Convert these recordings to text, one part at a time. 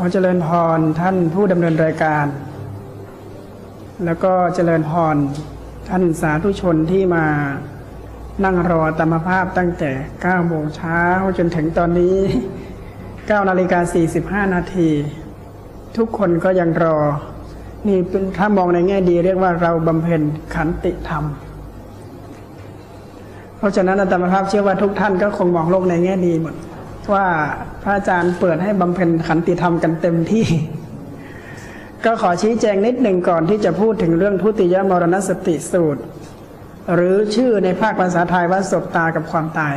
ขอเจริญพรท่านผู้ดำเนินรายการ แล้วก็เจริญพรท่านสาธุชนที่มานั่งรอตามภาพตั้งแต่9โมงเช้าจนถึงตอนนี้9นาฬิกา45 นาที ทุกคนก็ยังรอ นี่เป็นถ้ามองในแง่ดีเรียกว่าเราบำเพ็ญขันติธรรม เพราะฉะนั้นอาตมาภาพเชื่อว่าทุกท่านก็คงมองโลกในแง่ดีหมด ว่าพระอาจารย์เปิดให้บำเพ็ญขันติธรรมกันเต็มที่ ก็ขอชี้แจงนิดหนึ่งก่อนที่จะพูดถึงเรื่องทุติยมรณสติสูตร หรือชื่อในภาคภาษาไทยว่าศพตากับความตาย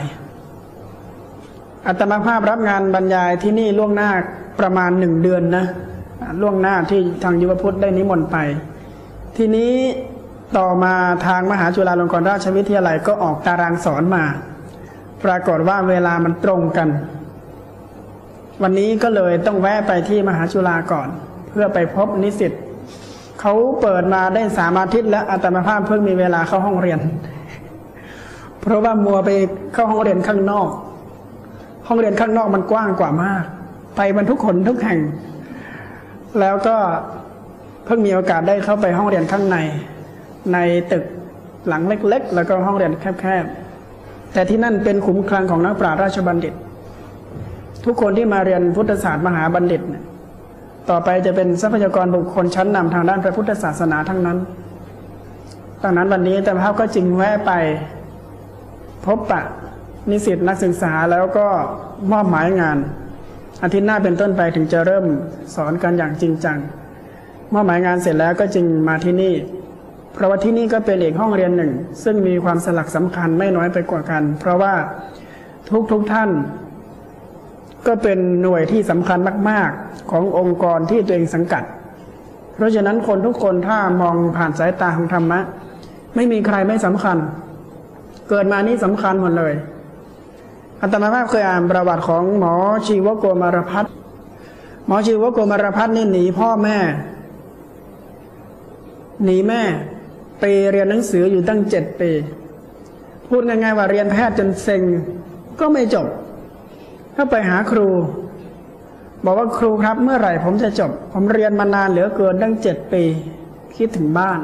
อัตมาภาพรับงานบรรยายที่นี่ล่วงหน้าประมาณหนึ่งเดือนนะล่วงหน้าที่ทางยุวพุทธได้นิมนต์ไป ทีนี้ต่อมาทางมหาจุฬาลงกรณราชวิทยาลัยก็ออกตารางสอนมา ปรากฏว่าเวลามันตรงกัน วันนี้ก็เลยต้องแวะไปที่มหาจุฬาก่อน เพื่อไปพบนิสิตเขาเปิดมาได้สามอาทิตย์แล้วอาตมาภาพเพิ่งมีเวลาเข้าห้องเรียน เพราะว่ามัวไปเข้าห้องเรียนข้างนอก ห้องเรียนข้างนอกมันกว้างกว่ามาก ไปมันทุกคนทุกแห่ง แล้วก็เพิ่งมีโอกาสได้เข้าไปห้องเรียนข้างใน ในตึกหลังเล็ก ๆ แล้วก็ห้องเรียนแคบๆแต่ที่นั่นเป็นขุมคลังของนักปราชญ์ราชบัณฑิต ทุกคนที่มาเรียนพุทธศาสตร์มหาบัณฑิตเนี่ยต่อไปจะเป็นทรัพยากรบุคคลชั้นนำทางด้านพระพุทธศาสนาทั้งนั้นดังนั้นวันนี้แต่ภาพก็จึงแวะไปพบปะนิสิตนักศึกษาแล้วก็มอบหมายงาน อาทิตย์หน้าเป็นต้นไปถึงจะเริ่มสอนกันอย่างจริงจัง มอบหมายงานเสร็จแล้วก็จึงมาที่นี่ เพราะว่าที่นี่ก็เป็นอีกห้องเรียนหนึ่ง ซึ่งมีความสลักสำคัญไม่น้อยไปกว่ากัน เพราะว่าทุกทุกท่าน ก็เป็นหน่วยที่สำคัญมาก ๆ ขององค์กรที่ตัวเองสังกัด เพราะฉะนั้นคนทุกคนถ้ามองผ่านสายตาของธรรมะ ไม่มีใครไม่สำคัญ เกิดมานี่สำคัญหมดเลยอาตมาภาพเคยอ่านประวัติของหมอชีวโกมารพัฒน์หมอชีวโกมารพัฒน์นี่หนีพ่อแม่ หนีแม่ ไปเรียนหนังสืออยู่ตั้งเจ็ดปี พูดง่ายๆว่าเรียนแพทย์จนเซ็งก็ไม่จบ ก็ไปหาครู บอกว่าครูครับ เมื่อไหร่ผมจะจบ ผมเรียนมานานเหลือเกินตั้งเจ็ดปี คิดถึงบ้าน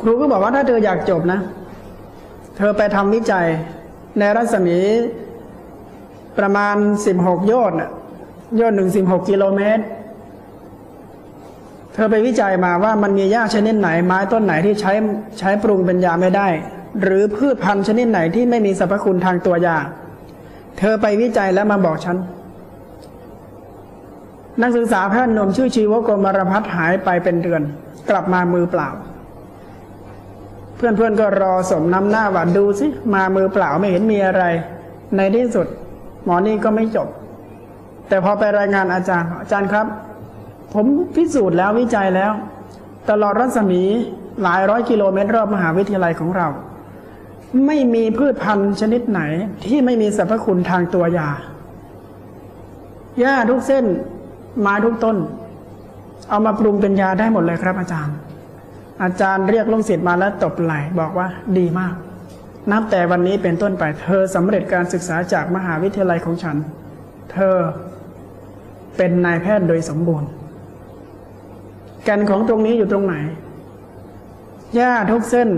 ครูก็บอกว่าถ้าเธออยากจบนะ เธอไปทำวิจัย ในรัศมีประมาณสิบหกโยชน์โยชน์หนึ่งสิบหกกิโลเมตร เธอไปวิจัยมาว่ามันมีหญ้าชนิดไหน ไม้ต้นไหนที่ใช้ใช้ปรุงเป็นยาไม่ได้ หรือพืชพันธุ์ชนิดไหนที่ไม่มีสรรพคุณทางตัวยา เธอไปวิจัยแล้วมาบอกฉัน นักศึกษาแพทย์หนุ่มชื่อชีวโกมารพัฒหายไปเป็นเดือน กลับมามือเปล่า เพื่อนๆก็รอสมน้ำหน้าว่าดูสิมามือเปล่าไม่เห็นมีอะไร ในที่สุด หมอนี่ก็ไม่จบ แต่พอไปรายงานอาจารย์ อาจารย์ครับ ผมพิสูจน์แล้ววิจัยแล้ว ตลอดรัศมีหลายร้อยกิโลเมตรรอบมหาวิทยาลัยของเรา ไม่มีพืชพันธุ์ชนิดไหน ที่ไม่มีสรรพคุณทางตัวยาหญ้าทุกเส้นไม้ทุกต้น เอามาปรุงเป็นยาได้หมดเลยครับ อาจารย์ อาจารย์เรียกลูกศิษย์มาแล้วตบไหล่บอกว่าดีมาก นับแต่วันนี้เป็นต้นไป เธอสำเร็จการศึกษาจากมหาวิทยาลัยของฉัน เธอเป็นนายแพทย์โดยสมบูรณ์แก่นของตรงนี้อยู่ตรงไหนหญ้าทุกเส้น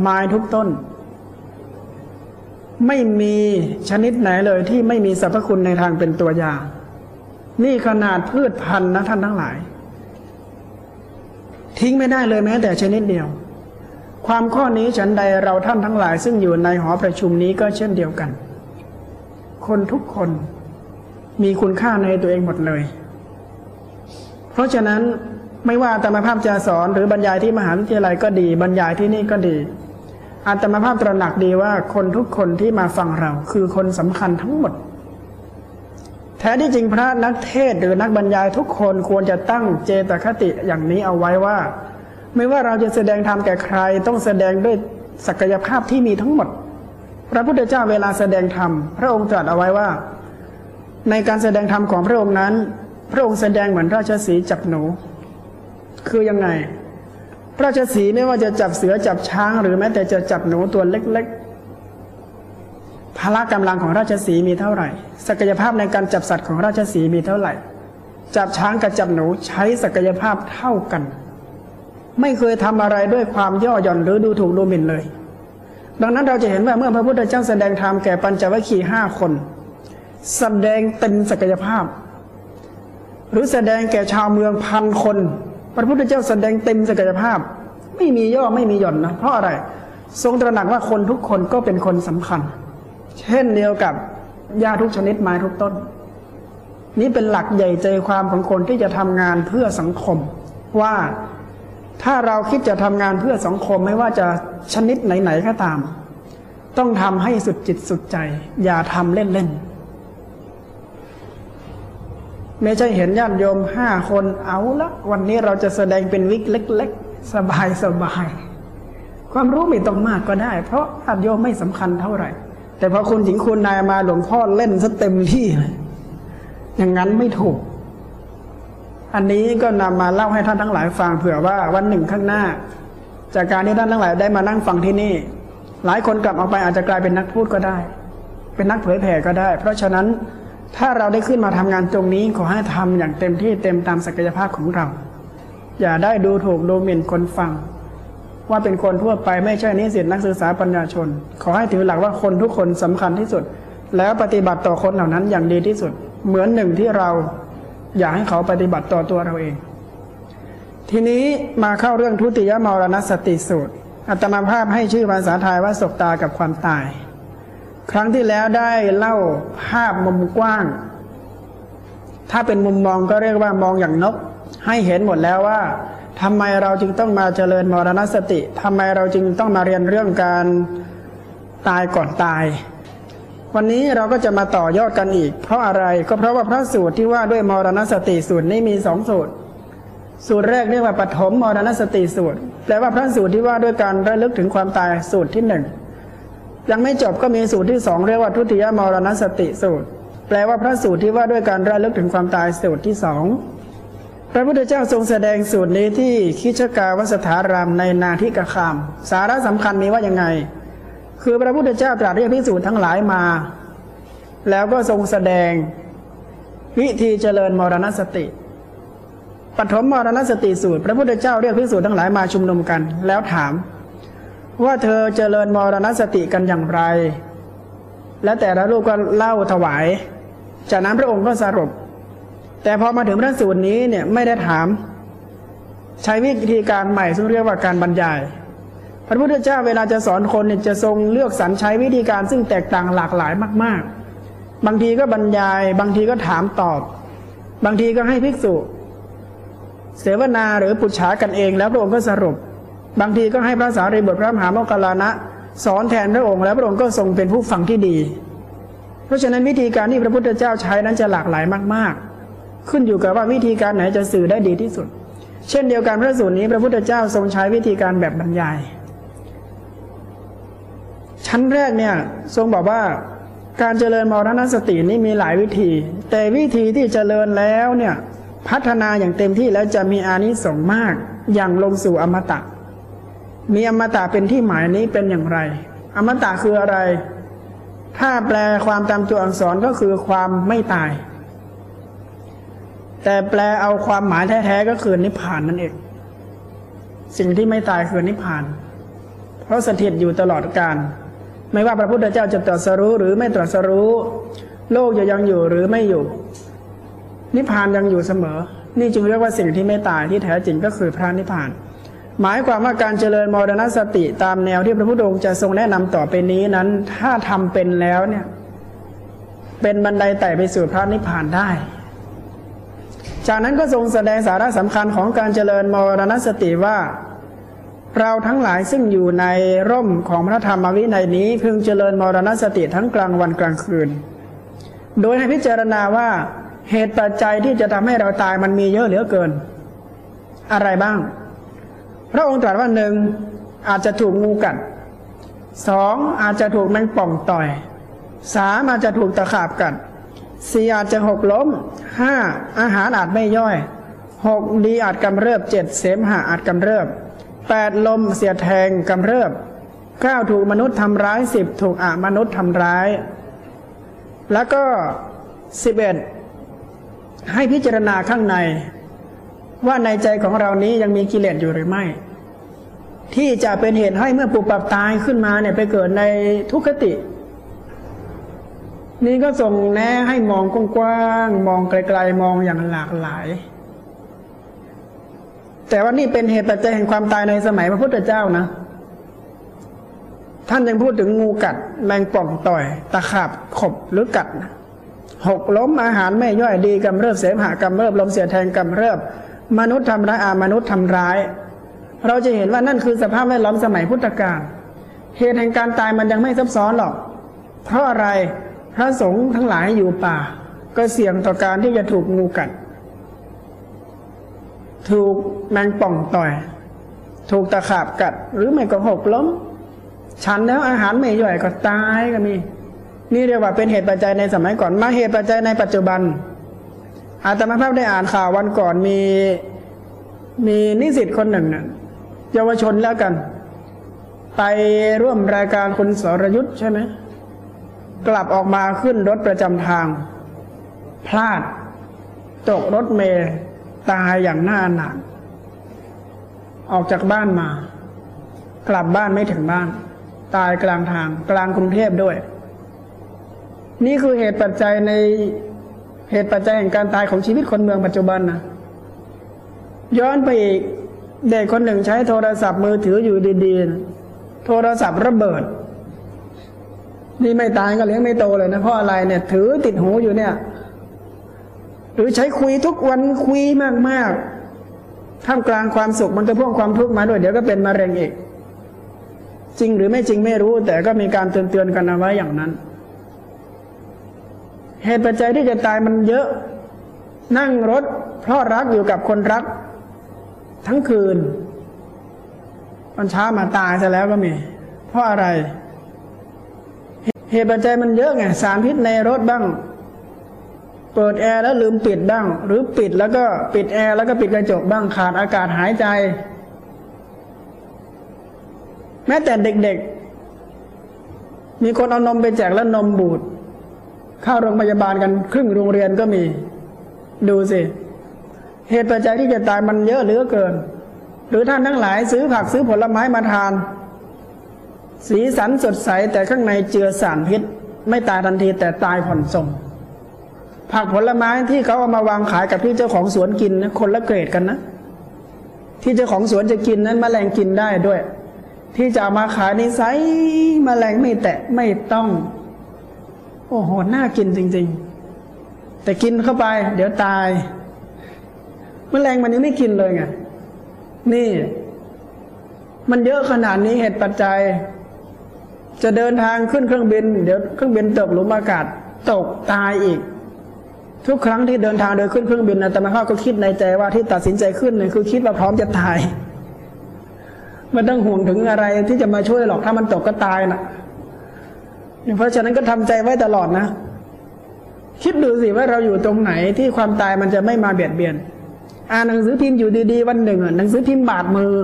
ไม้ทุกต้น ไม่มีชนิดไหนเลยที่ไม่มีสรรพคุณในทางเป็นตัวยา นี่ขนาดพืชพันธุ์นะท่านทั้งหลาย ทิ้งไม่ได้เลยแม้แต่ชนิดเดียว ความข้อนี้ฉันใดเราท่านทั้งหลาย ซึ่งอยู่ในหอประชุมนี้ก็เช่นเดียวกัน คนทุกคนมีคุณค่าในตัวเองหมดเลย เพราะฉะนั้นไม่ว่าอาตมาภาพจะสอนหรือบรรยายที่มหาวิทยาลัยก็ดี บรรยายที่นี่ก็ดี อาตมาภาพตระหนักดีว่าคนทุกคนที่มาฟังเรา คือคนสำคัญทั้งหมด แท้ที่จริงพระนักเทศหรือนักบรรยายทุกคนควรจะตั้งเจตคติอย่างนี้เอาไว้ว่า ไม่ว่าเราจะแสดงธรรมแก่ใคร ต้องแสดงด้วยศักยภาพที่มีทั้งหมด พระพุทธเจ้าเวลาแสดงธรรมพระองค์ตรัสเอาไว้ว่า ในการแสดงธรรมของพระองค์นั้น พระองค์แสดงเหมือนราชสีจับหนู คือยังไง พระราชสีไม่ว่าจะจับเสือจับช้าง หรือแม้แต่จะจับหนูตัวเล็กๆพละกำลังของราชสีมีเท่าไหร่ ศักยภาพในการจับสัตว์ของราชสีมีเท่าไหร่ จับช้างกับจับหนูใช้ศักยภาพเท่ากัน ไม่เคยทำอะไรด้วยความย่อหย่อนหรือดูถูกดูหมิ่นเลย ดังนั้นเราจะเห็นว่าเมื่อพระพุทธเจ้าแสดงธรรมแก่ปัญจวัคคีย์ห้าคนแสดงเต็มศักยภาพ หรือแสดงแก่ชาวเมืองพันคน พระพุทธเจ้าแสดงเต็มศักยภาพ ไม่มีย่อไม่มีหย่อนนะเพราะอะไร ทรงตระหนักว่าคนทุกคนก็เป็นคนสำคัญ เช่นเดียวกับหญ้าทุกชนิดไม้ทุกต้น นี่เป็นหลักใหญ่ใจความของคนที่จะทำงานเพื่อสังคม ว่าถ้าเราคิดจะทำงานเพื่อสังคมไม่ว่าจะชนิดไหนๆก็ตาม ต้องทำให้สุดจิตสุดใจ อย่าทำเล่นๆ ไม่ใช่เห็นญาติโยมห้าคนเอาละวันนี้เราจะแสดงเป็นวิกเล็ก ๆ สบายสบายๆความรู้ไม่ต้องมากก็ได้ เพราะญาติโยมไม่สำคัญเท่าไหร่ แต่พอคุณหญิงคุณนายมาหลวงพ่อเล่นซะเต็มที่เลยอย่างนั้นไม่ถูก อันนี้ก็นำมาเล่าให้ท่านทั้งหลายฟังเผื่อว่าวันหนึ่งข้างหน้า จากการที่ท่านทั้งหลายได้มานั่งฟังที่นี่ หลายคนกลับออกไปอาจจะกลายเป็นนักพูดก็ได้ เป็นนักเผยแผ่ก็ได้ เพราะฉะนั้น ถ้าเราได้ขึ้นมาทำงานตรงนี้ขอให้ทำอย่างเต็มที่เต็มตามศักยภาพของเรา อย่าได้ดูถูกดูหมิ่นคนฟัง ว่าเป็นคนทั่วไปไม่ใช่นิสิตนักศึกษาปัญญาชน ขอให้ถือหลักว่าคนทุกคนสำคัญที่สุด แล้วปฏิบัติต่อคนเหล่านั้นอย่างดีที่สุด เหมือนหนึ่งที่เราอยากให้เขาปฏิบัติต่อตัวเราเอง ทีนี้มาเข้าเรื่องทุติยมรณสติสูตรอัตมาภาพให้ชื่อภาษาไทยว่าศกตากับความตาย ครั้งที่แล้วได้เล่าภาพมุมกว้าง ถ้าเป็นมุมมองก็เรียกว่ามองอย่างนก ให้เห็นหมดแล้วว่าทำไมเราจึงต้องมาเจริญมรณสติทำไมเราจึงต้องมาเรียนเรื่องการตายก่อนตาย วันนี้เราก็จะมาต่อยอดกันอีก เพราะอะไรก็เพราะว่าพระสูตรที่ว่าด้วยมรณสติสูตรนี้มีสองสูตร สูตรแรกเรียกว่าปฐมมรณสติสูตรแปลว่าพระสูตรที่ว่าด้วยการระลึกถึงความตายสูตรที่หนึ่ง ยังไม่จบก็มีสูตรที่สองเรียกว่าทุติยมรณสติสูตร แปลว่าพระสูตรที่ว่าด้วยการระลึกถึงความตายสูตรที่สองพระพุทธเจ้าทรงแสดงสูตรนี้ที่คิชกาวสถารามในนาทิกคาม สาระสำคัญมีว่ายังไง คือพระพุทธเจ้าตรัสเรียกพิสูจน์ทั้งหลายมา แล้วก็ทรงแสดงวิธีเจริญมรณสติปฐมมรณสติสูตร พระพุทธเจ้าเรียกพิสูจน์ทั้งหลายมาชุมนุมกัน แล้วถาม ว่าเธอเจริญมรณสติกันอย่างไร และแต่ละรูปก็เล่าถวาย จากนั้นพระองค์ก็สรุป แต่พอมาถึงพระสูตรนี้เนี่ยไม่ได้ถาม ใช้วิธีการใหม่ซึ่งเรียกว่าการบรรยาย พระพุทธเจ้าเวลาจะสอนคนเนี่ยจะทรงเลือกสรรใช้วิธีการซึ่งแตกต่างหลากหลายมาก ๆ บางทีก็บรรยาย บางทีก็ถามตอบ บางทีก็ให้ภิกษุ เสวนาหรือปุจฉากันเองแล้วพระองค์ก็สรุป บางทีก็ให้พระสารีบุตรพระมหาโมคคัลลานะ สอนแทนพระองค์แล้วพระองค์ก็ทรงเป็นผู้ฟังที่ดี เพราะฉะนั้นวิธีการที่พระพุทธเจ้าใช้นั้นจะหลากหลายมาก ๆ ขึ้นอยู่กับว่าวิธีการไหนจะสื่อได้ดีที่สุด เช่นเดียวกันพระสูตรนี้พระพุทธเจ้าทรงใช้วิธีการแบบบรรยาย ชั้นแรกเนี่ยทรงบอกว่าการเจริญมรณสตินี้มีหลายวิธี แต่วิธีที่เจริญแล้วเนี่ยพัฒนาอย่างเต็มที่แล้วจะมีอานิสงส์มากอย่างลงสู่อมตะ มีอมตะเป็นที่หมายนี้เป็นอย่างไร อมตะคืออะไร ถ้าแปลความตามตัวอักษรก็คือความไม่ตาย แต่แปลเอาความหมายแท้ๆก็คือนิพพานนั่นเอง สิ่งที่ไม่ตายคือนิพพาน เพราะสถิตอยู่ตลอดกาลไม่ว่าพระพุทธเจ้าจะตรัสรู้หรือไม่ตรัสรู้ โลกจะยังอยู่หรือไม่อยู่ นิพพานยังอยู่เสมอ นี่จึงเรียกว่าสิ่งที่ไม่ตายที่แท้จริงก็คือพระนิพพาน หมายความว่าการเจริญมรณสติตามแนวที่พระพุทธองค์จะทรงแนะนำต่อไปนี้นั้น ถ้าทำเป็นแล้วเนี่ย เป็นบันไดไต่ไปสู่พระนิพพานได้ จากนั้นก็ทรงแสดงสาระสำคัญของการเจริญมรณสติว่า เราทั้งหลายซึ่งอยู่ในร่มของพระธรรมวินัยนี้ พึงเจริญมรณสติทั้งกลางวันกลางคืน โดยให้พิจารณาว่าเหตุปัจจัยที่จะทำให้เราตายมันมีเยอะเหลือเกิน อะไรบ้าง พระองค์ตรัสว่าหนึ่งอาจจะถูกงูกัดสองอาจจะถูกแมงป่องต่อยสามอาจจะถูกตะขาบกัดสี่อาจจะหกล้มห้าอาหารอาจไม่ย่อยหกดีอาจกำเริบเจ็ดเสมหะอาจกำเริบแปดลมเสียแทงกำเริบเก้าถูกมนุษย์ทำร้ายสิบถูกอามนุษย์ทำร้าย แล้วก็สิบเอ็ดให้พิจารณาข้างใน ว่าในใจของเรานี้ยังมีกิเลสอยู่หรือไม่ ที่จะเป็นเหตุให้เมื่อปุบปับตายขึ้นมาเนี่ยไปเกิดในทุกขติ นี่ก็ส่งแนะให้มองกว้างๆมองไกลๆมองอย่างหลากหลาย แต่ว่านี่เป็นเหตุปัจจัยแห่งความตายในสมัยพระพุทธเจ้านะท่านยังพูดถึงงูกัด แมงป่องต่อย ตะขาบขบหรือกัดหกล้มอาหารไม่ย่อยดีกำเริบเสมหะกำเริบลมเสียแทงกำเริบ มนุษย์ทำร้ายอามนุษย์ทำร้าย เราจะเห็นว่านั่นคือสภาพแวดล้อมสมัยพุทธกาลเหตุแห่งการตายมันยังไม่ซับซ้อนหรอก เพราะอะไรพระสงฆ์ทั้งหลายอยู่ป่า ก็เสี่ยงต่อการที่จะถูกงูกัด ถูกแมงป่องต่อย ถูกตะขาบกัด หรือไม่ก็หกล้ม ฉันแล้วอาหารไม่ย่อยก็ตายก็มี นี่เรียกว่าเป็นเหตุปัจจัยในสมัยก่อนมาเหตุปัจจัยในปัจจุบัน อาตมาภาพได้อ่านข่าววันก่อนมีมีนิสิตคนหนึ่งนะเยาวชนแล้วกัน ไปร่วมรายการคุณสรยุทธ์ใช่ไหมกลับออกมาขึ้นรถประจำทาง พลาด ตกรถเมล์ตายอย่างน่าหนักออกจากบ้านมา กลับบ้านไม่ถึงบ้าน ตายกลางทาง กลางกรุงเทพด้วย นี่คือเหตุปัจจัยใน เหตุปัจจัยแห่งการตายของชีวิตคนเมืองปัจจุบันนะย้อนไปอีกเด็กคนหนึ่งใช้โทรศัพท์มือถืออยู่ดีๆนะโทรศัพท์ระเบิด นี่ไม่ตายก็เลี้ยงไม่โตเลยนะเพราะอะไรเนี่ย ถือติดหูอยู่เนี่ย หรือใช้คุยทุกวันคุยมากๆท่ามกลางความสุขมันจะพ่วงความทุกข์มาด้วยเดี๋ยวก็เป็นมะเร็งอีกจริงหรือไม่จริงไม่รู้แต่ก็มีการเตือนๆกันเอาไว้อย่างนั้น เหตุปัจจัยที่จะตายมันเยอะ นั่งรถ เพราะรักอยู่กับคนรัก ทั้งคืนตอนเช้ามาตายซะแล้วก็มี เพราะอะไร เหตุปัจจัยมันเยอะไงสารพิษในรถบ้าง เปิดแอร์แล้วลืมปิดบ้าง หรือปิดแล้วก็ปิดแอร์แล้วก็ปิดกระจกบ้างขาดอากาศหายใจ แม้แต่เด็กๆ มีคนเอานมไปแจกแล้วนมบูด เข้าโรงพยาบาลกันครึ่งโรงเรียนก็มี ดูสิ เหตุปัจจัยที่จะตายมันเยอะเหลือเกิน หรือท่านทั้งหลายซื้อผักซื้อผลไม้มาทาน สีสันสดใสแต่ข้างในเจือสารพิษ ไม่ตายทันทีแต่ตายผ่อนส่ง ผักผลไม้ที่เขาเอามาวางขายกับที่เจ้าของสวนกินนะคนละเกรดกันนะ ที่เจ้าของสวนจะกินนั้นมแมลงกินได้ด้วย ที่จะามาขายในไซมแมลงไม่แตะไม่ต้อง อ้โห น่ากินจริง ๆ แต่กินเข้าไป เดี๋ยวตายมแมลงมันยังไม่กินเลยไง นี่ มันเยอะขนาดนี้เหตุปัจจัย จะเดินทางขึ้นเครื่องบิน เดี๋ยวเครื่องบินตกหลุมอากาศ ตกตายอีก ทุกครั้งที่เดินทางโดยขึ้นเครื่องบินนะแต่มาภาก็คิดในใจว่าที่ตัดสินใจขึ้นเนี่ยคือคิดว่าพร้อมจะตายมันต้องห่วงถึงอะไรที่จะมาช่วยหรอกถ้ามันตกก็ตายน่ะ เพราะฉะนั้นก็ทำใจไว้ตลอดนะ คิดดูสิว่าเราอยู่ตรงไหนที่ความตายมันจะไม่มาเบียดเบียน อ่านหนังสือพิมพ์อยู่ดีๆวันหนึ่งหนังสือพิมพ์บาดมือ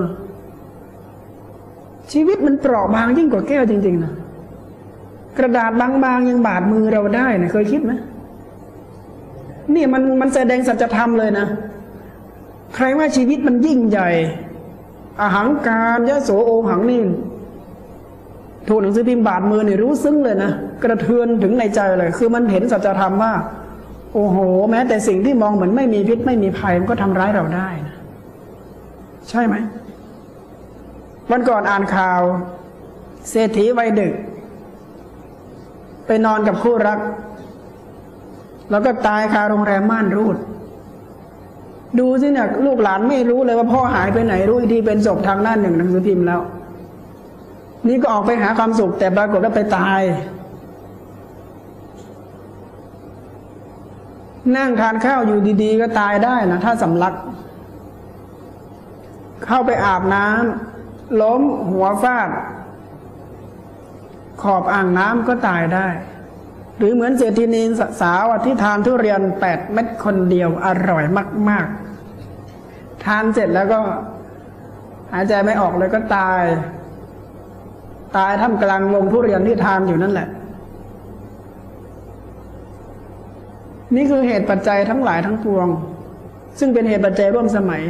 ชีวิตมันเปราะบางยิ่งกว่าแก้วจริงๆนะกระดาษบางๆยังบาดมือเราได้นะเคยคิดไหมนี่มันมันแสดงสัจธรรมเลยนะ ใครว่าชีวิตมันยิ่งใหญ่อาหังการยะโสโอหังนี่ ถูกหนังสือพิมพ์บาดมือเนี่ยรู้ซึ้งเลยนะกระเทือนถึงในใจเลย คือมันเห็นสัจธรรมว่า โอ้โห แม้แต่สิ่งที่มองเหมือนไม่มีพิษไม่มีภัยมันก็ทำร้ายเราได้นะใช่ไหมวันก่อนอ่านข่าว เศรษฐีวัยดึก ไปนอนกับคู่รัก แล้วก็ตายคาโรงแรมม่านรูด ดูสิเนี่ยลูกหลานไม่รู้เลยว่าพ่อหายไปไหนรู้อีกทีเป็นศพทางด้านหนึ่งหนังสือพิมพ์แล้ว นี่ก็ออกไปหาความสุข แต่ปรากฏว่าไปตาย นั่งทานข้าวอยู่ดีๆ ก็ตายได้นะถ้าสำลัก เข้าไปอาบน้ำล้มหัวฟาด ขอบอ่างน้ำก็ตายได้ หรือเหมือนเจตินีสาวที่ทานทุเรียนแปดเม็ดคนเดียวอร่อยมาก ๆ ทานเสร็จแล้วก็ หายใจไม่ออกเลยก็ตาย ตายท่ามกลางวงทุเรียนที่ทานอยู่นั่นแหละ นี่คือเหตุปัจจัยทั้งหลายทั้งปวง ซึ่งเป็นเหตุปัจจัยร่วมสมัย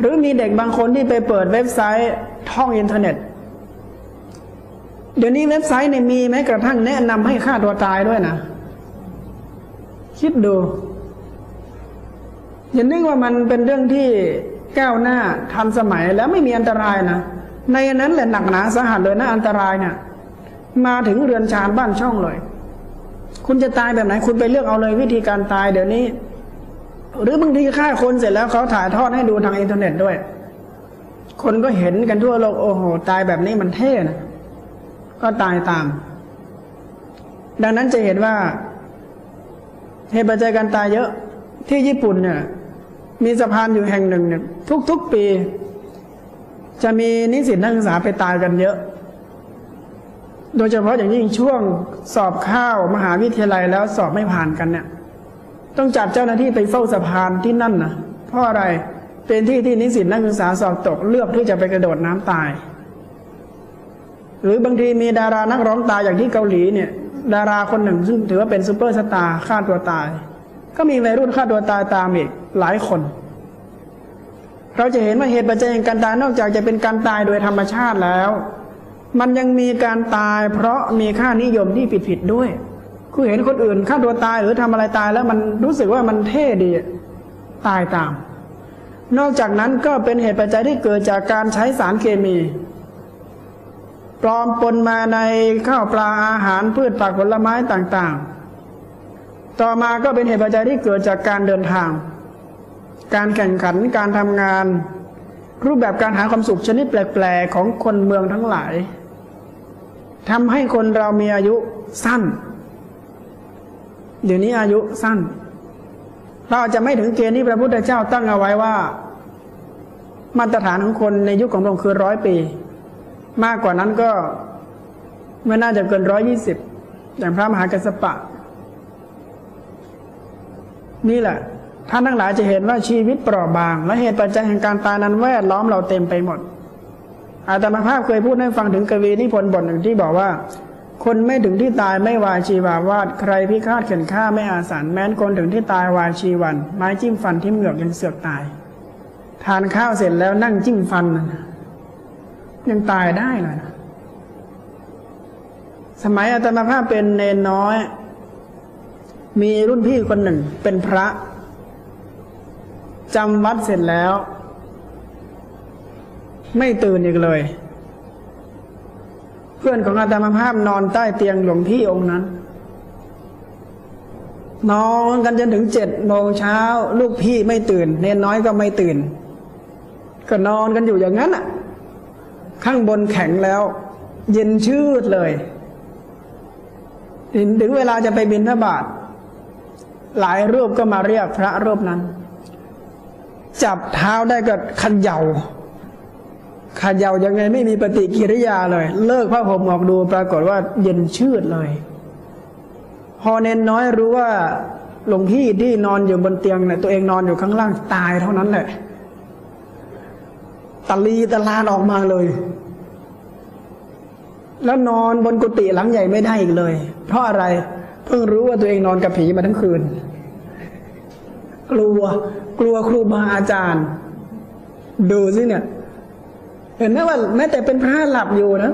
หรือมีเด็กบางคนที่ไปเปิดเว็บไซต์ท่องอินเทอร์เน็ต เดี๋ยวนี้เว็บไซต์เนี่ยมีแม้กระทั่งแนะนำให้ฆ่าตัวตายด้วยนะ คิดดูอย่านึกว่ามันเป็นเรื่องที่ก้าวหน้าทันสมัยแล้วไม่มีอันตรายนะ ในนั้นแหละหนักหนาสาหัสเลยนะอันตรายเนี่ยมาถึงเรือนชานบ้านช่องเลย คุณจะตายแบบไหน คุณไปเลือกเอาเลยวิธีการตายเดี๋ยวนี้ หรือบางทีฆ่าคนเสร็จแล้วเขาถ่ายทอดให้ดูทางอินเทอร์เน็ตด้วย คนก็เห็นกันทั่วโลกโอ้โห ตายแบบนี้มันเท่นะ ก็ตายตาม ดังนั้นจะเห็นว่าเหตุปัจจัยการตายเยอะที่ญี่ปุ่นเนี่ย มีสะพานอยู่แห่งหนึ่งเนี่ยทุกๆปี จะมีนิสิตนักศึกษาไปตายกันเยอะ โดยเฉพาะอย่างยิ่งช่วงสอบเข้ามหาวิทยาลัยแล้วสอบไม่ผ่านกันเนี่ย ต้องจัดเจ้าหน้าที่ไปเฝ้าสะพานที่นั่นนะเพราะอะไรเป็นที่ที่นิสิตนักศึกษาสอบตกเลือกที่จะไปกระโดดน้ำตาย หรือบางทีมีดารานักร้องตายอย่างที่เกาหลีเนี่ย ดาราคนหนึ่งซึ่งถือว่าเป็นซูเปอร์สตาร์ฆ่าตัวตาย ก็มีวัยรุ่นฆ่าตัวตายตามอีกหลายคน เราจะเห็นว่าเหตุปัจจัยแห่งการตายนอกจากจะเป็นการตายโดยธรรมชาติแล้ว มันยังมีการตาย เพราะมีค่านิยมที่ผิดๆด้วยคือเห็นคนอื่นฆ่าตัวตายหรือทำอะไรตายแล้วมันรู้สึกว่ามันเท่ดีตายตาม นอกจากนั้นก็เป็นเหตุปัจจัยที่เกิดจากการใช้สารเคมีปลอมปนมาในข้าวปลาอาหารพืชผักผลไม้ต่างๆ ต่อมาก็เป็นเหตุปัจจัยที่เกิดจากการเดินทาง การแข่งขันการทำงาน รูปแบบการหาความสุขชนิดแปลกๆของคนเมืองทั้งหลายทำให้คนเรามีอายุสั้น เดี๋ยวนี้อายุสั้น เราอาจจะไม่ถึงเกณฑ์ที่พระพุทธเจ้าตั้งเอาไว้ว่า มาตรฐานของคนในยุคของพระองค์คือร้อยปี มากกว่านั้นก็ไม่น่าจะเกินร้อยยี่สิบอย่างพระมหากัสสปะ นี่แหละ ท่านทั้งหลายจะเห็นว่าชีวิตเปราะบาง และเหตุปัจจัยแห่งการตายนั้นแวดล้อมเราเต็มไปหมด อาตมาภาพเคยพูดให้ฟังถึงกวีนิพนธ์บทหนึ่งที่บอกว่า คนไม่ถึงที่ตายไม่วายชีวาวาดใครพิฆาตเข็นฆ่าไม่อาสันแม้นคนถึงที่ตายวายชีวัน ไม้จิ้มฟันทิ่มเหงือกยังเสือกตาย ทานข้าวเสร็จแล้วนั่งจิ้มฟัน ยังตายได้เลยนะสมัยอาตมาภาพเป็นเนนน้อย มีรุ่นพี่คนหนึ่งเป็นพระ จำวัดเสร็จแล้ว ไม่ตื่นอีกเลย เพื่อนของอาตมาภาพนอนใต้เตียงหลวงพี่องค์นั้น นอนกันจนถึงเจ็ดโมงเช้า ลูกพี่ไม่ตื่น เนนน้อยก็ไม่ตื่น ก็นอนกันอยู่อย่างนั้นอะ ข้างบนแข็งแล้ว เย็นชืดเลยถึงเวลาจะไปบินทบาทหลายรูปก็มาเรียกพระรูปนั้น จับเท้าได้ก็ขันเยาขันเยายังไงไม่มีปฏิกิริยาเลย เลิกผ้าห่มออกดูปรากฏว่าเย็นชืดเลย พอเน้นน้อยรู้ว่าหลวงพี่ที่นอนอยู่บนเตียงเนี่ยตัวเองนอนอยู่ข้างล่างตายเท่านั้นแหละตะลีตะลานออกมาเลย แล้วนอนบนกุฏิหลังใหญ่ไม่ได้อีกเลย เพราะอะไร เพิ่งรู้ว่าตัวเองนอนกับผีมาทั้งคืน กลัว กลัวครูบาอาจารย์ ดูสิเนี่ย เห็นไหมว่าแม้แต่เป็นพระหลับอยู่นะ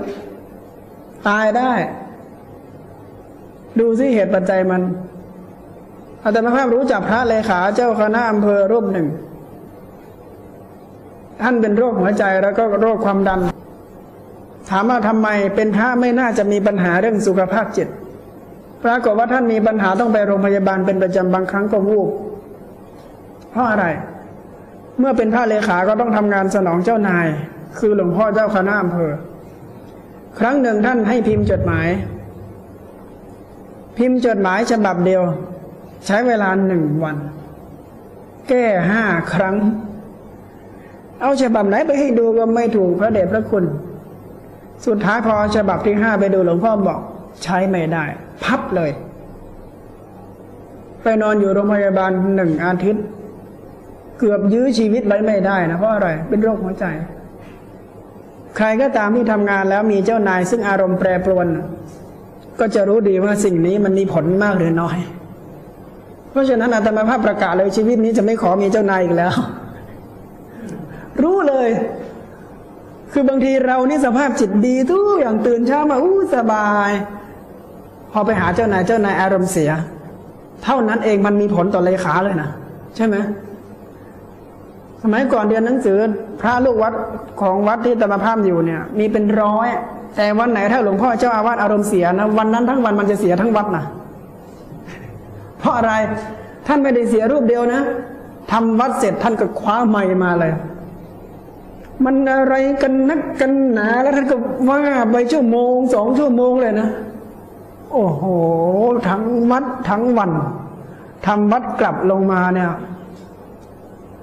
ตายได้ ดูสิเหตุปัจจัยมันอาตมาภาพรู้จักพระเลขาเจ้าคณะอำเภอรูปหนึ่ง ท่านเป็นโรคหัวใจแล้วก็โรคความดัน ถามว่าทำไมเป็นพระไม่น่าจะมีปัญหาเรื่องสุขภาพจิตปรากฏว่าท่านมีปัญหาต้องไปโรงพยาบาลเป็นประจำบางครั้งก็วูบ เพราะอะไร เมื่อเป็นพระเลขาก็ต้องทำงานสนองเจ้านาย คือหลวงพ่อเจ้าคณะอำเภอ ครั้งหนึ่งท่านให้พิมพ์จดหมาย พิมพ์จดหมายฉบับเดียว ใช้เวลาหนึ่งวัน แก้ห้าครั้ง เอาฉบับไหนไปให้ดูก็ไม่ถูกพระเดชพระคุณ สุดท้ายพอฉบับที่ห้าไปดูหลวงพ่อบอก ใช้ไม่ได้ พับเลยไปนอนอยู่โรงพยาบาลหนึ่งอาทิตย์ เกือบยื้อชีวิตไว้ไม่ได้นะเพราะอะไรเป็นโรคหัวใจ ใครก็ตามที่ทำงานแล้วมีเจ้านายซึ่งอารมณ์แปรปรวน ก็จะรู้ดีว่าสิ่งนี้มันมีผลมากหรือน้อย เพราะฉะนั้นอาตมาภาพประกาศเลยชีวิตนี้จะไม่ขอมีเจ้านายอีกแล้ว รู้เลย คือบางทีเรานี่สภาพจิตดีทุกอย่างตื่นเช้ามาอู้สบาย พอไปหาเจ้านายเจ้านายอารมณ์เสีย เท่านั้นเองมันมีผลต่อเลขาเลยนะใช่ไหม สมัยก่อนเรียนหนังสือพระลูกวัดของวัดที่ตมภาพอยู่เนี่ย มีเป็นร้อย แต่วันไหนถ้าหลวงพ่อเจ้าอาวาสอารมณ์เสียนะวันนั้นทั้งวันมันจะเสียทั้งวัดนะเพราะอะไรท่านไม่ได้เสียรูปเดียวนะทำวัดเสร็จท่านก็คว้าไม้มาเลย มันอะไรกันนักกันหนาแล้วท่านก็ว่าไปชั่วโมงสองชั่วโมงเลยนะโอ้โห ทั้งวัดทั้งวันทำวัดกลับลงมาเนี่ย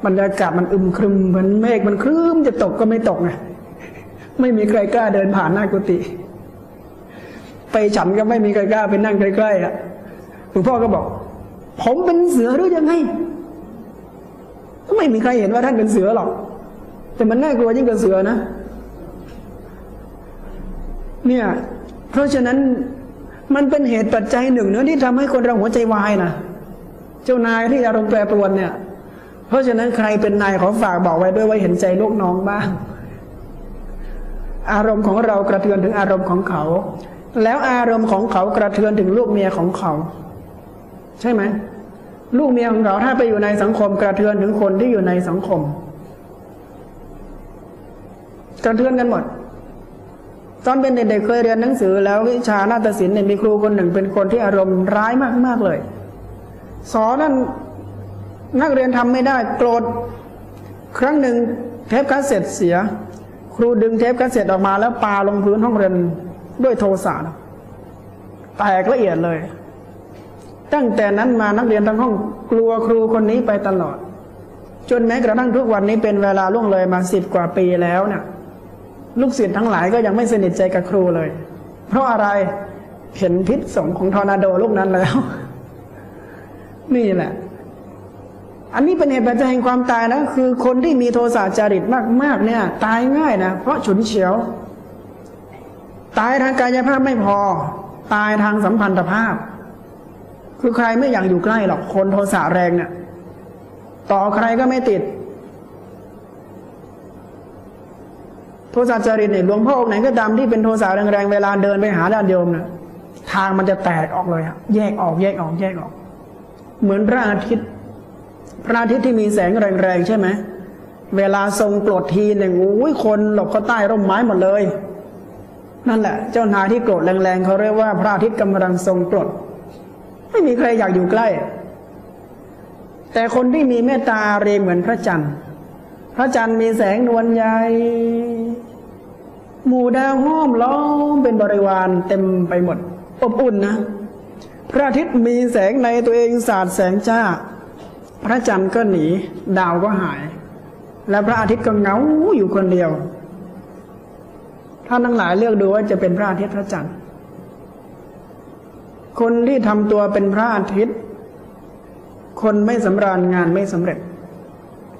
บรรยากาศมันอึมครึมเหมือนเมฆมันครึ้มจะตกก็ไม่ตกไงไม่มีใครกล้าเดินผ่านหน้ากุฏิไปฉันก็ไม่มีใครกล้าไปนั่งใกล้ๆอะหลวงพ่อก็บอก ผมเป็นเสือหรือยังไงไม่มีใครเห็นว่าท่านเป็นเสือหรอก แต่มันน่ากลัวยิ่งกว่าเสือนะ เนี่ย เพราะฉะนั้นมันเป็นเหตุปัจจัยหนึ่งเนื้อที่ทำให้คนเราหัวใจวายนะเจ้านายที่อารมณ์แปรปรวนเนี่ย เพราะฉะนั้นใครเป็นนายขอฝากบอกไว้ด้วยว่าเห็นใจลูกน้องบ้าง อารมณ์ของเรากระเทือนถึงอารมณ์ของเขา แล้วอารมณ์ของเขากระเทือนถึงลูกเมียของเขา ใช่ไหมลูกเมียของเราถ้าไปอยู่ในสังคมกระเทือนถึงคนที่อยู่ในสังคม กระเทือนกันหมด ตอนเป็นเด็กๆเคยเรียนหนังสือ แล้ววิชานาฏศิลป์เนี่ยมีครูคนหนึ่งเป็นคนที่อารมณ์ร้ายมากๆเลย สอนนั่น นักเรียนทำไม่ได้โกรธครั้งหนึ่งเทปคาสเซ็ตเสีย ครูดึงเทปคาสเซ็ตออกมาแล้วปาลงพื้นห้องเรียนด้วยโทสะแตกละเอียดเลย ตั้งแต่นั้นมานักเรียนทั้งห้องกลัวครูคนนี้ไปตลอด จนแม้กระทั่งทุกวันนี้เป็นเวลาล่วงเลยมาสิบกว่าปีแล้วเนี่ยลูกศิษย์ทั้งหลายก็ยังไม่สนิทใจกับครูเลย เพราะอะไรเห็นพิษสงของทอร์นาโดลูกนั้นแล้ว นี่แหละ อันนี้เป็นเหตุปัจจัยแห่งความตายนะ คือคนที่มีโทสะจริตมากๆเนี่ย ตายง่ายนะเพราะฉุนเฉียว ตายทางกายภาพไม่พอ ตายทางสัมพันธภาพ คือใครไม่อยากอยู่ใกล้หรอกคนโทสะแรงเนี่ยต่อใครก็ไม่ติด โทสะจริตเนี่ยหลวงพ่อองค์ไหนก็ตามที่เป็นโทสะแรงๆเวลาเดินไปหาญาติโยมเนี่ยทางมันจะแตกออกเลยอะแยกออกแยกออกแยกออก เหมือนพระอาทิตย์ พระอาทิตย์ที่มีแสงแรงๆใช่ไหมเวลาทรงโกรธทีหนึ่งโอ้ยคนหลบเขาใต้ร่มไม้หมดเลย นั่นแหละ เจ้านายที่โกรธแรงๆเขาเรียกว่าพระอาทิตย์กำลังทรงโกรธไม่มีใครอยากอยู่ใกล้ แต่คนที่มีเมตตาเรียงเหมือนพระจันทร์ พระจันทร์มีแสงนวลใหญ่หมู่ดาวห้อมล้อมเป็นบริวารเต็มไปหมด อบอุ่นนะ พระอาทิตย์มีแสงในตัวเองสาดแสงจ้า พระจันทร์ก็หนี ดาวก็หาย และพระอาทิตย์ก็เหงาอยู่คนเดียวท่านทั้งหลายเลือกดูว่าจะเป็นพระอาทิตย์พระจันทร์ คนที่ทำตัวเป็นพระอาทิตย์ คนไม่สำราญงานไม่สำเร็จ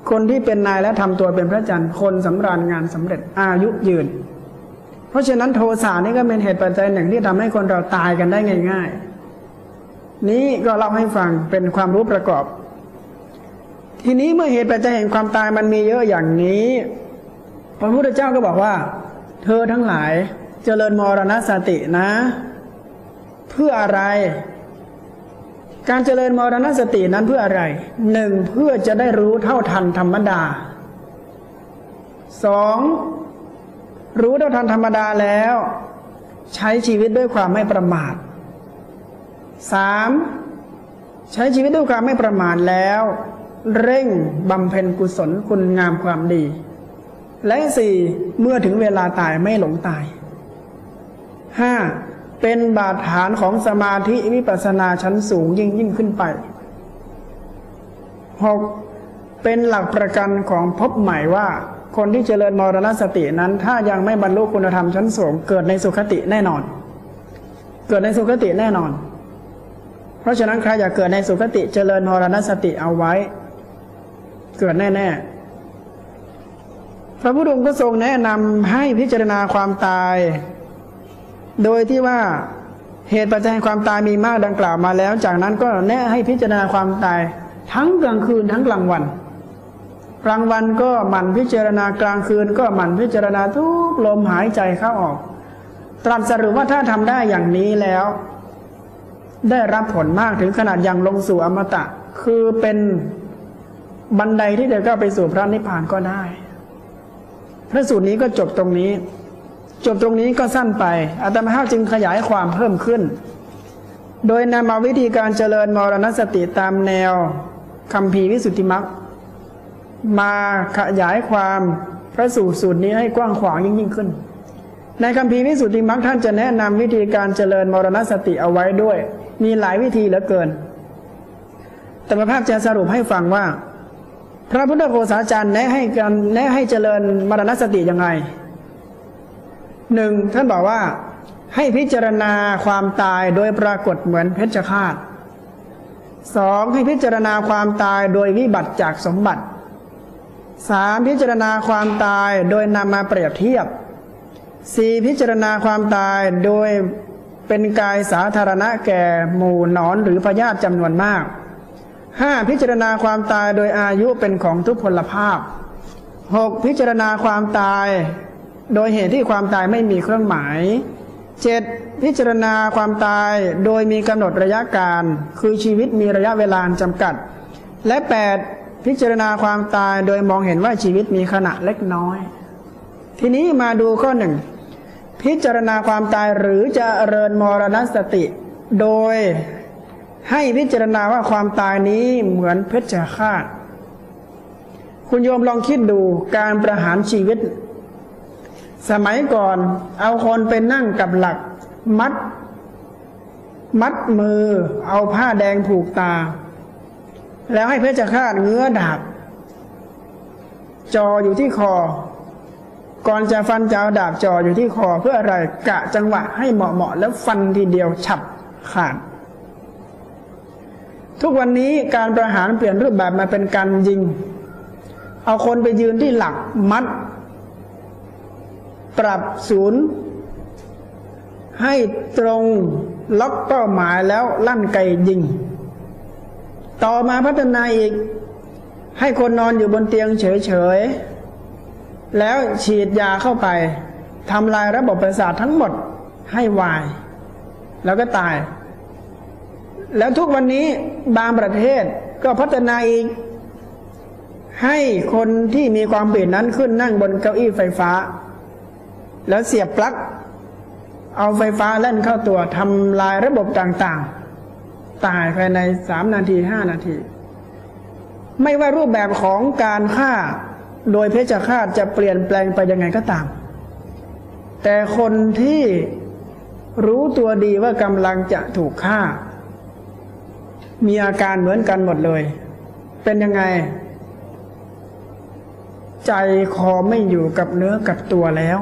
คนที่เป็นนายและทำตัวเป็นพระจันทร์ คนสำราญงานสำเร็จ อายุยืน เพราะฉะนั้นโทสะนี่ก็เป็นเหตุปัจจัยหนึ่งที่ทำให้คนเราตายกันได้ง่าย ๆ นี้ก็เล่าให้ฟังเป็นความรู้ประกอบ ทีนี้เมื่อเหตุปัจจัยแห่งความตายมันมีเยอะอย่างนี้ พระพุทธเจ้าก็บอกว่า เธอทั้งหลายเจริญมรณสตินะ เพื่ออะไร การเจริญมรณสตินั้นเพื่ออะไรหนึ่งเพื่อจะได้รู้เท่าทันธรรมดาสองรู้เท่าทันธรรมดาแล้ว ใช้ชีวิตด้วยความไม่ประมาทสามใช้ชีวิตด้วยความไม่ประมาทแล้ว เร่งบำเพ็ญกุศลคุณงามความดี และสี่เมื่อถึงเวลาตายไม่หลงตายห้าเป็นบาดฐานของสมาธิวิปัสสนาชั้นสูงยิ่งยิ่งขึ้นไปหกเป็นหลักประกันของพบใหม่ว่า คนที่เจริญมรณสตินั้น ถ้ายังไม่บรรลุคุณธรรมชั้นสูง เกิดในสุคติแน่นอน เกิดในสุคติแน่นอน เพราะฉะนั้นใครอยากเกิดในสุคติเจริญมรณสติเอาไว้ เกิดแน่ๆ พระพุทธองค์ก็ทรงแนะนำให้พิจารณาความตาย โดยที่ว่าเหตุปัจจัยความตายมีมากดังกล่าวมาแล้ว จากนั้นก็แนะให้พิจารณาความตาย ทั้งกลางคืนทั้งกลางวัน กลางวันก็หมั่นพิจารณากลางคืน ก็หมั่นพิจารณาทุกลมหายใจเข้าออก ตรัสสรุปว่าถ้าทำได้อย่างนี้แล้ว ได้รับผลมากถึงขนาดยังลงสู่อมตะ คือเป็น บันไดที่จะก้าวไปสู่พระนิพพานก็ได้ พระสูตรนี้ก็จบตรงนี้ จบตรงนี้ก็สั้นไปอาตมาภาพจึงขยายความเพิ่มขึ้น โดยนำมาวิธีการเจริญมรณสติตามแนวคำพีวิสุทธิมรรคมาขยายความพระสูตรสูตรนี้ให้กว้างขวางยิ่งยิ่งขึ้น ในคำพีวิสุทธิมรรคท่านจะแนะนำวิธีการเจริญมรณสติเอาไว้ด้วย มีหลายวิธีเหลือเกินแต่มาภาพจะสรุปให้ฟังว่า พระพุทธโฆษาจารย์แนะให้การแนะให้เจริญมรณสติยังไงหนึ่งท่านบอกว่าให้พิจารณาความตายโดยปรากฏเหมือนเพชฌฆาตสองให้พิจารณาความตายโดยวิบัติจากสมบัติสามพิจารณาความตายโดยนำมาเปรียบเทียบสี่พิจารณาความตายโดยเป็นกายสาธารณะแก่หมู่นอนหรือพยาธิจำนวนมาก ห้าพิจารณาความตายโดยอายุเป็นของทุพพลภาพหกพิจารณาความตาย โดยเหตุที่ความตายไม่มีเครื่องหมายเจ็ดพิจารณาความตายโดยมีกำหนดระยะการ คือชีวิตมีระยะเวลาจำกัด และแปดพิจารณาความตายโดยมองเห็นว่าชีวิตมีขณะเล็กน้อย ทีนี้มาดูข้อหนึ่งพิจารณาความตายหรือจะเริญมรณสติ โดย ให้พิจารณาว่าความตายนี้เหมือนเพชฌฆาต คุณโยมลองคิดดูการประหารชีวิต สมัยก่อนเอาคนไปนั่งกับหลัก มัด มัดมือ เอาผ้าแดงผูกตา แล้วให้เพชฌฆาตเงื้อดาบจออยู่ที่คอ ก่อนจะฟันจะเอาดาบจออยู่ที่คอเพื่ออะไรกะจังหวะให้เหมาะๆแล้วฟันทีเดียวฉับขาด ทุกวันนี้การประหารเปลี่ยนรูปแบบมาเป็นการยิง เอาคนไปยืนที่หลักมัด ปรับศูนย์ ให้ตรงล็อกเป้าหมายแล้วลั่นไกยิง ต่อมาพัฒนาอีก ให้คนนอนอยู่บนเตียงเฉยๆ แล้วฉีดยาเข้าไปทำลายระบบประสาททั้งหมดให้วาย แล้วก็ตาย แล้วทุกวันนี้บางประเทศก็พัฒนาอีก ให้คนที่มีความเปลี่ยนนั้นขึ้นนั่งบนเก้าอี้ไฟฟ้า แล้วเสียบปลั๊กเอาไฟฟ้าเล่นเข้าตัวทำลายระบบต่างๆ ตายภายในสามนาทีห้านาที ไม่ว่ารูปแบบของการฆ่าโดยเพชฌฆาตจะเปลี่ยนแปลงไปยังไงก็ตาม แต่คนที่รู้ตัวดีว่ากำลังจะถูกฆ่า มีอาการเหมือนกันหมดเลย เป็นยังไง ใจคอไม่อยู่กับเนื้อกับตัวแล้ว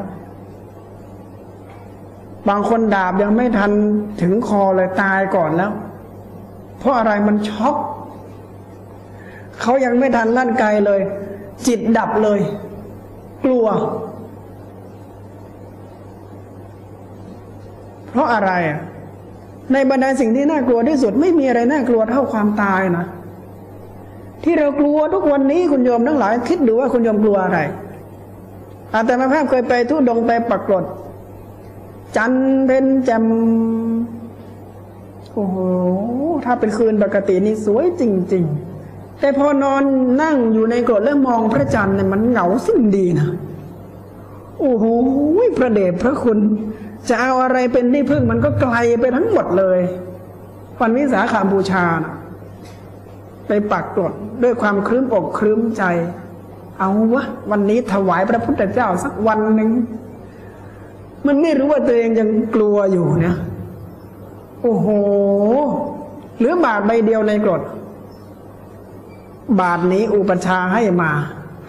บางคนดาบยังไม่ทันถึงคอเลยตายก่อนแล้ว เพราะอะไรมันช็อกเขายังไม่ทันลั่นไกลเลย จิตดับเลย กลัว เพราะอะไรอะ ในบรรดาสิ่งที่น่ากลัวที่สุดไม่มีอะไรน่ากลัวเท่าความตายนะ ที่เรากลัวทุกวันนี้คุณโยมทั้งหลาย คิดดูว่าคุณโยมกลัวอะไรอาตมาภาพเคยไปทุดงไปปักกรดจันเป็นแจมโอ้โหถ้าเป็นคืนปกตินี่สวยจริง ๆ แต่พอนอนนั่งอยู่ในกรดแล้วมองพระจันทร์เนี่ยมันเหงาสิ้นดีนะโอ้โหพระเดชพระคุณ จะเอาอะไรเป็นที่พึ่งมันก็ไกลไปทั้งหมดเลย วันวิสาขาบูชานะไปปักกรดด้วยความคลื้มอกคลื้มใจ เอาวะวันนี้ถวายพระพุทธเจ้าสักวันหนึ่งมันไม่รู้ว่าตัวเองยังกลัวอยู่เนี่ยโอ้โหหลือบาทใบเดียวในกรดบาทนี้อุปชาให้มา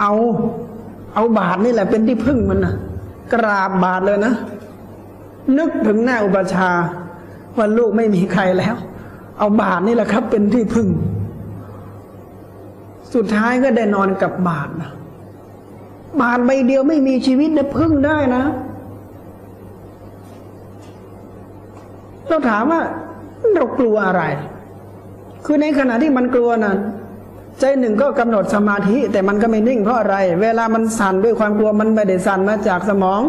เอา เอาบาทนี่แหละเป็นที่พึ่งมันนะกราบบาทเลยนะ นึกถึงหน้าอุปชาว่าลูกไม่มีใครแล้ว เอาบาทนี่แหละครับ เป็นที่พึ่ง สุดท้ายก็ได้นอนกับบาทนะบาทใบเดียวไม่มีชีวิตนะพึ่งได้นะเราถามว่าเรากลัวอะไร คือในขณะที่มันกลัวนะใจหนึ่งก็กำหนดสมาธิ แต่มันก็ไม่นิ่งเพราะอะไร เวลามันสั่นด้วยความกลัวมันไม่ได้สั่นมาจากสมอง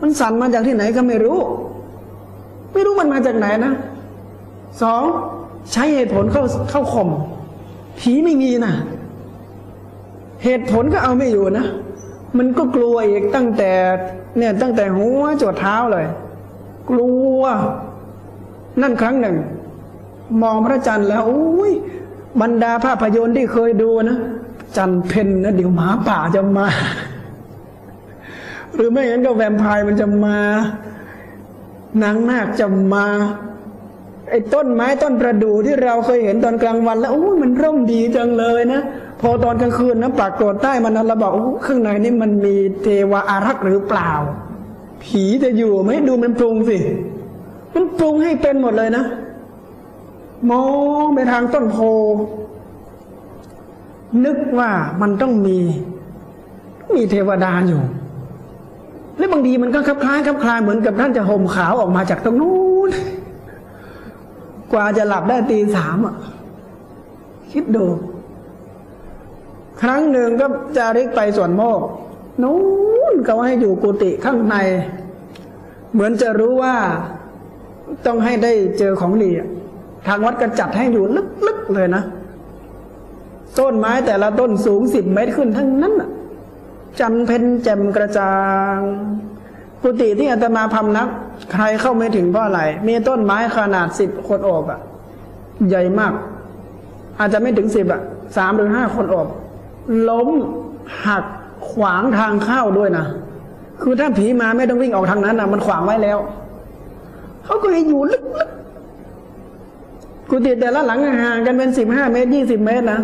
มันสั่นมาจากที่ไหนก็ไม่รู้ ไม่รู้มันมาจากไหนนะสองใช้เหตุผลเข้าเข้าข่มผีไม่มีนะเหตุผลก็เอาไม่อยู่นะ มันก็กลัวอีกตั้งแต่เนี่ยตั้งแต่หัวจดเท้าเลย กลัว นั่นครั้งหนึ่ง มองพระจันทร์แล้วอุ้ยบรรดาภาพยนตร์ที่เคยดูนะ จันทร์เพนนะเดี๋ยวหมาป่าจะมา หรือไม่งั้นก็แวมไพร์มันจะมานางนาคจะมาไอ้ต้นไม้ต้นประดู่ที่เราเคยเห็นตอนกลางวันแล้วโอ้ยมันร่มดีจังเลยนะพอตอนกลางคืนนะปากโกรธใต้มันนะเราบอกอข้างในนี่มันมีเทวาอารักษ์หรือเปล่า ผีจะอยู่ไหมดูมันปรุงสิ มันปรุงให้เป็นหมดเลยนะมองไปทางต้นโพ นึกว่ามันต้องมี มีเทวดาอยู่ และบางทีมันก็คลับคล้ายคลับคลายเหมือนกับท่านจะห่มขาวออกมาจากตรงนู้นกว่าจะหลับได้ตีสามอะ คิดดู ครั้งหนึ่งก็จาริกไปสวนโมกนู้นเขาให้อยู่กุฏิข้างใน เหมือนจะรู้ว่าต้องให้ได้เจอของดีทางวัดก็จัดให้อยู่ลึกๆเลยนะ ต้นไม้แต่ละต้นสูงสิบเมตรขึ้นทั้งนั้นน่ะ จันเพนแจ่มกระจางกุฏิที่อาตมาพำนัก ใครเข้าไม่ถึงเพราะอะไร มีต้นไม้ขนาดสิบคนโอบอะ ใหญ่มาก อาจจะไม่ถึงสิบอะสามหรือห้าคนโอบ ล้มหักขวางทางเข้าด้วยนะ คือถ้าผีมาไม่ต้องวิ่งออกทางนั้นนะมันขวางไว้แล้ว เขาก็ให้อยู่ลึกๆกุฏิแต่ละหลังห่างกันเป็นสิบห้าเมตรยี่สิบเมตรนะ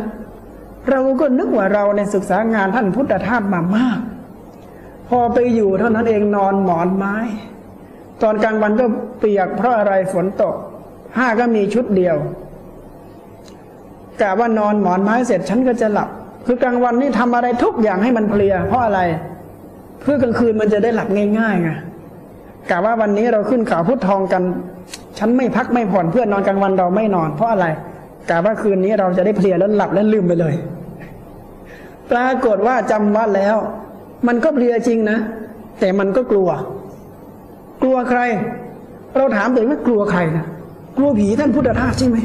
เราก็นึกว่าเราในศึกษางานท่านพุทธทาสมามาก พอไปอยู่เท่านั้นเองนอนหมอนไม้ ตอนกลางวันก็เปียกเพราะอะไรฝนตกผ้าก็มีชุดเดียวกะว่านอนหมอนไม้เสร็จฉันก็จะหลับ คือกลางวันนี่ทำอะไรทุกอย่างให้มันเพลีย เพราะอะไร เพื่อกลางคืนมันจะได้หลับง่ายๆไงกะว่าวันนี้เราขึ้นเขาพุทธทองกัน ฉันไม่พักไม่ผ่อนเพื่อนนอนกลางวันเราไม่นอน เพราะอะไร กะว่าคืนนี้เราจะได้เพลียแล้วหลับแล้วลืมไปเลย ปรากฏว่าจำวัดแล้ว มันก็เพลียจริงนะ แต่มันก็กลัว กลัวใคร เราถามตัวเองว่ากลัวใครนะกลัวผีท่านพุทธทาสใช่ไหม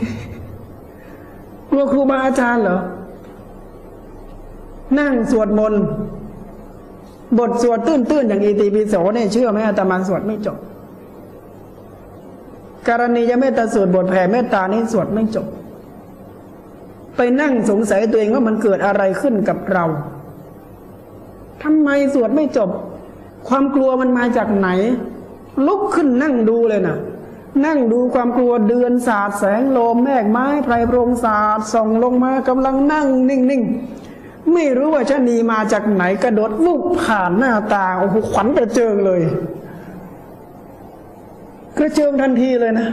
กลัวครูบาอาจารย์เหรอ นั่งสวดมนต์บทสวดตื้นๆอย่างอีติปิโสเนี่ยเชื่อไหมอาตมาสวดไม่จบ การณียเมตตาสวดบทแผ่เมตตานี้สวดไม่จบ ไปนั่งสงสัยตัวเองว่ามันเกิดอะไรขึ้นกับเราทำไมสวดไม่จบ ความกลัวมันมาจากไหน ลุกขึ้นนั่งดูเลยนะนั่งดูความกลัวเดือนสาดแสงลมแมกไม้ไพรโปรงสาดส่องลงมากำลังนั่งนิ่งๆไม่รู้ว่าชะนีมาจากไหนกระโดดวุบผ่านหน้าตาโอ้โหขวัญกระเจิงเลย กระเจิงทันทีเลยนะ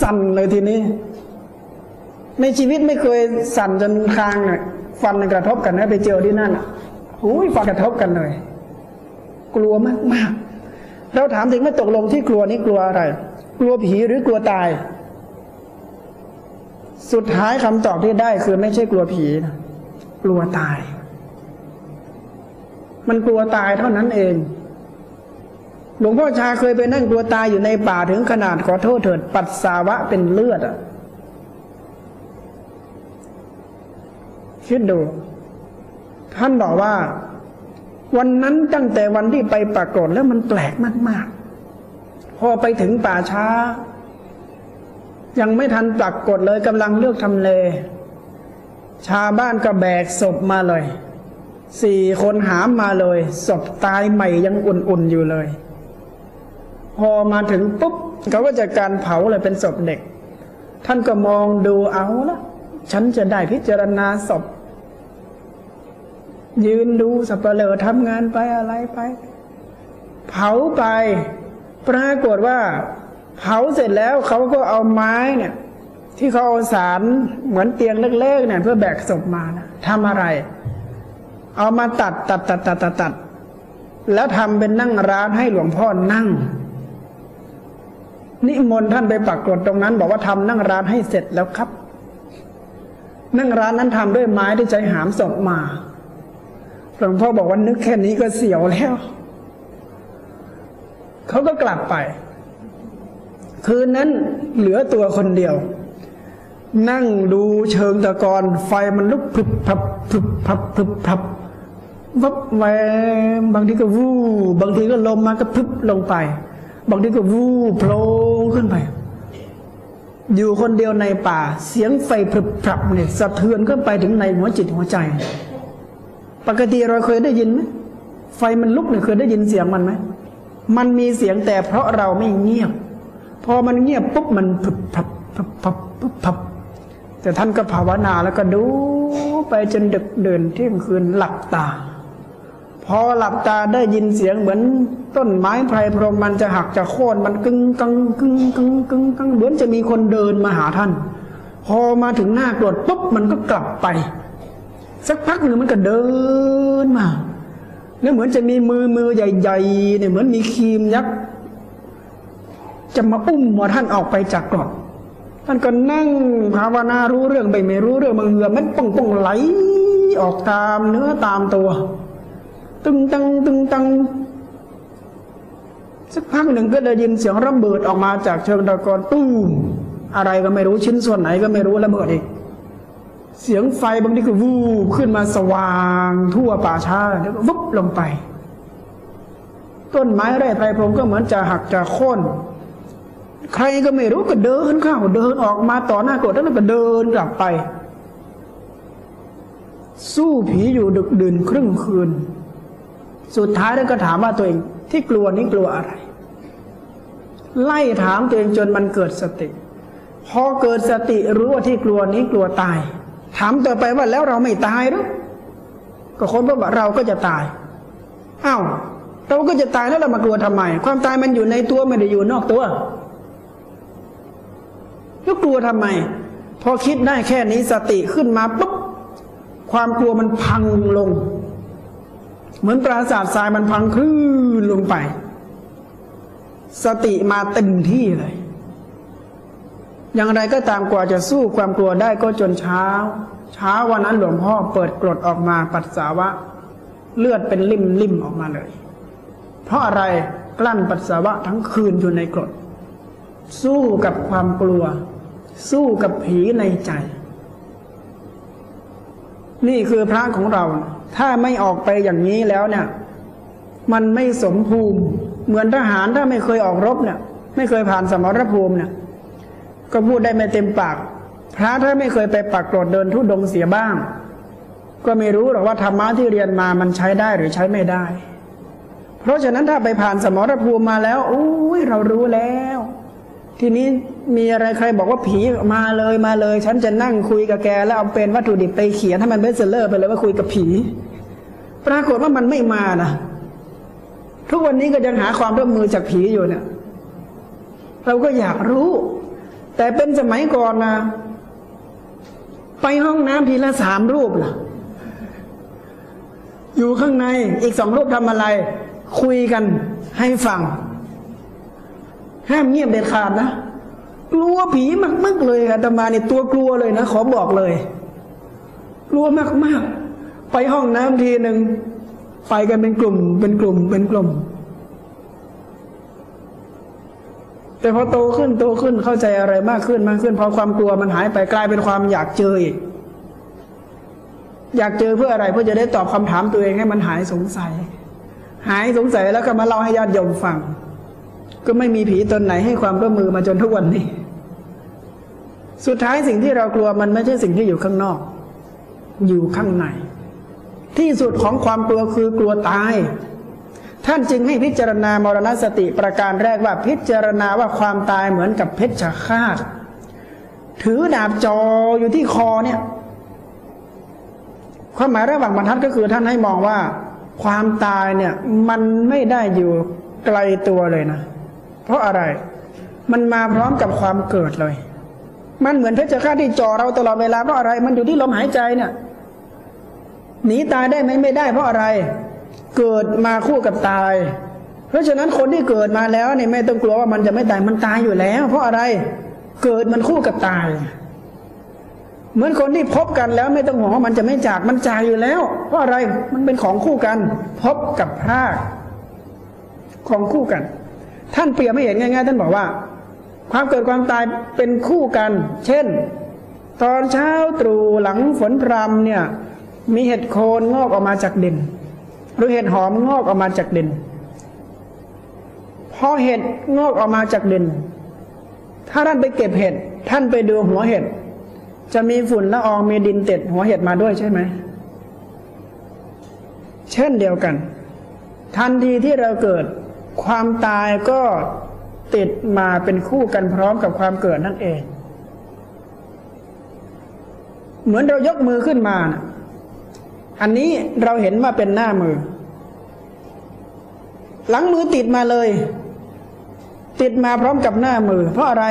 สั่นเลยทีนี้ ในชีวิตไม่เคยสั่นจนคางเนี่ยฟันกระทบกันนะไปเจอที่นั่นหูยฟันกระทบกันเลย กลัวมากมากเราถามถึงไม่ตกลงที่กลัวนี้กลัวอะไร กลัวผีหรือกลัวตาย สุดท้ายคำตอบที่ได้คือไม่ใช่กลัวผีนะกลัวตาย มันกลัวตายเท่านั้นเอง หลวงพ่อชาเคยไปนั่งกลัวตายอยู่ในป่าถึงขนาดขอโทษเถิด ปัสสาวะเป็นเลือดอะ คิดดู ท่านบอกว่า วันนั้นตั้งแต่วันที่ไปปรากฏแล้วมันแปลกมากๆ พอไปถึงป่าช้า ยังไม่ทันปรากฏเลยกำลังเลือกทำเล ชาวบ้านก็แบกศพมาเลยสี่คนหามมาเลยศพตายใหม่ยังอุ่นๆอยู่เลย พอมาถึงปุ๊บเขาก็จะการเผาเลยเป็นศพเด็ก ท่านก็มองดูเอาละฉันจะได้พิจารณาศพ ยืนดูสับเปลือทำงานไปอะไรไป เผาไป ปรากฏว่า เผาเสร็จแล้วเขาก็เอาไม้เนี่ย ที่เขาเอาสารเหมือนเตียงเล็กๆเนี่ยเพื่อแบกศพมานะทำอะไร เอามาตัดตัดตัดตัดตัดตัดแล้วทำเป็นนั่งร้านให้หลวงพ่อนั่ง นิมนต์ท่านไปปักกรดตรงนั้น บอกว่าทำนั่งร้านให้เสร็จแล้วครับ นั่งร้านนั้นทำด้วยไม้ที่ใจหามศพมา หลวงพ่อบอกว่านึกแค่นี้ก็เสียวแล้ว เขาก็กลับไป คืนนั้นเหลือตัวคนเดียว นั่งดูเชิงตะกอนไฟมันลุกพรึบพับพรึบพับพรึบพับวับแวมบางทีก็วูบางทีก็ลมมาก็พึบลงไป บางทีก็วูโผล่ขึ้นไป อยู่คนเดียวในป่า เสียงไฟพรึบพรับเนี่ยสะเทือนขึ้นไปถึงในหัวจิตหัวใจ ปกติเราเคยได้ยินไหมไฟมันลุกเนี่ยเคยได้ยินเสียงมันไหมมันมีเสียงแต่เพราะเราไม่เงียบ พอมันเงียบปุ๊บมันพรึบพับพรึบพับพึบพับ แต่ท่านก็ภาวนาแล้วก็ดูไปจนดึกเดินเที่ยงคืนหลับตา พอหลับตาได้ยินเสียงเหมือน ต้นไม้ไพรพรมมันจะหักจะโค่นมันกึ้งกังกึ้งกังกึ้งกังเหมือนจะมีคนเดินมาหาท่าน พอมาถึงหน้ากรดปุ๊บมันก็กลับไป สักพักหนึ่งมันก็เดินมา แล้วเหมือนจะมีมือมือใหญ่ๆเนี่ยเหมือนมีครีมยักษ์จะมาอุ้มหัวท่านออกไปจากกรดท่านก็นั่งภาวนารู้เรื่องไปไม่รู้เรื่องมันเหงื่อม็ดป่องป่องไหลออกตามเนื้อตามตัว ตึงตังตึงตังสักพักหนึ่งก็ได้ยินเสียงระเบิดออกมาจากเชิงตะกอนตู้มอะไรก็ไม่รู้ชิ้นส่วนไหนก็ไม่รู้ระเบิดอีก เสียงไฟบางทีก็วูบขึ้นมาสว่างทั่วป่าช้าแล้วก็วุบลงไป ต้นไม้ไร่ไพรพรมก็เหมือนจะหักจะโค่นใครก็ไม่รู้ก็เดินเข้าเดินออกมาต่อหน้ากดแล้วก็เดินกลับไป สู้ผีอยู่ดึกดื่นครึ่งคืน สุดท้ายแล้วก็ถามว่าตัวเองที่กลัวนี้กลัวอะไร ไล่ถามตัวเองจนมันเกิดสติ พอเกิดสติรู้ว่าที่กลัวนี้กลัวตาย ถามต่อไปว่าแล้วเราไม่ตายหรือก็คนบอกว่าเราก็จะตายอ้าวเราก็จะตายแล้วเรามากลัวทำไม ความตายมันอยู่ในตัวไม่ได้อยู่นอกตัวแล้วกลัวทำไม พอคิดได้แค่นี้สติขึ้นมาปุ๊บความกลัวมันพังลง เหมือนปราสาททรายมันพังคลื่นลงไป สติมาเต็มที่เลย อย่างไรก็ตามกว่าจะสู้ความกลัวได้ก็จนเช้า เช้าวันนั้นหลวงพ่อเปิดกรดออกมาปัสสาวะ เลือดเป็นลิ่มลิ่มออกมาเลย เพราะอะไรกลั้นปัสสาวะทั้งคืนอยู่ในกรด สู้กับความกลัว สู้กับผีในใจ นี่คือพระของเรา ถ้าไม่ออกไปอย่างนี้แล้วเนี่ย มันไม่สมภูมิ เหมือนทหารถ้าไม่เคยออกรบเนี่ย ไม่เคยผ่านสมรภูมิเนี่ย ก็พูดได้ไม่เต็มปาก พระถ้าไม่เคยไปปักกรดเดินทุดงเสียบ้าง ก็ไม่รู้หรอกว่าธรรมะที่เรียนมามันใช้ได้หรือใช้ไม่ได้ เพราะฉะนั้นถ้าไปผ่านสมรภูมิมาแล้วอุ้ยเรารู้แล้ว ทีนี้มีอะไรใครบอกว่าผีมาเลยมาเลย ฉันจะนั่งคุยกับแก แล้วเอาเป็นวัตถุดิบไปเขียนให้มัน best seller ไปเลยว่าคุยกับผี ปรากฏว่ามันไม่มานะทุกวันนี้ก็ยังหาความร่วมมือจากผีอยู่เนี่ย เราก็อยากรู้ แต่เป็นสมัยก่อนนะไปห้องน้ำทีละสามรูปล่ะ อยู่ข้างในอีกสองรูปทำอะไร คุยกันให้ฟัง ห้ามเงียบเด็ดขาดนะกลัวผีมากๆเลยอาตมาเนี่ยตัวกลัวเลยนะ ขอบอกเลย กลัวมากๆไปห้องน้ำทีหนึ่งไปกันเป็นกลุ่ม เป็นกลุ่ม เป็นกลุ่ม แต่พอโตขึ้นโตขึ้นเข้าใจอะไรมากขึ้นมากขึ้น พอความกลัวมันหายไปกลายเป็นความอยากเจออีกอยากเจอเพื่ออะไรเพื่อจะได้ตอบคำถามตัวเองให้มันหายสงสัย หายสงสัยแล้วก็มาเล่าให้ญาติโยมฟัง ก็ไม่มีผีตนไหนให้ความร่วมมือมาจนทุกวันนี้ สุดท้ายสิ่งที่เรากลัวมันไม่ใช่สิ่งที่อยู่ข้างนอก อยู่ข้างใน ที่สุดของความกลัวคือกลัวตาย ท่านจึงให้พิจารณามรณสติประการแรกว่าพิจารณาว่าความตายเหมือนกับเพชฌฆาต ถือดาบจออยู่ที่คอเนี่ยความหมายระหว่างบรรทัดก็คือท่านให้มองว่า ความตายเนี่ยมันไม่ได้อยู่ไกลตัวเลยนะ เพราะอะไร มันมาพร้อมกับความเกิดเลย มันเหมือนเพชฌฆาตที่จ่อเราตลอดเวลาเพราะอะไร มันอยู่ที่ลมหายใจเนี่ยหนีตายได้ไหมไม่ได้เพราะอะไร เกิดมาคู่กับตาย เพราะฉะนั้นคนที่เกิดมาแล้วเนี่ยไม่ต้องกลัวว่ามันจะไม่ตายมันตายอยู่แล้ว เพราะอะไรเกิดมันคู่กับตาย เหมือนคนที่พบกันแล้วไม่ต้องห่วงว่ามันจะไม่จากมันจากอยู่แล้ว เพราะอะไรมันเป็นของคู่กัน พบกับพรากของคู่กัน ท่านเปรียบไม่เห็นง่ายๆ ท่านบอกว่า ความเกิดความตายเป็นคู่กัน เช่น ตอนเช้าตรู่หลังฝนพรำเนี่ย มีเห็ดโคนงอกออกมาจากดิน หรือเห็ดหอมงอกออกมาจากดินพอเห็ดงอกออกมาจากดิน ถ้าท่านไปเก็บเห็ดท่านไปดูหัวเห็ดจะมีฝุ่นละอองมีดินต็ดหัวเห็ดมาด้วยใช่ไหม เช่นเดียวกัน ทันทีที่เราเกิด ความตายก็ติดมาเป็นคู่กันพร้อมกับความเกิดนั่นเอง เหมือนเรายกมือขึ้นมานะ อันนี้เราเห็นว่าเป็นหน้ามือ หลังมือติดมาเลย ติดมาพร้อมกับหน้ามือ เพราะอะไร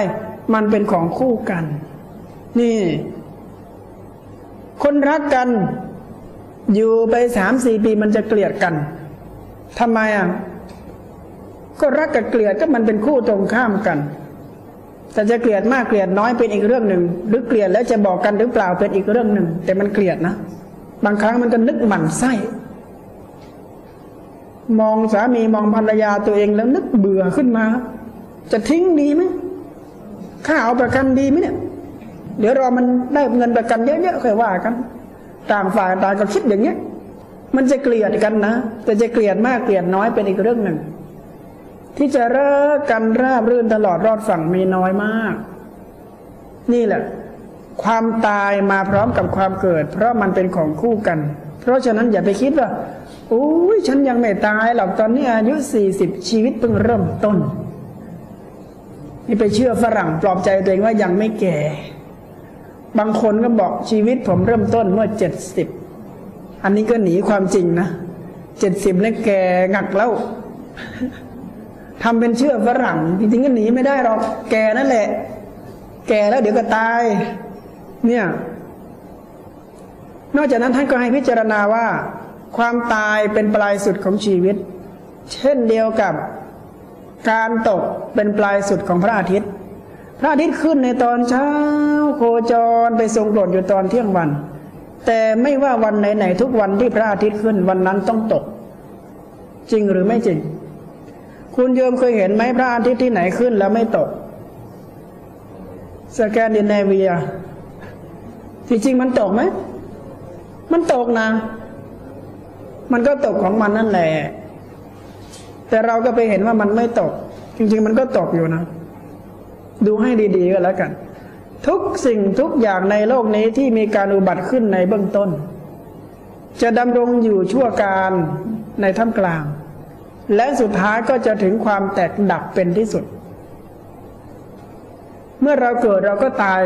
มันเป็นของคู่กัน นี่ คนรักกัน อยู่ไปสามสี่ปีมันจะเกลียดกันทำไมอะก็รักกับเกลียดก็มันเป็นคู่ตรงข้ามกัน แต่จะเกลียดมากเกลียดน้อยเป็นอีกเรื่องหนึ่ง หรือเกลียดแล้วจะบอกกันหรือเปล่าเป็นอีกเรื่องหนึ่ง แต่มันเกลียดนะ บางครั้งมันก็นึกหมั่นไส้ มองสามีมองภรรยาตัวเองแล้วนึกเบื่อขึ้นมา จะทิ้งดีไหมค่าเอาประกันดีไหมเนี่ย เดี๋ยวรอมันได้เงินประกันเยอะๆค่อยว่ากัน ต่างฝ่ายต่างก็คิดอย่างเงี้ย มันจะเกลียดกันนะ แต่จะเกลียดมากเกลียดน้อยเป็นอีกเรื่องหนึ่ง ที่จะเลิกกันราบรื่นตลอดรอดฝั่งมีน้อยมาก นี่แหละ ความตายมาพร้อมกับความเกิด เพราะมันเป็นของคู่กัน เพราะฉะนั้นอย่าไปคิดว่าโอ้ยฉันยังไม่ตายหรอกตอนนี้อายุสี่สิบชีวิตเพิ่งเริ่มต้น นี่ไปเชื่อฝรั่งปลอบใจตัวเองว่ายังไม่แก่ บางคนก็บอกชีวิตผมเริ่มต้นเมื่อเจ็ดสิบอันนี้ก็หนีความจริงนะเจ็ดสิบแล้วแก่งักแล้วทำเป็นเชื่อฝรั่งจริงๆก็หนีไม่ได้หรอกแก่นั่นแหละ แก่แล้วเดี๋ยวก็ตาย เนี่ยนอกจากนั้นท่านก็ให้พิจารณาว่า ความตายเป็นปลายสุดของชีวิต เช่นเดียวกับการตกเป็นปลายสุดของพระอาทิตย์ พระอาทิตย์ขึ้นในตอนเช้าโคจรไปทรงโปรดอยู่ตอนเที่ยงวัน แต่ไม่ว่าวันไหนๆทุกวันที่พระอาทิตย์ขึ้นวันนั้นต้องตก จริงหรือไม่จริง คุณโยมเคยเห็นไหมพระอาทิตย์ที่ไหนขึ้นแล้วไม่ตกสแกนดิเนเวีย ที่จริงมันตกไหมมันตกนะ มันก็ตกของมันนั่นแหละ แต่เราก็ไปเห็นว่ามันไม่ตก จริง ๆ มันก็ตกอยู่นะ ดูให้ดีๆก็แล้วกัน ทุกสิ่งทุกอย่างในโลกนี้ที่มีการอุบัติขึ้นในเบื้องต้น จะดำรงอยู่ชั่วการในท่ามกลาง และสุดท้ายก็จะถึงความแตกดับเป็นที่สุด เมื่อเราเกิดเราก็ตาย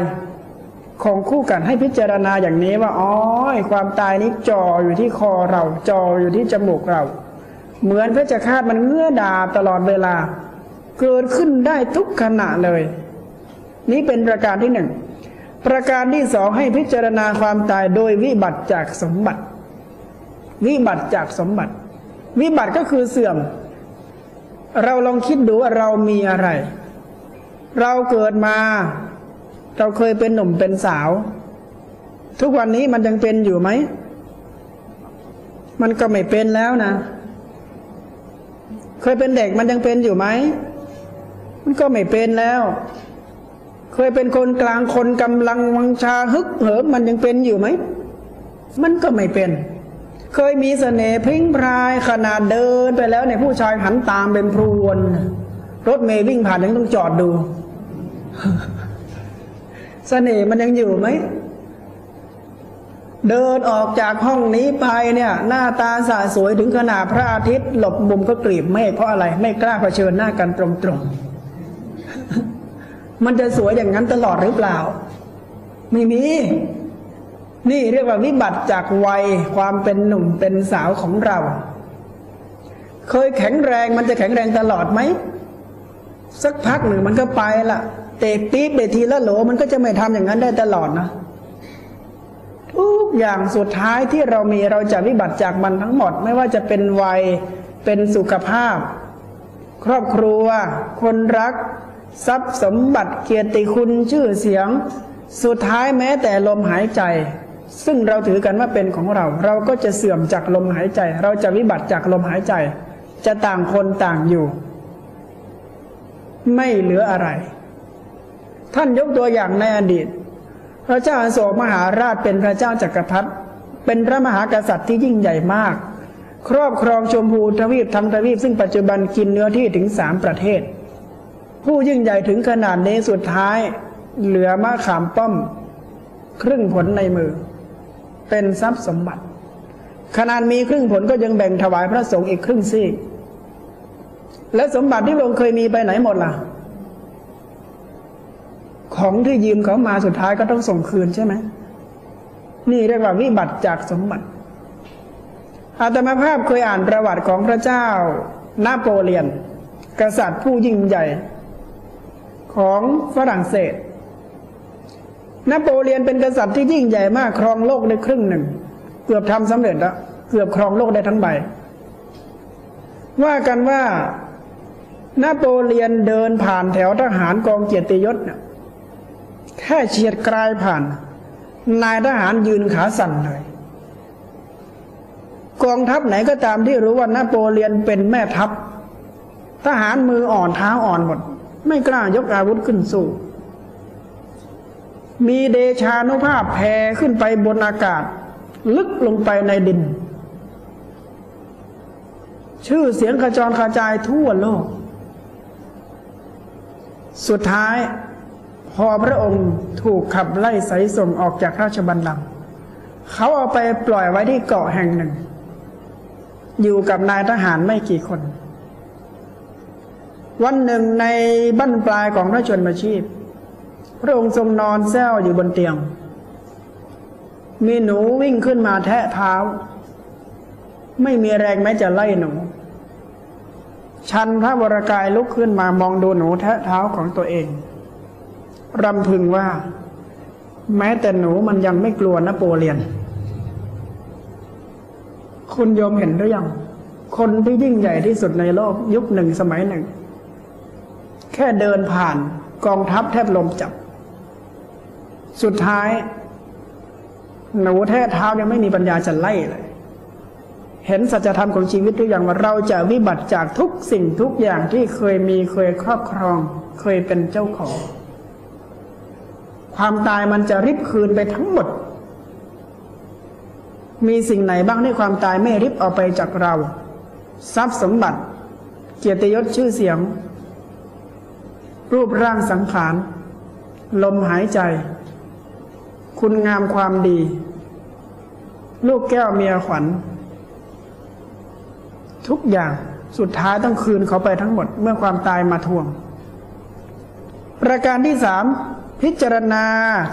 ของคู่กันให้พิจารณาอย่างนี้ว่าอ๋อความตายนี้จ่ออยู่ที่คอเราจ่ออยู่ที่จมูกเรา เหมือนพระเจ้าคาดมันเงื่อดาบตลอดเวลา เกิดขึ้นได้ทุกขณะเลย นี้เป็นประการที่หนึ่งประการที่สองให้พิจารณาความตายโดยวิบัติจากสมบัติ วิบัติจากสมบัติ วิบัติก็คือเสื่อม เราลองคิดดูว่าเรามีอะไร เราเกิดมา เราเคยเป็นหนุ่มเป็นสาว ทุกวันนี้มันยังเป็นอยู่ไหม มันก็ไม่เป็นแล้วนะ เคยเป็นเด็กมันยังเป็นอยู่ไหม มันก็ไม่เป็นแล้ว เคยเป็นคนกลางคนกำลังวังชาฮึกเหิมมันยังเป็นอยู่ไหม มันก็ไม่เป็น เคยมีเสน่ห์พิ้งพรายขนาดเดินไปแล้วเนี่ยผู้ชายหันตามเป็นพรวน รถเมย์วิ่งผ่านยังต้องจอดดู เสน่ห์มันยังอยู่ไหม เดินออกจากห้องนี้ไปเนี่ย หน้าตาสะสวยถึงขนาดพระอาทิตย์ หลบมุมก็กลีบเมฆเพราะอะไร ไม่กล้าเผชิญหน้ากันตรงๆ มันจะสวยอย่างนั้นตลอดหรือเปล่า ไม่มี นี่เรียกว่าวิบัติจากวัยความเป็นหนุ่มเป็นสาวของเรา เคยแข็งแรงมันจะแข็งแรงตลอดไหมสักพักหนึ่งมันก็ไปละ เตะปี๊บไปทีละโหลมันก็จะไม่ทำอย่างนั้นได้ตลอดนะทุกอย่างสุดท้ายที่เรามีเราจะวิบัติจากมันทั้งหมด ไม่ว่าจะเป็นวัยเป็นสุขภาพ ครอบครัว คนรัก ทรัพย์สมบัติเกียรติคุณชื่อเสียง สุดท้ายแม้แต่ลมหายใจ ซึ่งเราถือกันว่าเป็นของเรา เราก็จะเสื่อมจากลมหายใจ เราจะวิบัติจากลมหายใจ จะต่างคนต่างอยู่ ไม่เหลืออะไร ท่านยกตัวอย่างในอดีต พระเจ้าอโศกมหาราชเป็นพระเจ้าจักรพรรดิเป็นพระมหากษัตริย์ที่ยิ่งใหญ่มาก ครอบครองชมพูทวีปทั้งทวีปซึ่งปัจจุบันกินเนื้อที่ถึงสามประเทศ ผู้ยิ่งใหญ่ถึงขนาดนี้สุดท้าย เหลือมะขามป้อม ครึ่งผลในมือ เป็นทรัพย์สมบัติ ขนาดมีครึ่งผลก็ยังแบ่งถวายพระสงฆ์อีกครึ่งซีกและสมบัติที่พระองค์เคยมีไปไหนหมดล่ะ ของที่ยืมเขามาสุดท้ายก็ต้องส่งคืนใช่ไหม นี่เรียกว่าวิบัติจากสมบัติ อาตมาภาพเคยอ่านประวัติของพระเจ้า นาโปเลียน กษัตริย์ผู้ยิ่งใหญ่ ของฝรั่งเศสนโปเลียนเป็นกษัตริย์ที่ยิ่งใหญ่มากครองโลกได้ครึ่งหนึ่ง เกือบทำสำเร็จแล้ว เกือบครองโลกได้ทั้งใบ ว่ากันว่านโปเลียนเดินผ่านแถวทหารกองเกียรติยศเนี่ย แค่เฉียดกลายผ่าน นายทหารยืนขาสั่นเลยกองทัพไหนก็ตามที่รู้ว่านโปเลียนเป็นแม่ทัพ ทหารมืออ่อนเท้าอ่อนหมด ไม่กล้ายกอาวุธขึ้นสู้ มีเดชานุภาพแผ่ขึ้นไปบนอากาศ ลึกลงไปในดิน ชื่อเสียงกระจรกระจายทั่วโลก สุดท้าย อพระองค์ถูกขับไล่ไสส่งออกจากราชบัลลังก์เขาเอาไปปล่อยไว้ที่เกาะแห่งหนึ่ง อยู่กับนายทหารไม่กี่คน วันหนึ่งในบั้นปลายของพระชนมาชีพ พระองค์ทรงนอนแซวอยู่บนเตียง มีหนูวิ่งขึ้นมาแทะเท้า ไม่มีแรงแม้จะไล่หนู ชันพระวรากายลุกขึ้นมามองดูหนูแทะเท้าของตัวเอง รำพึงว่า แม้แต่หนูมันยังไม่กลัวนโปเลียน คุณโยมเห็นหรือยัง คนที่ยิ่งใหญ่ที่สุดในโลก ยุคหนึ่งสมัยหนึ่ง แค่เดินผ่านกองทัพแทบลมจับ สุดท้าย หนูแท้เท้าเนี่ยไม่มีปัญญาจะไล่เลยเห็นสัจธรรมของชีวิตทุกอย่างว่าเราจะวิบัติจากทุกสิ่งทุกอย่างที่เคยมีเคยครอบครอง เคยเป็นเจ้าของ ความตายมันจะริบคืนไปทั้งหมด มีสิ่งไหนบ้างที่ความตายไม่ริบเอาไปจากเรา ทรัพย์สมบัติ เกียรติยศชื่อเสียง รูปร่างสังขาร ลมหายใจ คุณงามความดี ลูกแก้วเมียขวัญ ทุกอย่างสุดท้ายต้องคืนเขาไปทั้งหมดเมื่อความตายมาทวง ประการที่สาม พิจารณา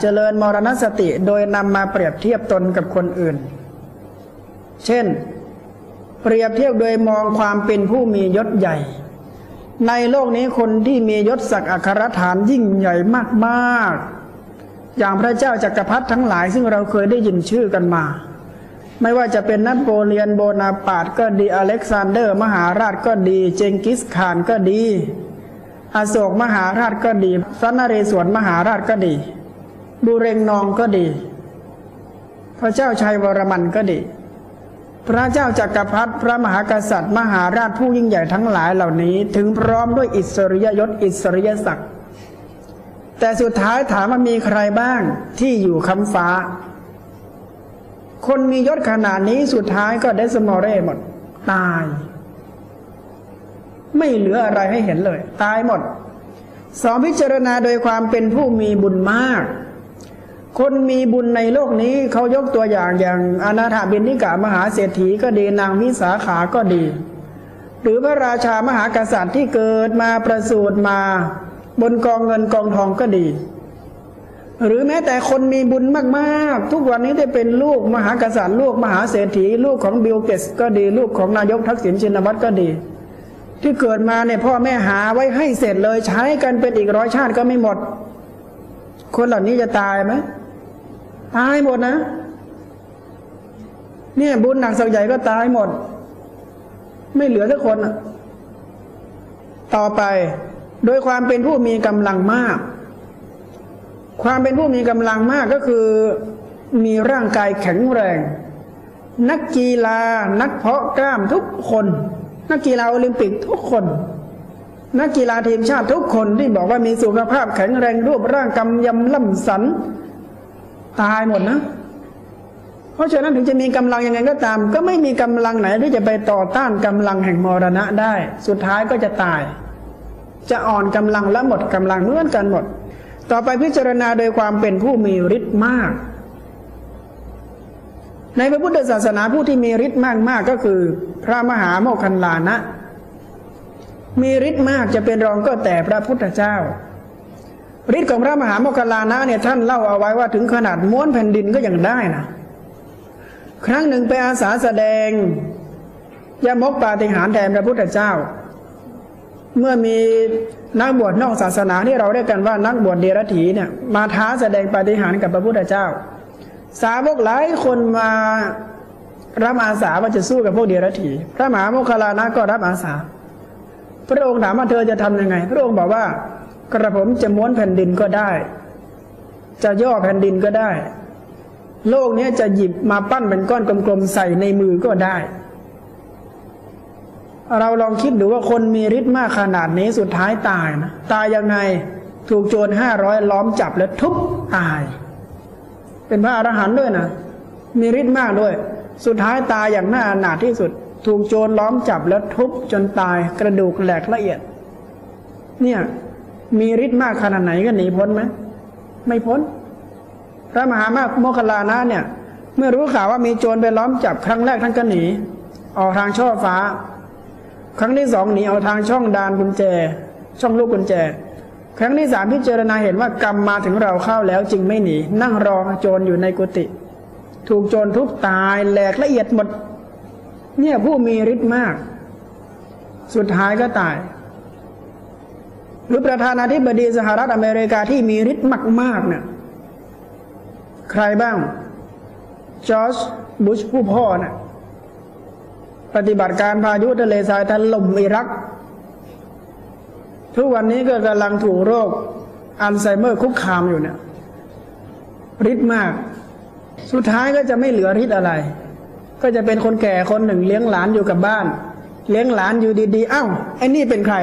เจริญมรณสติโดยนำมาเปรียบเทียบตนกับคนอื่น เช่น เปรียบเทียบโดยมองความเป็นผู้มียศใหญ่ ในโลกนี้คนที่มียศศักดิ์อัครฐานยิ่งใหญ่มากๆ อย่างพระเจ้าจักรพรรดิทั้งหลาย ซึ่งเราเคยได้ยินชื่อกันมา ไม่ว่าจะเป็นนโปเลียนโบนาปาร์ตก็ดีอเล็กซานเดอร์ มหาราชก็ดี เจงกิสข่านก็ดี อโศกมหาราชก็ดีพระนเรศวรมหาราชก็ดีบูเรงนองก็ดี พระเจ้าชัยวรมันก็ดี พระเจ้าจักรพรรดิพระมหากษัตริย์ มหาราชผู้ยิ่งใหญ่ทั้งหลายเหล่านี้ ถึงพร้อมด้วยอิสริยยศอิสริยศักดิ์แต่สุดท้ายถามว่ามีใครบ้างที่อยู่คำฟ้า คนมียศขนาดนี้สุดท้ายก็เดสมอเร่หมด ตาย ไม่เหลืออะไรให้เห็นเลย ตายหมดสองพิจารณาโดยความเป็นผู้มีบุญมาก คนมีบุญในโลกนี้เขายกตัวอย่างอย่างอนาถาบินนิกามหาเศรษฐีก็ดีนางวิสาขาก็ดี หรือพระราชามหากษัตริย์ที่เกิดมาประสูติมา บนกองเงินกองทองก็ดี หรือแม้แต่คนมีบุญมากๆ ทุกวันนี้ได้เป็นลูกมหากษัตริย์ ลูกมหาเศรษฐี ลูกของบิลเกสก็ดี ลูกของนายกทักษิณชินวัตรก็ดี ที่เกิดมาเนี่ยพ่อแม่หาไว้ให้เสร็จเลยใช้กันเป็นอีกร้อยชาติก็ไม่หมด คนเหล่านี้จะตายไหมตายหมดนะ เนี่ยบุญหนักสักใหญ่ก็ตายหมด ไม่เหลือสักคนต่อไปโดยความเป็นผู้มีกำลังมาก ความเป็นผู้มีกำลังมากก็คือมีร่างกายแข็งแรง นักกีฬานักเพาะกล้ามทุกคน นักกีฬาโอลิมปิกทุกคน นักกีฬาทีมชาติทุกคนที่บอกว่ามีสุขภาพแข็งแรงรูปร่างกำยำล่ำสัน ตายหมดนะ เพราะฉะนั้นถึงจะมีกำลังยังไงก็ตาม ก็ไม่มีกำลังไหนที่จะไปต่อต้านกำลังแห่งมรณะได้ สุดท้ายก็จะตาย จะอ่อนกำลังและหมดกำลังเหมือนกันหมด ต่อไปพิจารณาโดยความเป็นผู้มีฤทธิ์มาก ในพระพุทธศาสนาผู้ที่มีฤทธิ์มาก ๆ ก็คือ พระมหาโมคคัลลานะ มีฤทธิ์มากจะเป็นรองก็แต่พระพุทธเจ้าฤทธิ์ของพระมหาโมคคัลลานะเนี่ยท่านเล่าเอาไว้ว่าถึงขนาดม้วนแผ่นดินก็ยังได้นะครั้งหนึ่งไปอาสาแสดงยมกปาฏิหารแทนพระพุทธเจ้า เมื่อมีนักบวชนอกศาสนาที่เราเรียกกันว่านักบวชเดรัจฉีเนี่ยมาท้าแสดงปาฏิหาริย์กับพระพุทธเจ้า สาวกหลายคนมารับอาสาว่าจะสู้กับพวกเดรัจฉีพระมหาโมคคลานะก็รับอาสา พระองค์ถามว่าเธอจะทำยังไง พระองค์บอกว่ากระผมจะม้วนแผ่นดินก็ได้ จะย่อแผ่นดินก็ได้ โลกนี้จะหยิบมาปั้นเป็นก้อนกลมๆใส่ในมือก็ได้ เราลองคิดดูว่าคนมีฤทธิ์มากขนาดนี้สุดท้ายตายนะ ตายยังไงถูกโจรห้าร้อยล้อมจับแล้วทุบตาย เป็นพระอรหันต์ด้วยนะมีฤทธิ์มากด้วย สุดท้ายตายอย่างน่าอนาถที่สุด ถูกโจรล้อมจับแล้วทุบจนตายกระดูกแหลกละเอียด เนี่ยมีฤทธิ์มากขนาดไหนก็หนีพ้นไหมไม่พ้น พระมหามากโมคลลานะเนี่ย เมื่อรู้ข่าวว่ามีโจรไปล้อมจับครั้งแรกท่านก็หนีออกทางช่อฟ้า ครั้งที่สองหนีเอาทางช่องดานกุญแจ ช่องลูกกุญแจ ครั้งที่สามพิจารณาเห็นว่ากรรมมาถึงเราเข้าแล้วจึงไม่หนี นั่งรอโจรอยู่ในกุฏิถูกโจรทุบตายแหลกละเอียดหมด เนี่ยผู้มีฤทธิ์มาก สุดท้ายก็ตาย หรือประธานาธิบดีสหรัฐอเมริกาที่มีฤทธิ์มากๆเนี่ยใครบ้างจอร์จบุชผู้พ่อนะ่ะปฏิบัติการพายุทะเลทรายถล่มอิรัก ทุกวันนี้ก็กำลังถูกโรคอัลไซเมอร์คุกคามอยู่เนี่ยฤทธิ์มาก สุดท้ายก็จะไม่เหลือฤทธิ์อะไร ก็จะเป็นคนแก่คนหนึ่งเลี้ยงหลานอยู่กับบ้าน เลี้ยงหลานอยู่ดีๆ เอ้าไอ้นี่เป็นใคร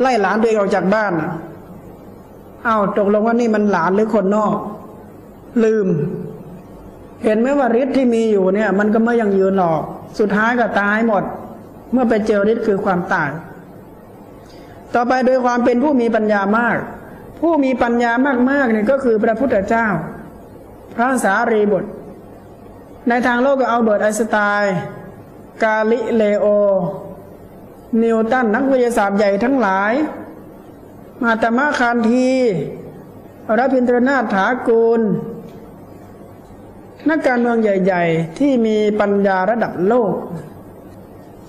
ไล่หลานตัวเองออกจากบ้านเอ้าตกลงว่านี่มันหลานหรือคนนอก ลืม เห็นไหมว่าฤทธิ์ที่มีอยู่เนี่ย มันก็ไม่ยังยืนหรอก สุดท้ายก็ตายหมด เมื่อไปเจอฤทธิ์คือความตาย ต่อไปโดยความเป็นผู้มีปัญญามาก ผู้มีปัญญามากๆเนี่ยก็คือพระพุทธเจ้า พระสารีบุตร ในทางโลกก็เอาเบิร์ตไอน์สไตน์กาลิเลโอ นิวตันนักวิทยาศาสตร์ใหญ่ทั้งหลาย มาตมะคานทีรพินทรนาถถากูล นักการเมืองใหญ่ ๆ ที่มีปัญญาระดับโลก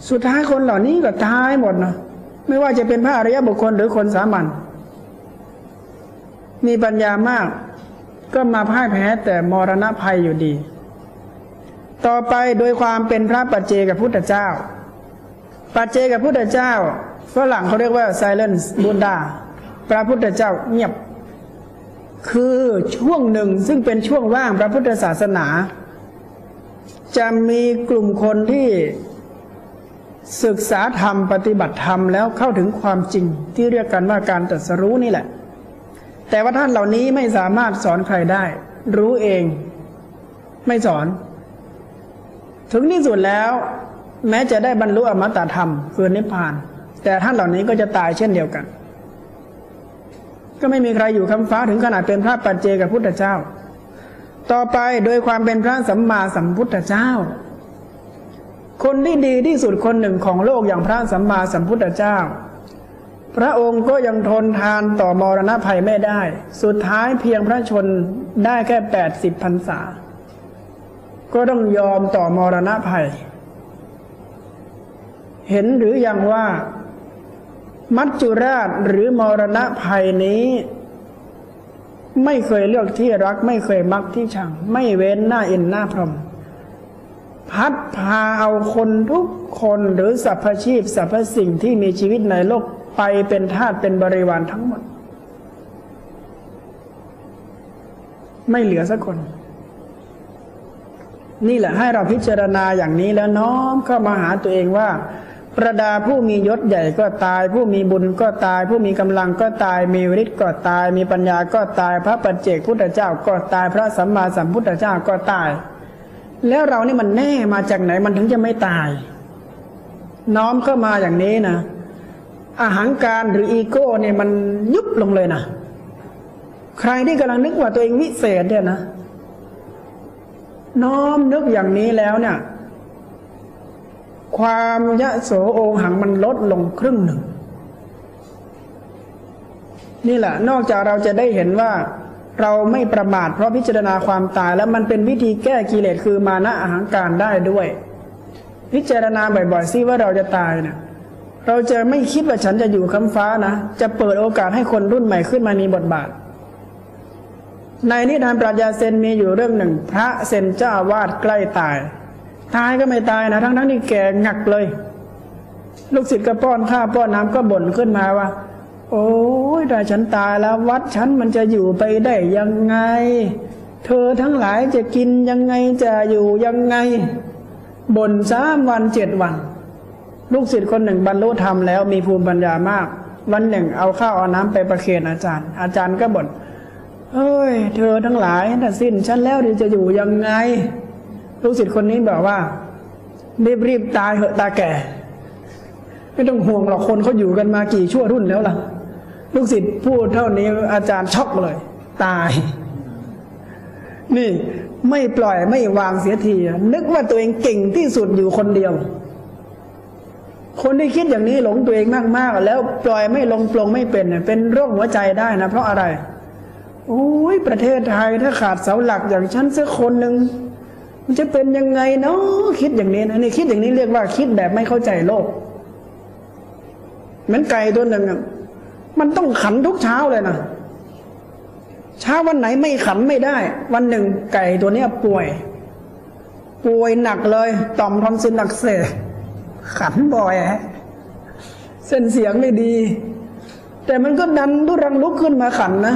สุดท้ายคนเหล่านี้ก็ตายหมดเนาะ ไม่ว่าจะเป็นพระอริยบุคคลหรือคนสามัญมีปัญญามาก ก็มาพ่ายแพ้แต่มรณะภัยอยู่ดี ต่อไปโดยความเป็นพระปัจเจกับพุทธเจ้า ปัจเจกับพุทธเจ้าฝรั่งเขาเรียกว่า silence Buddha พระพุทธเจ้าเงียบ คือช่วงหนึ่งซึ่งเป็นช่วงว่างพระพุทธศาสนา จะมีกลุ่มคนที่ ศึกษาธรรมปฏิบัติธรรมแล้วเข้าถึงความจริงที่เรียกกันว่าการตรัสรู้นี่แหละ แต่ว่าท่านเหล่านี้ไม่สามารถสอนใครได้ รู้เอง ไม่สอน ถึงที่สุดแล้ว แม้จะได้บรรลุอมตะธรรมคือนิพพาน แต่ท่านเหล่านี้ก็จะตายเช่นเดียวกัน ก็ไม่มีใครอยู่คำฟ้าถึงขนาดเป็นพระปัจเจกับพุทธเจ้า ต่อไปโดยความเป็นพระสัมมาสัมพุทธเจ้า คนที่ดีที่สุดคนหนึ่งของโลกอย่างพระสัมมาสัมพุทธเจ้า พระองค์ก็ยังทนทานต่อมรณะภัยไม่ได้ สุดท้ายเพียงพระชนได้แค่แปดสิบพรรษา ก็ต้องยอมต่อมรณะภัย เห็นหรือยังว่า มัจจุราชหรือมรณะภัยนี้ไม่เคยเลือกที่รักไม่เคยมักที่ชัง ไม่เว้นหน้าอินหน้าพรหม พัดพาเอาคนทุกคนหรือสรรพชีพสรรพสิ่งที่มีชีวิตในโลกไปเป็นทาสเป็นบริวารทั้งหมด ไม่เหลือสักคน นี่แหละให้เราพิจารณาอย่างนี้แล้วน้อมเข้ามาหาตัวเองว่า ประดาผู้มียศใหญ่ก็ตาย ผู้มีบุญก็ตาย ผู้มีกำลังก็ตาย มีฤทธิ์ก็ตาย มีปัญญาก็ตาย พระปัจเจกพุทธเจ้าก็ตาย พระสัมมาสัมพุทธเจ้าก็ตาย แล้วเรานี่มันแน่มาจากไหนมันถึงจะไม่ตาย น้อมเข้ามาอย่างนี้นะอาหารการหรืออีโก้เนี่ยมันยุบลงเลยนะใครที่กำลังนึกว่าตัวเองวิเศษเนี่ยนะน้อมนึกอย่างนี้แล้วเนี่ย ความยะโสโอหังมันลดลงครึ่งหนึ่ง นี่แหละ นอกจากเราจะได้เห็นว่า เราไม่ประมาทเพราะพิจารณาความตาย แล้วมันเป็นวิธีแก้กิเลสคือมานะอาหารการได้ด้วย พิจารณาบ่อยๆซิว่าเราจะตายเนะี่ยเราจะไม่คิดว่าฉันจะอยู่ค้ำฟ้านะ จะเปิดโอกาสให้คนรุ่นใหม่ขึ้นมามีบทบาท ในนิทานปรัชญาเซนมีอยู่เรื่องหนึ่ง พระเซนเจ้าวาดใกล้ตาย ตายก็ไม่ตายนะ ทั้งทั้งที่แก่งักเลย ลูกศิษย์ก็ป้อนข้าวป้อนน้ำก็บ่นขึ้นมาว่า โอ้ยถ้าฉันตายแล้ว วัดฉันมันจะอยู่ไปได้ยังไง เธอทั้งหลายจะกินยังไงจะอยู่ยังไงบ่นสามวันเจ็ดวัน ลูกศิษย์คนหนึ่งบรรลุธรรมแล้วมีภูมิปัญญามาก วันหนึ่งเอาข้าวเอาน้ำไปประเคนอาจารย์ อาจารย์ก็บ่นเอ้ย เธอทั้งหลายถ้าสิ้นฉันแล้วดีจะอยู่ยังไง ลูกศิษย์คนนี้บอกว่ารีบรีบตายเหอะตาแก่ ไม่ต้องห่วงหรอกคนเขาอยู่กันมากี่ชั่วรุ่นแล้วล่ะ ลูกศิษย์พูดเท่านี้อาจารย์ช็อกเลย ตาย นี่ไม่ปล่อยไม่วางเสียที นึกว่าตัวเองเก่งที่สุดอยู่คนเดียว คนที่คิดอย่างนี้หลงตัวเองมากๆ แล้วปล่อยไม่ลงปลงไม่เป็น เป็นโรคหัวใจได้นะ เพราะอะไรโอ้ยประเทศไทยถ้าขาดเสาหลักอย่างฉันสักคนหนึ่งมันจะเป็นยังไงเนาะคิดอย่างนี้นะนี่คิดอย่างนี้เรียกว่าคิดแบบไม่เข้าใจโลก เหมือนไก่ตัวหนึ่ง มันต้องขันทุกเช้าเลยนะเช้าวันไหนไม่ขันไม่ได้ วันหนึ่งไก่ตัวเนี้ยป่วย ป่วยหนักเลยต่อมทอนซิลหนักเสขันบ่อยฮะเส้นเสียงไม่ดี แต่มันก็ดันดุรังลุกขึ้นมาขันนะ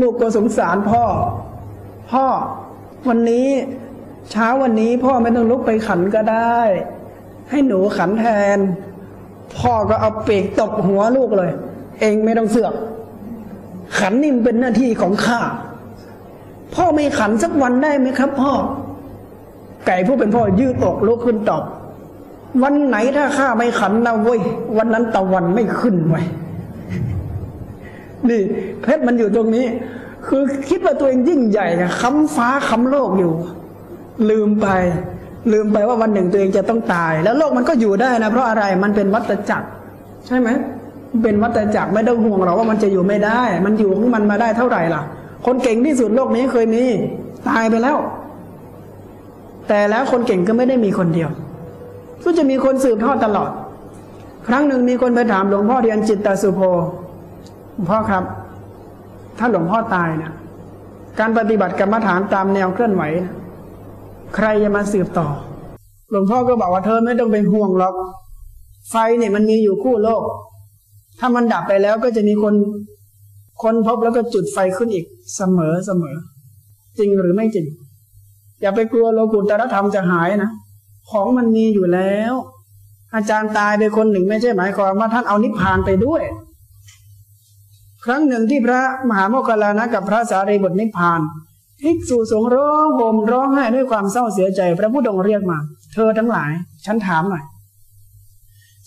ลูกก็สงสารพ่อ พ่อ วันนี้ เช้าวันนี้พ่อไม่ต้องลุกไปขันก็ได้ ให้หนูขันแทน พ่อก็เอาเปกตบหัวลูกเลย เองไม่ต้องเสือก ขันนี่มันเป็นหน้าที่ของข้า พ่อไม่ขันสักวันได้ไหมครับ พ่อ ไก่ผู้เป็นพ่อยืดอกลุกขึ้นตอบ วันไหนถ้าข้าไม่ขันนะเว้ยวันนั้นตะวันไม่ขึ้นไว้นี่เพชรมันอยู่ตรงนี้ คือคิดว่าตัวเองยิ่งใหญ่ค้ำฟ้าค้ำโลกอยู่ ลืมไป ลืมไปว่าวันหนึ่งตัวเองจะต้องตาย แล้วโลกมันก็อยู่ได้นะ เพราะอะไรมันเป็นวัฏจักร ใช่ไหม เป็นวัฏจักรไม่ต้องห่วงหรอกว่ามันจะอยู่ไม่ได้ มันอยู่ของมันมาได้เท่าไหร่ล่ะ คนเก่งที่สุดโลกนี้เคยมีตายไปแล้ว แต่แล้วคนเก่งก็ไม่ได้มีคนเดียวก็จะมีคนสืบทอดตลอด ครั้งหนึ่งมีคนไปถามหลวงพ่อเรียนจิตตสุโภหลวงพ่อครับ ถ้าหลวงพ่อตายนะการปฏิบัติกรรมฐานตามแนวเคลื่อนไหวนะใครจะมาสืบต่อ หลวงพ่อก็บอกว่าเธอไม่ต้องเป็นห่วงหรอก ไฟเนี่ยมันมีอยู่คู่โลก ถ้ามันดับไปแล้วก็จะมีคนคนพบแล้วก็จุดไฟขึ้นอีกเสมอเสมอ จริงหรือไม่จริง อย่าไปกลัวโลกุตตรธรรมจะหายนะ ของมันมีอยู่แล้ว อาจารย์ตายไปคนหนึ่งไม่ใช่หมายความว่าท่านเอานิพพานไปด้วย ครั้งหนึ่งที่พระมหาโมคคลานะกับพระสารีบุตรนิพพานภิกษุสงฆ์ร้องโหมร้องไห้ด้วยความเศร้าเสียใจ พระพุทธองค์เรียกมา เธอทั้งหลาย ฉันถามหน่อย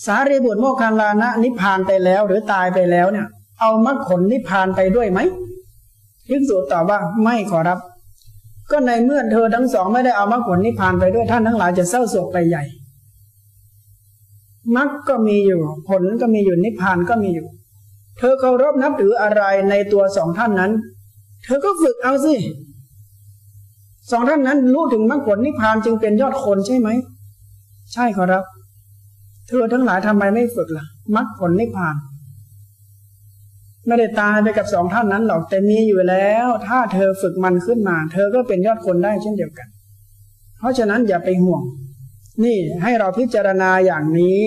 สารีบุตรโมคคลานะนิพพานไปแล้ว หรือตายไปแล้วเนี่ย เอามรรคผลนิพพานไปด้วยไหมภิกษุตอบว่าไม่ขอรับ ก็ในเมื่อเธอทั้งสองไม่ได้เอามรรคผลนิพพานไปด้วยท่านทั้งหลายจะเศร้าโศกไปใหญ่มรรคก็มีอยู่ ผลก็มีอยู่นิพพานก็มีอยู่ เธอเคารพนับถืออะไรในตัวสองท่านนั้น เธอก็ฝึกเอาสิสองท่านนั้นรู้ถึงมรรคผลนิพพานจึงเป็นยอดคนใช่ไหม ใช่ขอรับ เธอทั้งหลายทำไมไม่ฝึกล่ะมรรคผลนิพพาน ไม่ได้ตายไปกับสองท่านนั้นหรอกแต่มีอยู่แล้ว ถ้าเธอฝึกมันขึ้นมา เธอก็เป็นยอดคนได้เช่นเดียวกัน เพราะฉะนั้นอย่าไปห่วง นี่ให้เราพิจารณาอย่างนี้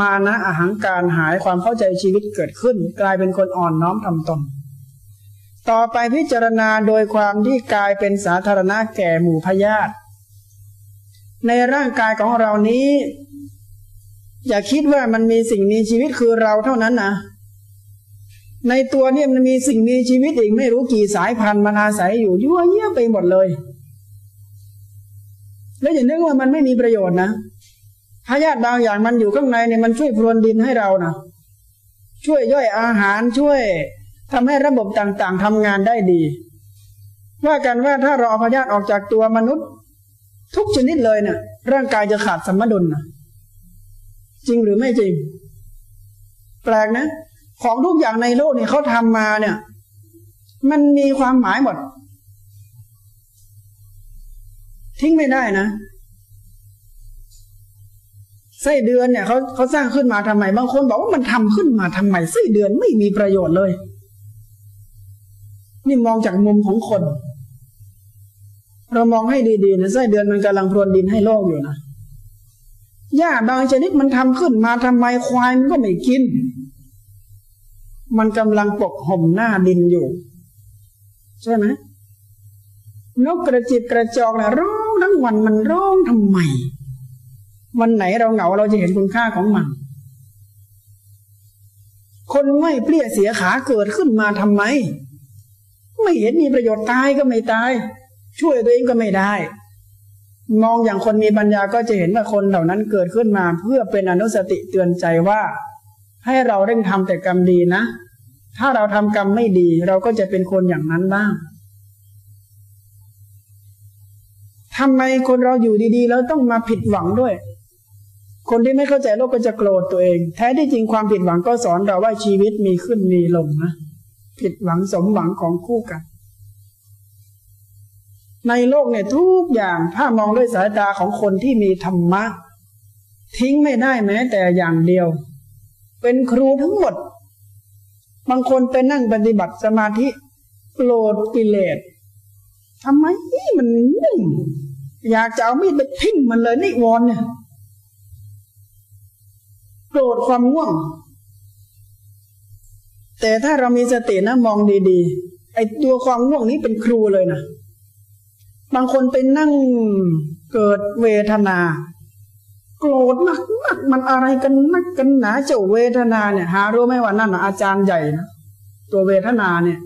มานะอาหังการหายความเข้าใจชีวิตเกิดขึ้น กลายเป็นคนอ่อนน้อมทำตนต่อไปพิจารณาโดยความที่กายเป็นสาธารณะแก่หมู่พยาธิในร่างกายของเรานี้ อย่าคิดว่ามันมีสิ่งมีชีวิตคือเราเท่านั้นนะในตัวเนี่ยมันมีสิ่งมีชีวิตอีกไม่รู้กี่สายพันธุ์มันอาศัยอยู่ยั่วเยี่ยไปหมดเลย แล้วอย่านึกว่ามันไม่มีประโยชน์นะพยาธิบางอย่างมันอยู่ข้างในเนี่ยมันช่วยพรวนดินให้เรานะช่วยย่อยอาหารช่วยทำให้ระบบต่างๆทำงานได้ดี ว่ากันว่าถ้าเราเอาพยาธิออกจากตัวมนุษย์ ทุกชนิดเลยเนะ่ยร่างกายจะขาดสมดุลนะ จริงหรือไม่จริง แปลกนะ ของทุกอย่างในโลกนี่เขาทำมาเนี่ย มันมีความหมายหมด ทิ้งไม่ได้นะไส้เดือนเนี่ยเขาเขาสร้างขึ้นมาทำไม บางคนบอกว่ามันทำขึ้นมาทำไมไส้เดือนไม่มีประโยชน์เลย นี่มองจากมุมของคน เรามองให้ดีๆนะไส้เดือนมันกำลังพรวนดินให้โลกอยู่นะ หญ้าบางชนิดมันทำขึ้นมาทำไมควายมันก็ไม่กิน มันกำลังปกห่มหน้าดินอยู่ ใช่ไหมนกกระจิบกระจอกนะร้องทั้งวันมันร้องทำไม วันไหนเราเหงาเราจะเห็นคุณค่าของมัน คนไม่เปรี้ยเสียขาเกิดขึ้นมาทำไม ไม่เห็นมีประโยชน์ตายก็ไม่ตาย ช่วยตัวเองก็ไม่ได้ มองอย่างคนมีปัญญาก็จะเห็นว่าคนเหล่านั้นเกิดขึ้นมา เพื่อเป็นอนุสติเตือนใจว่า ให้เราเร่งทำแต่กรรมดีนะ ถ้าเราทำกรรมไม่ดี เราก็จะเป็นคนอย่างนั้นบ้างทำไมคนเราอยู่ดีๆ แล้วต้องมาผิดหวังด้วย คนที่ไม่เข้าใจโลกก็จะโกรธตัวเอง แท้ที่จริงความผิดหวังก็สอนเราว่าชีวิตมีขึ้นมีลงนะผิดหวังสมหวังของคู่กัน ในโลกเนี่ยทุกอย่างถ้ามองด้วยสายตาของคนที่มีธรรมะ ทิ้งไม่ได้แม้แต่อย่างเดียว เป็นครูทั้งหมด บางคนไปนั่งปฏิบัติสมาธิโกรธกิเลสทำไมมันนิ่งอยากจะเอามีดไปทิ่มมันเลยนิวรณ์เนี่ยโกรธความง่วง แต่ถ้าเรามีสตินะมองดีๆ ไอ้ตัวความง่วงนี้เป็นครูเลยนะ บางคนไปนั่งเกิดเวทนา โกรธมากมากมันอะไรกันนักกันหนาเจ้าเวทนาเนี่ย หารู้ไหมว่านั่นอาจารย์ใหญ่นะตัวเวทนาเนี่ย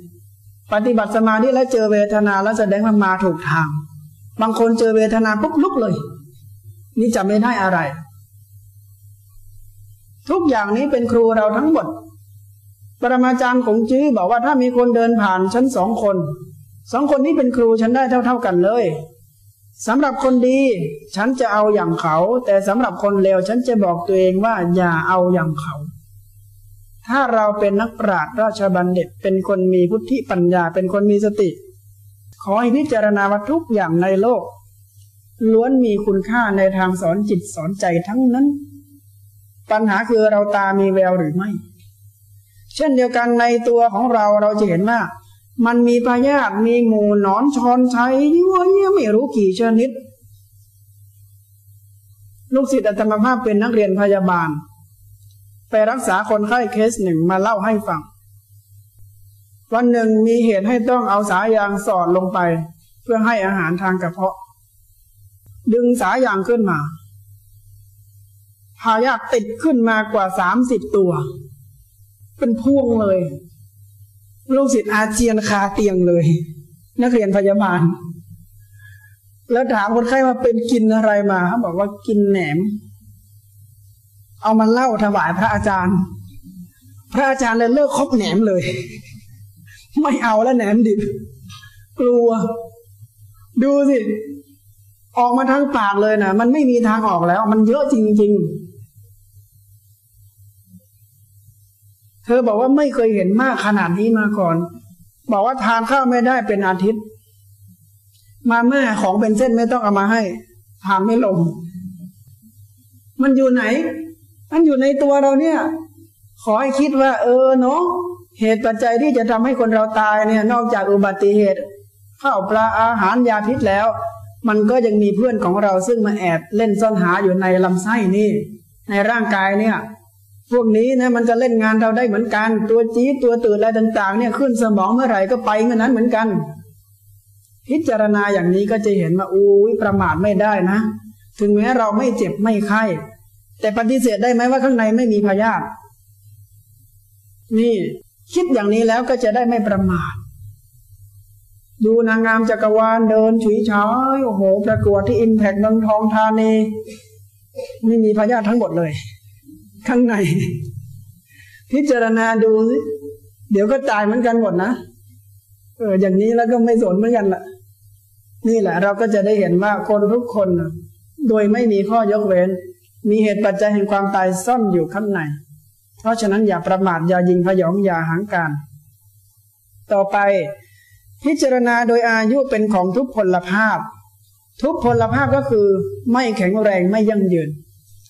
ปฏิบัติสมาธิแล้วเจอเวทนาแล้วแสดงว่ามาถูกทาง บางคนเจอเวทนาปุ๊บลุกเลย นี่จะไม่ได้อะไร ทุกอย่างนี้เป็นครูเราทั้งหมดปรมาจารย์ของจื้อบอกว่าถ้ามีคนเดินผ่านฉันสองคน สองคนนี้เป็นครูฉันได้เท่า ๆกันเลยสำหรับคนดีฉันจะเอาอย่างเขา แต่สำหรับคนเลวฉันจะบอกตัวเองว่าอย่าเอาอย่างเขา ถ้าเราเป็นนักปราชญ์ราชบัณฑิตเป็นคนมีพุทธิปัญญาเป็นคนมีสติ ขอให้พิจารณาว่าทุกอย่างในโลก ล้วนมีคุณค่าในทางสอนจิตสอนใจทั้งนั้น ปัญหาคือเราตามีแววหรือไม่ เช่นเดียวกันในตัวของเราเราจะเห็นว่า มันมีพยาธิมีหมูหนอนชอนชัยยั่วเยี่ยไม่รู้กี่ชนิด ลูกศิษย์อัตมภาพเป็นนักเรียนพยาบาล ไปรักษาคนไข้เคสหนึ่งมาเล่าให้ฟัง วันหนึ่งมีเหตุให้ต้องเอาสายยางสอดลงไป เพื่อให้อาหารทางกระเพาะ ดึงสายยางขึ้นมาพายาติดขึ้นมากว่าสามสิบตัว เป็นพ่วงเลย ลูกศิษย์อาเจียนคาเตียงเลย นักเรียนพยาบาล แล้วถามคนไข้ว่าเป็นกินอะไรมาเขาบอกว่ากินแหนม เอามาเล่าถวายพระอาจารย์ พระอาจารย์เลยเลิกคบแหนมเลย ไม่เอาแล้วแหนมดิบ กลัว ดูสิ ออกมาทั้งปากเลยนะมันไม่มีทางออกแล้ว มันเยอะจริง ๆ เธอบอกว่าไม่เคยเห็นมากขนาดนี้มาก่อน บอกว่าทานข้าวไม่ได้เป็นอาทิตย์ มาแม่ของเป็นเส้นไม่ต้องเอามาให้ทานไม่ลง มันอยู่ไหน มันอยู่ในตัวเราเนี่ย ขอให้คิดว่า เออเนาะเหตุปัจจัยที่จะทำให้คนเราตายเนี่ย นอกจากอุบัติเหตุข้าวปลาอาหารยาพิษแล้ว มันก็ยังมีเพื่อนของเราซึ่งมาแอบเล่นซ่อนหาอยู่ในลำไส้นี่ ในร่างกายเนี่ย พวกนี้นะมันจะเล่นงานเราได้เหมือนกัน ตัวจี๊ดตัวตื่นอะไรต่าง ๆ เนี่ยขึ้นสมองเมื่อไหร่ก็ไปเมื่อนั้นเหมือนกัน พิจารณาอย่างนี้ก็จะเห็นว่าอู้ยประมาทไม่ได้นะ ถึงแม้เราไม่เจ็บไม่ไข้แต่ปฏิเสธได้ไหมว่าข้างในไม่มีพยาธินี่คิดอย่างนี้แล้วก็จะได้ไม่ประมาท ดูนางงามจักรวาลเดินฉุยฉายโอ้โห ประกวดที่อิมแพกเมืองทองธานีไม่มีพยาธิทั้งหมดเลย ข้างใน พิจารณาดูสิเดี๋ยวก็ตายเหมือนกันหมดนะเอออย่างนี้แล้วก็ไม่สนเหมือนกันละนี่แหละ เราก็จะได้เห็นว่าคนทุกคนโดยไม่มีข้อยกเว้น มีเหตุปัจจัยแห่งความตายซ่อนอยู่ข้างใน เพราะฉะนั้นอย่าประมาทอย่ายิงพยองอย่าหางการ ต่อไป พิจารณาโดยอายุเป็นของทุกพลภาพ ทุกพลภาพก็คือ ไม่แข็งแรงไม่ยั่งยืน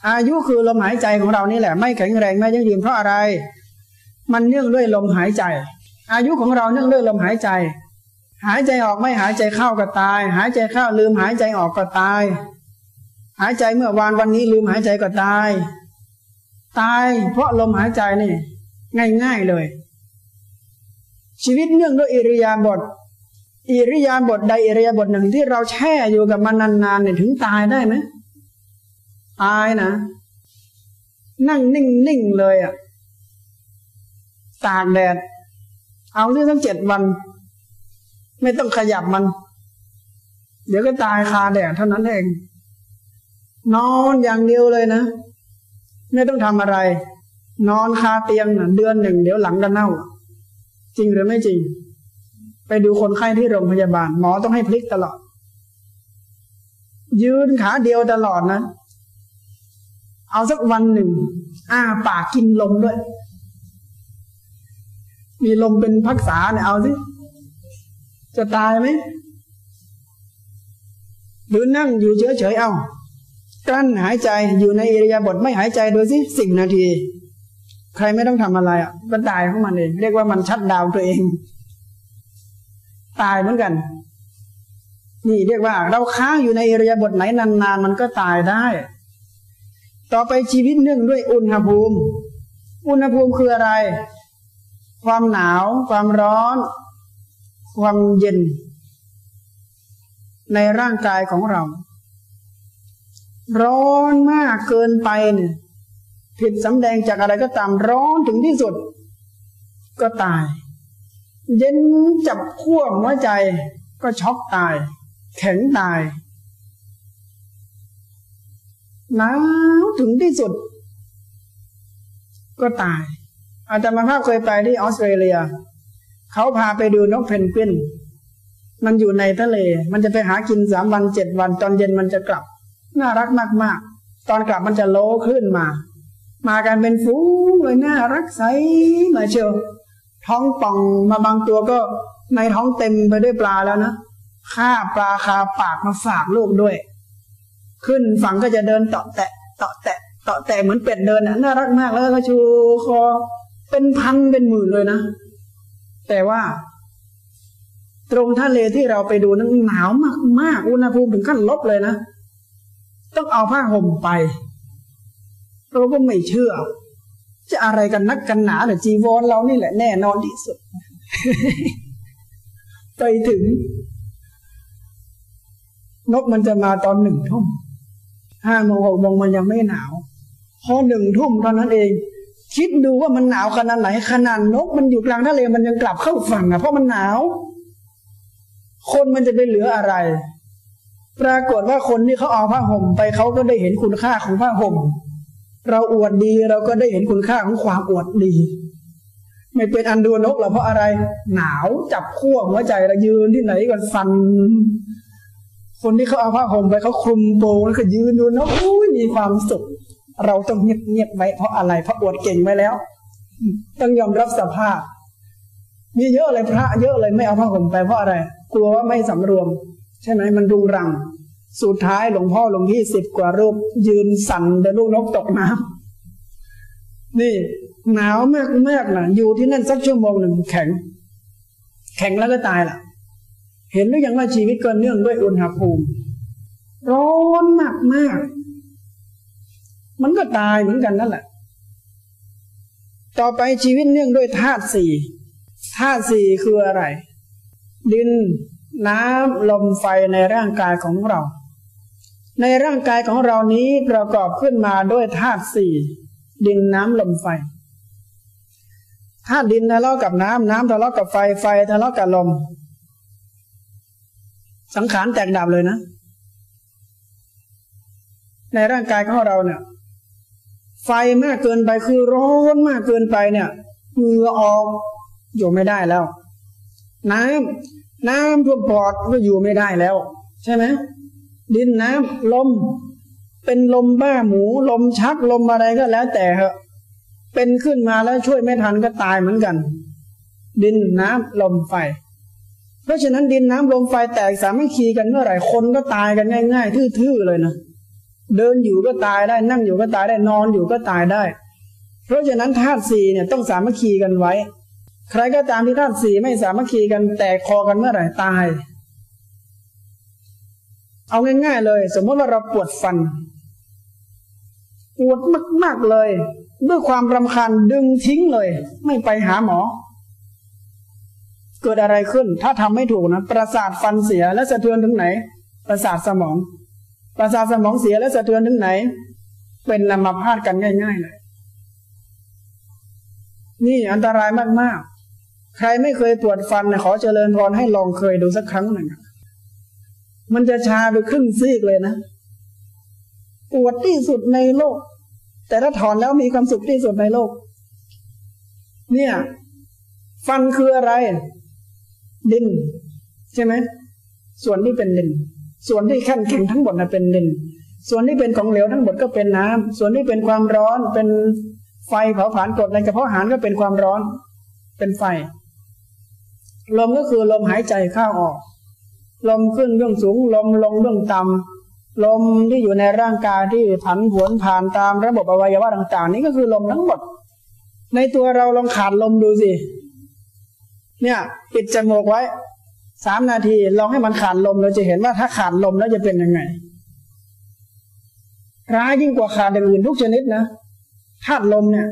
อายุคือลมหายใจของเรานี่แหละ ไม่แข็งแรงไม่ยั่งยืนเพราะอะไร มันเนื่องด้วยลมหายใจ อายุของเราเนื่องด้วยลมหายใจ หายใจออกไม่หายใจเข้าก็ตาย หายใจเข้าลืมหายใจออกก็ตาย หายใจเมื่อวานวันนี้ลืมหายใจก็ตาย ตายเพราะลมหายใจนี่ ง่ายๆเลย ชีวิตเนื่องด้วยอิริยาบถอิริยาบถใดอิริยาบถหนึ่งที่เราแช่อยู่กับมันนานๆเนี่ยถึงตายได้ไหม ตายนะ นั่งนิ่งๆเลยอะ่ะ ตากแดด เอาที่ตั้งเจ็ดวัน ไม่ต้องขยับมัน เดี๋ยวก็ตายคาแดดเท่านั้นเอง นอนอย่างเดียวเลยนะ ไม่ต้องทำอะไร นอนคาเตียงนะเดือนหนึ่ง เดี๋ยวหลังก็เน่า จริงหรือไม่จริง ไปดูคนไข้ที่โรงพยาบาล หมอต้องให้พลิกตลอดยืนขาเดียวตลอดนะ เอาสักวันหนึ่งอ้าปากกินลมด้วย มีลมเป็นพักษาเนี่ยเอาสิ จะตายไหมหรือนั่งอยู่เฉยๆเอากลั้นหายใจอยู่ในอิริยาบถไม่หายใจดูสิสิบนาที ใครไม่ต้องทำอะไรอะก็ตายของมันเองเรียกว่ามันชัดดาวตัวเอง ตายเหมือนกัน นี่เรียกว่า เราค้างอยู่ในเรียาบทไหนนานๆมันก็ตายได้ ต่อไปชีวิตเนื่องด้วยอุณหภูมิ อุณหภูมิคืออะไร ความหนาว ความร้อน ความเย็น ในร่างกายของเรา ร้อนมากเกินไปเนี่ยผิดสำแดงจากอะไรก็ตามร้อนถึงที่สุด ก็ตาย เย็นจับขั้วหัวใจก็ช็อกตาย แข็งตาย หนาวถึงที่สุด ก็ตาย อาจารย์มาภาพเคยไปที่ออสเตรเลีย เขาพาไปดูนกเพนกวิน มันอยู่ในทะเล มันจะไปหากินสามวันเจ็ดวัน ตอนเย็นมันจะกลับ น่ารักมากๆ ตอนกลับมันจะโลขึ้นมา มากันเป็นฟูเลยน่ารักใสมาเชียวท้องป่องมาบางตัวก็ในท้องเต็มไปด้วยปลาแล้วนะฆ่าปลาคาปากมาฝากลูกด้วย ขึ้นฝั่งก็จะเดินเตาะแตะเตาะแตะเตาะแตะเหมือนเป็ดเดินน่ารักมากแล้วก็ชูคอเป็นพันเป็นหมื่นเลยนะ แต่ว่า ตรงทะเลที่เราไปดูนั้นหนาวมากมากอุณหภูมิถึงขั้นลบเลยนะ ต้องเอาผ้าห่มไปเราก็ไม่เชื่อ จะอะไรกันนักกันหนาหรือจีวรเรานี่แหละแน่นอนที่สุด ไปถึง นกมันจะมาตอนหนึ่งทุ่ม ห้าโมงหกโมงมันยังไม่หนาว พอหนึ่งทุ่มเท่านั้นเอง คิดดูว่ามันหนาวขนาดไหนขนาดนก มันอยู่กลางทะเลมันยังกลับเข้าฝั่งอะเพราะมันหนาว คนมันจะไปเหลืออะไร ปรากฏว่าคนที่เขาเอาผ้าห่มไปเขาก็ได้เห็นคุณค่าของผ้าห่ม เราอวดดีเราก็ได้เห็นคุณค่าของความอวดดีไม่เป็นอันดูนกหรอกเพราะอะไร หนาวจับขั้วหัวใจเรายืนที่ไหนกันฟัน คนที่เขาเอาผ้าห่มไปเขาคลุมโปงแล้วก็ยืนดูนกอุ้ยมีความสุข เราต้องเงียบเงียบไว้เพราะอะไรเพราะอวดเก่งไว้แล้ว ต้องยอมรับสภาพ มีเยอะเลยพระ เยอะเลยไม่เอาผ้าห่มไปเพราะอะไร กลัวว่าไม่สำรวม ใช่ไหมมันรุงรัง สุดท้ายหลวงพ่อหลวงพี่สิบกว่ารูป ยืนสั่นเดินลูกนกตกน้ำนี่ หนาวมากมากนะอยู่ที่นั่นสักชั่วโมงหนึ่งแข็ง แข็งแล้วก็ตายล่ะ เห็นหรือยังว่าชีวิตก็เนื่องด้วยอุณหภูมิ ร้อนมากมากมันก็ตายเหมือนกันนั่นแหละ ต่อไปชีวิตเนื่องด้วยธาตุสี่ธาตุสี่คืออะไร ดินน้ำลมไฟในร่างกายของเรา ในร่างกายของเรานี้ประกอบขึ้นมาด้วยธาตุสี่ดินน้ำลมไฟธาตุดินทะเลาะกับน้ำน้ำทะเลาะกับไฟไฟทะเลาะกับลม สังขารแตกดับเลยนะ ในร่างกายของเราเนี่ย ไฟมากเกินไปคือร้อนมากเกินไปเนี่ยเหงื่อออกอยู่ไม่ได้แล้ว น้ำน้ำท่วมปอดก็อยู่ไม่ได้แล้ว ใช่ไหมดินน้ำลม เป็นลมบ้าหมู ลมชักลมอะไรก็แล้วแต่เหอะเป็นขึ้นมาแล้วช่วยไม่ทันก็ตายเหมือนกัน ดินน้ำลมไฟ เพราะฉะนั้นดินน้ำลมไฟแตกสามัคคีกันเมื่อไหร่คนก็ตายกันง่ายๆทื่อๆเลยนะเดินอยู่ก็ตายได้นั่งอยู่ก็ตายได้นอนอยู่ก็ตายได้ เพราะฉะนั้นธาตุสี่เนี่ยต้องสามัคคีกันไว้ ใครก็ตามที่ธาตุสี่ไม่สามัคคีกันแตกคอกันเมื่อไหร่ตาย เอาง่ายๆเลย สมมติว่าเราปวดฟัน ปวดมากๆเลย ด้วยความรำคาญดึงทิ้งเลย ไม่ไปหาหมอ เกิดอะไรขึ้น ถ้าทำไม่ถูกนะ ประสาทฟันเสียและสะเทือนถึงไหน ประสาทสมอง ประสาทสมองเสียและสะเทือนถึงไหน เป็นนำมาพาดกันง่าย ๆ เลย นี่อันตรายมากๆ ใครไม่เคยปวดฟันนะขอเจริญพรให้ลองเคยดูสักครั้งหนึ่งมันจะชาไปครึ่งซีกเลยนะ ปวดที่สุดในโลก แต่ถ้าถอนแล้วมีความสุขที่สุดในโลก เนี่ย ฟันคืออะไร ดิน ใช่ไหมส่วนที่เป็นดิน ส่วนที่แข็งแข็งทั้งหมดนะเป็นดิน ส่วนที่เป็นของเหลวทั้งหมดก็เป็นน้ำส่วนที่เป็นความร้อนเป็นไฟเผาผลาญกดในกระเพาะอาหารก็เป็นความร้อน เป็นไฟ ลมก็คือลมหายใจเข้าออก ลมขึ้นเบื้องสูง ลมลงเบื้องต่ำลมที่อยู่ในร่างกายที่ผันผวนผ่านตามระบบอวัยวะต่าง ๆ นี้ก็คือลมทั้งหมด ในตัวเราลองขาดลมดูสิ เนี่ยปิดจมูกไว้สามนาทีลองให้มันขาดลมเราจะเห็นว่าถ้าขาดลมแล้วจะเป็นยังไง ร้ายยิ่งกว่าขาดอื่นทุกชนิดนะธาตุลมเนี่ย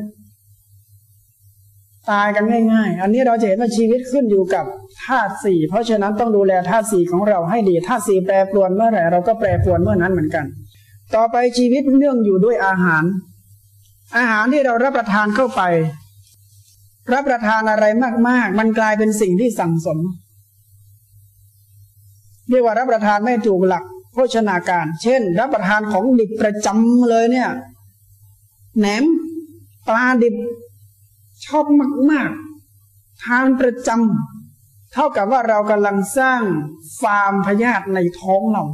ตายกันง่ายๆ อันนี้เราจะเห็นว่าชีวิตขึ้นอยู่กับธาตุสี่เพราะฉะนั้นต้องดูแลธาตุสี่ของเราให้ดีธาตุสี่แปรปรวนเมื่อไหร่เราก็แปรปรวนเมื่อนั้นเหมือนกัน ต่อไปชีวิตเนื่องอยู่ด้วยอาหาร อาหารที่เรารับประทานเข้าไป รับประทานอะไรมาก ๆ มันกลายเป็นสิ่งที่สั่งสม เรียกว่ารับประทานไม่ถูกหลักโภชนาการ เช่น รับประทานของดิบประจำเลยเนี่ยแหนมปลาดิบชอบมาก ๆ ทานประจำเท่ากับว่าเรากำลังสร้างฟาร์มพยาธิในท้องเรา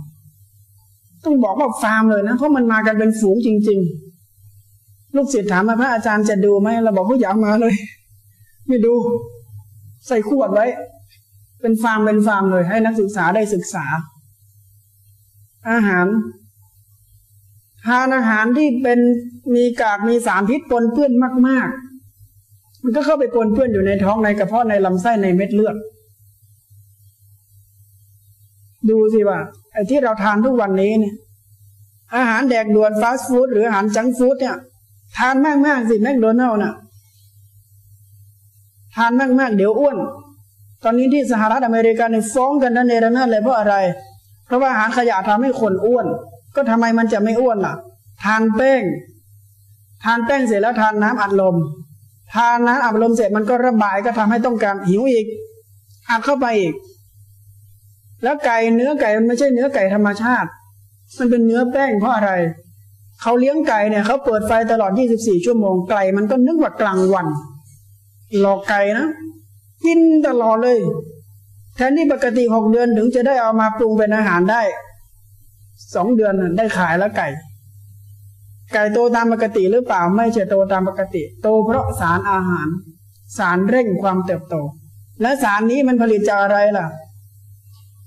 ต้องบอกว่าฟาร์มเลยนะ เพราะมันมากันเป็นฝูงจริง ๆ ลูกศิษย์ถามมาพระอาจารย์จะดูไหมเราบอกเขาอยากมาเลย ไม่ดู ใส่ขวดไว้ เป็นฟาร์มเป็นฟาร์มเลย ให้นักศึกษาได้ศึกษา อาหาร ทานอาหารที่เป็นมีกากมีสารพิษปนเปื้อนมาก ๆ มันก็เข้าไปปนเปื้อนอยู่ในท้องในกระเพาะในลำไส้ในเม็ดเลือดดูสิว่าไอ้ที่เราทานทุกวันนี้เนี่ย อาหารแดกด่วนฟาสต์ฟู้ดหรืออาหารจังฟู้ดเนี่ย ทานมากมากสิแมคโดนัลล์น่ะ ทานมากมากเดี๋ยวอ้วน ตอนนี้ที่สหรัฐอเมริกาในฟ้องกันนั่นเองนั่นเลยเพราะอะไร เพราะว่าอาหารขยะทำให้คนอ้วน ก็ทำไมมันจะไม่อ้วนล่ะ ทานแป้ง ทานแป้งเสร็จแล้วทานน้ำอัดลม ทานน้ำอัดลมเสร็จมันก็ระบายก็ทำให้ต้องการหิวอีกอัดเข้าไปอีก แล้วไก่เนื้อไก่มันไม่ใช่เนื้อไก่ธรรมชาติ มันเป็นเนื้อแป้งเพราะอะไรเขาเลี้ยงไก่เนี่ยเขาเปิดไฟตลอด 24 ชั่วโมงไก่มันก็นึกว่ากลางวัน หลอกไก่นะ กินตลอดเลย แทนที่ปกติหกเดือนถึงจะได้เอามาปรุงเป็นอาหารได้สองเดือนได้ขายแล้วไก่ ไก่โตตามปกติหรือเปล่าไม่ใช่โตตามปกติ โตเพราะสารอาหาร สารเร่งความเติบโต และสารนี้มันผลิตจากอะไรล่ะ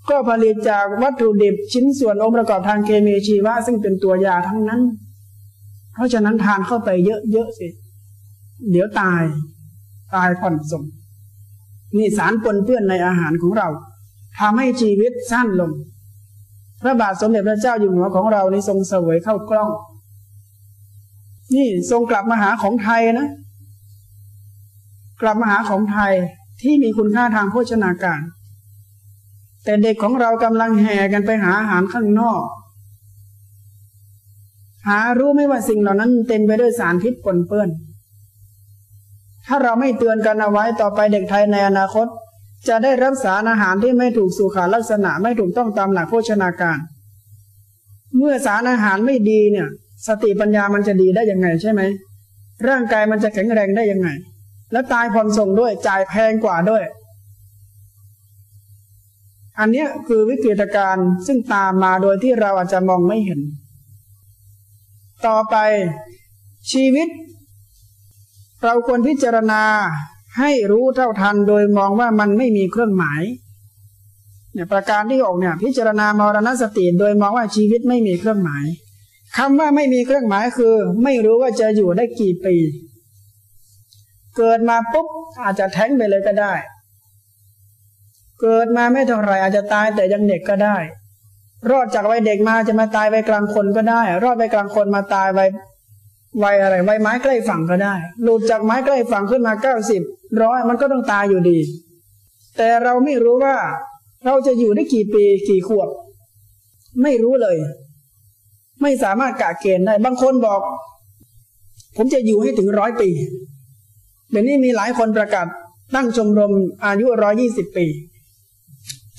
ก็ผลิตจากวัตถุดิบชิ้นส่วนองค์ประกอบทางเคมีชีวะซึ่งเป็นตัวยาทั้งนั้น เพราะฉะนั้นทานเข้าไปเยอะๆสิ เดี๋ยวตาย ตายผ่อนสมนี่สารปนเปื้อนในอาหารของเราทำให้ชีวิตสั้นลง พระบาทสมเด็จพระเจ้าอยู่หัวของเราในทรงเสวยเข้ากล้อง นี่ทรงกลับมาหาของไทยนะ กลับมาหาของไทยที่มีคุณค่าทางโภชนาการ แต่เด็กของเรากำลังแห่กันไปหาอาหารข้างนอก หารู้ไหมว่าสิ่งเหล่านั้นเต็มไปด้วยสารพิษปนเปื้อน ถ้าเราไม่เตือนกันเอาไว้ต่อไปเด็กไทยในอนาคต จะได้รับสารอาหารที่ไม่ถูกสุขาลักษณะไม่ถูกต้องตามหลักโภชนาการ เมื่อสารอาหารไม่ดีเนี่ย สติปัญญามันจะดีได้ยังไงใช่ไหมร่างกายมันจะแข็งแรงได้ยังไง แล้วตายผ่อนส่งด้วยจ่ายแพงกว่าด้วย อันนี้คือวิกฤตการณ์ซึ่งตามมาโดยที่เราอาจจะมองไม่เห็น ต่อไปชีวิต เราควรพิจารณาให้รู้เท่าทันโดยมองว่ามันไม่มีเครื่องหมายเนี่ยประการที่อกเนี่ยพิจารณามรณสติโดยมองว่าชีวิตไม่มีเครื่องหมายคำว่าไม่มีเครื่องหมายคือ ไม่รู้ว่าจะอยู่ได้กี่ปี เกิดมาปุ๊บอาจจะแท้งไปเลยก็ได้ เกิดมาไม่เท่าไรอาจจะตายแต่ยังเด็กก็ได้ รอดจากวัยเด็กมาจะมาตายวัยกลางคนก็ได้ รอดวัยกลางคนมาตายวัย วัยอะไรวัยไม้ใกล้ฝั่งก็ได้ หลุดจากไม้ใกล้ฝั่งขึ้นมาเก้าสิบร้อยมันก็ต้องตายอยู่ดี แต่เราไม่รู้ว่า เราจะอยู่ได้กี่ปีกี่ขวบ ไม่รู้เลย ไม่สามารถกะเกณฑ์ได้ บางคนบอก ผมจะอยู่ให้ถึงร้อยปีเดี๋ยวนี้มีหลายคนประกาศตั้งชมรมอายุร้อยี่สิบปี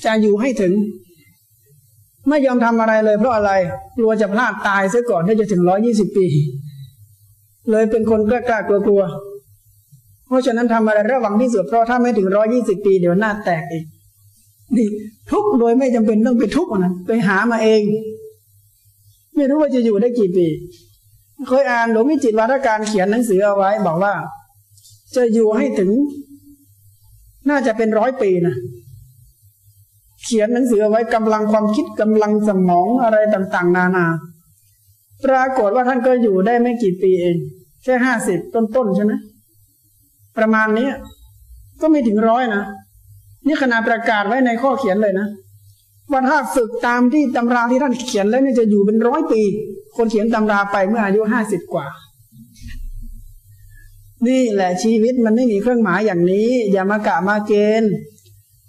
จะอยู่ให้ถึง ไม่ยอมทำอะไรเลยเพราะอะไร กลัวจะพลาดตายซะก่อนที่จะถึงร้อยี่สิบปี เลยเป็นคนกล้ากล้ากลัวกลัว เพราะฉะนั้นทำอะไรระวังที่สุดเพราะถ้าไม่ถึงร้อยี่สิบปีเดี๋ยวหน้าแตกอีกนี่ทุกโดยไม่จำเป็นต้องไปทุกนะไปหามาเอง ไม่รู้ว่าจะอยู่ได้กี่ปี เคยอ่านหลวงวิจิตวาทการเขียนหนังสือเอาไว้ บอกว่า จะอยู่ให้ถึง น่าจะเป็นร้อยปีนะเขียนหนังสือเอาไว้กำลังความคิดกำลังสมองอะไรต่าง ๆ นานา ปรากฏว่าท่านก็อยู่ได้ไม่กี่ปีเอง แค่ห้าสิบต้นๆใช่ไหมประมาณนี้ก็ไม่ถึงร้อยนะนี่ขนาดประกาศไว้ในข้อเขียนเลยนะว่าถ้าฝึกตามที่ตำราที่ท่านเขียนแล้วเนี่ยจะอยู่เป็นร้อยปี คนเขียนตำราไปเมื่ออายุห้าสิบกว่า นี่แหละชีวิตมันไม่มีเครื่องหมายอย่างนี้ อย่ามากะมาเกณฑ์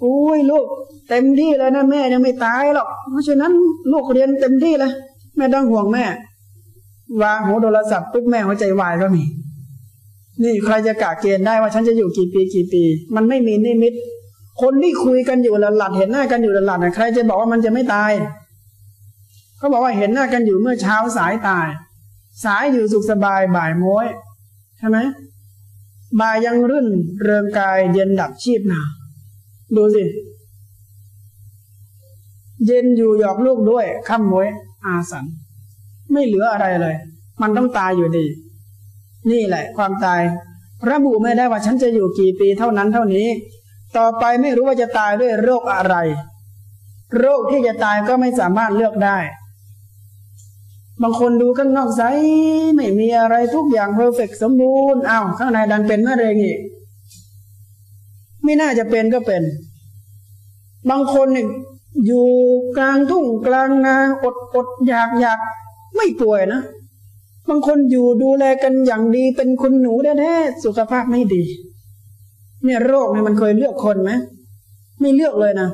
อุ้ยลูก เต็มที่เลยนะแม่ยังไม่ตายหรอก เพราะฉะนั้นลูกเรียนเต็มที่เลยแม่ต้องห่วงแม่ วางหัวโทรศัพท์ปุ๊บแม่หัวใจวายก็มี นี่ใครจะกะเกณฑ์ได้ว่าฉันจะอยู่กี่ปีกี่ปี มันไม่มีนิมิต คนที่คุยกันอยู่หลัดเห็นหน้ากันอยู่หลัดใครจะบอกว่ามันจะไม่ตายเขาบอกว่าเห็นหน้ากันอยู่เมื่อเช้าสายตาย สายอยู่สุขสบายบ่ายม้อยใช่ไหมบ่ายยังรื่นเริงกายเย็นดับชีพหนาดูสิเย็นอยู่หยอกลูกด้วยข้ามม้อยอาสัน ไม่เหลืออะไรเลย มันต้องตายอยู่ดี นี่แหละ ความตาย ระบุไม่ได้ว่าฉันจะอยู่กี่ปีเท่านั้นเท่านี้ ต่อไปไม่รู้ว่าจะตายด้วยโรคอะไร โรคที่จะตายก็ไม่สามารถเลือกได้ บางคนดูข้างนอกใสไม่มีอะไรทุกอย่างเพอร์เฟกสมบูรณ์อ้าวข้างในดันเป็นมะเร็งอีกไม่น่าจะเป็นก็เป็น บางคนเนี่ยอยู่กลางทุ่งกลางนาอดอดอยากอยาก ไม่ป่วยนะ บางคนอยู่ดูแลกันอย่างดีเป็นคุณหนูแท้ๆสุขภาพไม่ดี เนี่ยโรคเนี่ยมันเคยเลือกคนไหมไม่เลือกเลยนะ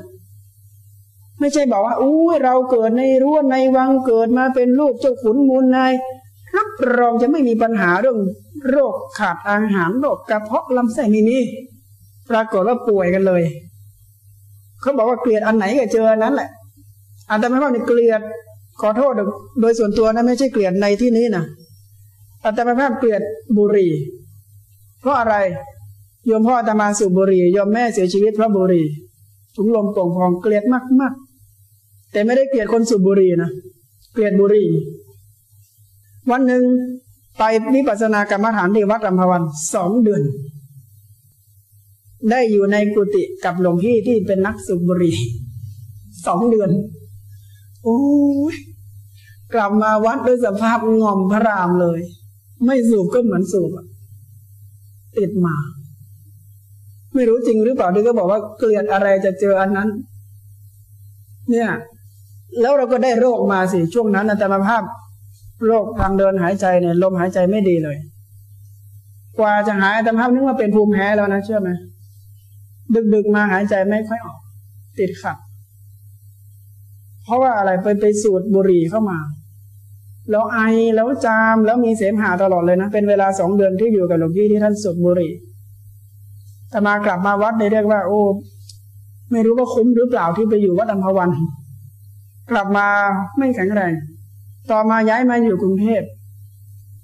ไม่ใช่บอกว่าอู้เราเกิดในรั้วในวังเกิดมาเป็นลูกเจ้าขุนมูลนายรับรองจะไม่มีปัญหาเรื่อง โรคขาดอาหารโรคกระเพาะลำไส้ไม่มีปรากฏว่าป่วยกันเลย เขาบอกว่าเกลียดอันไหนก็เจออันนั้นแหละอาจจะไม่ว่าเกลียด ขอโทษโดยส่วนตัวนะไม่ใช่เกลียดในที่นี้นะอาตมาภาพเกลียดบุหรี่ เพราะอะไรโยมพ่ออาตมาสูบบุหรี่โยมแม่เสียชีวิตเพราะบุหรี่ถุงลมโป่งพองเกลียดมากมากแต่ไม่ได้เกลียดคนสูบบุหรี่นะเกลียดบุหรี่ วันหนึ่งไปวิปัสสนากรรมฐานที่วัดอัมพวันสองเดือน ได้อยู่ในกุฏิกับหลวงพี่ที่เป็นนักสูบบุหรี่สองเดือน โอ้ย กลับมาวัดด้วยสภาพงอมพระรามเลย ไม่สูบก็เหมือนสูบติดมา ไม่รู้จริงหรือเปล่าที่ก็บอกว่าเกลียดอะไรจะเจออันนั้น เนี่ย แล้วเราก็ได้โรคมาสิช่วงนั้นอาตมาภาพ โรคทางเดินหายใจเนี่ยลมหายใจไม่ดีเลย กว่าจะหายแต่ภาพนึกว่าเป็นภูมิแพ้แล้วนะเชื่อไหมดึกๆมาหายใจไม่ค่อยออก ติดขัดเพราะว่าอะไรไปไปสูดบุหรี่เข้ามา แล้วไอแล้วจามแล้วมีเสมหะตลอดเลยนะ เป็นเวลาสองเดือนที่อยู่กับหลวงพี่ที่ท่านสูดบุหรี่แต่มากลับมาวัดในเรียกว่า โอ้ ไม่รู้ว่าคุ้มหรือเปล่าที่ไปอยู่วัดอัมพวัน กลับมาไม่แข็งแรง ต่อมาย้ายมาอยู่กรุงเทพ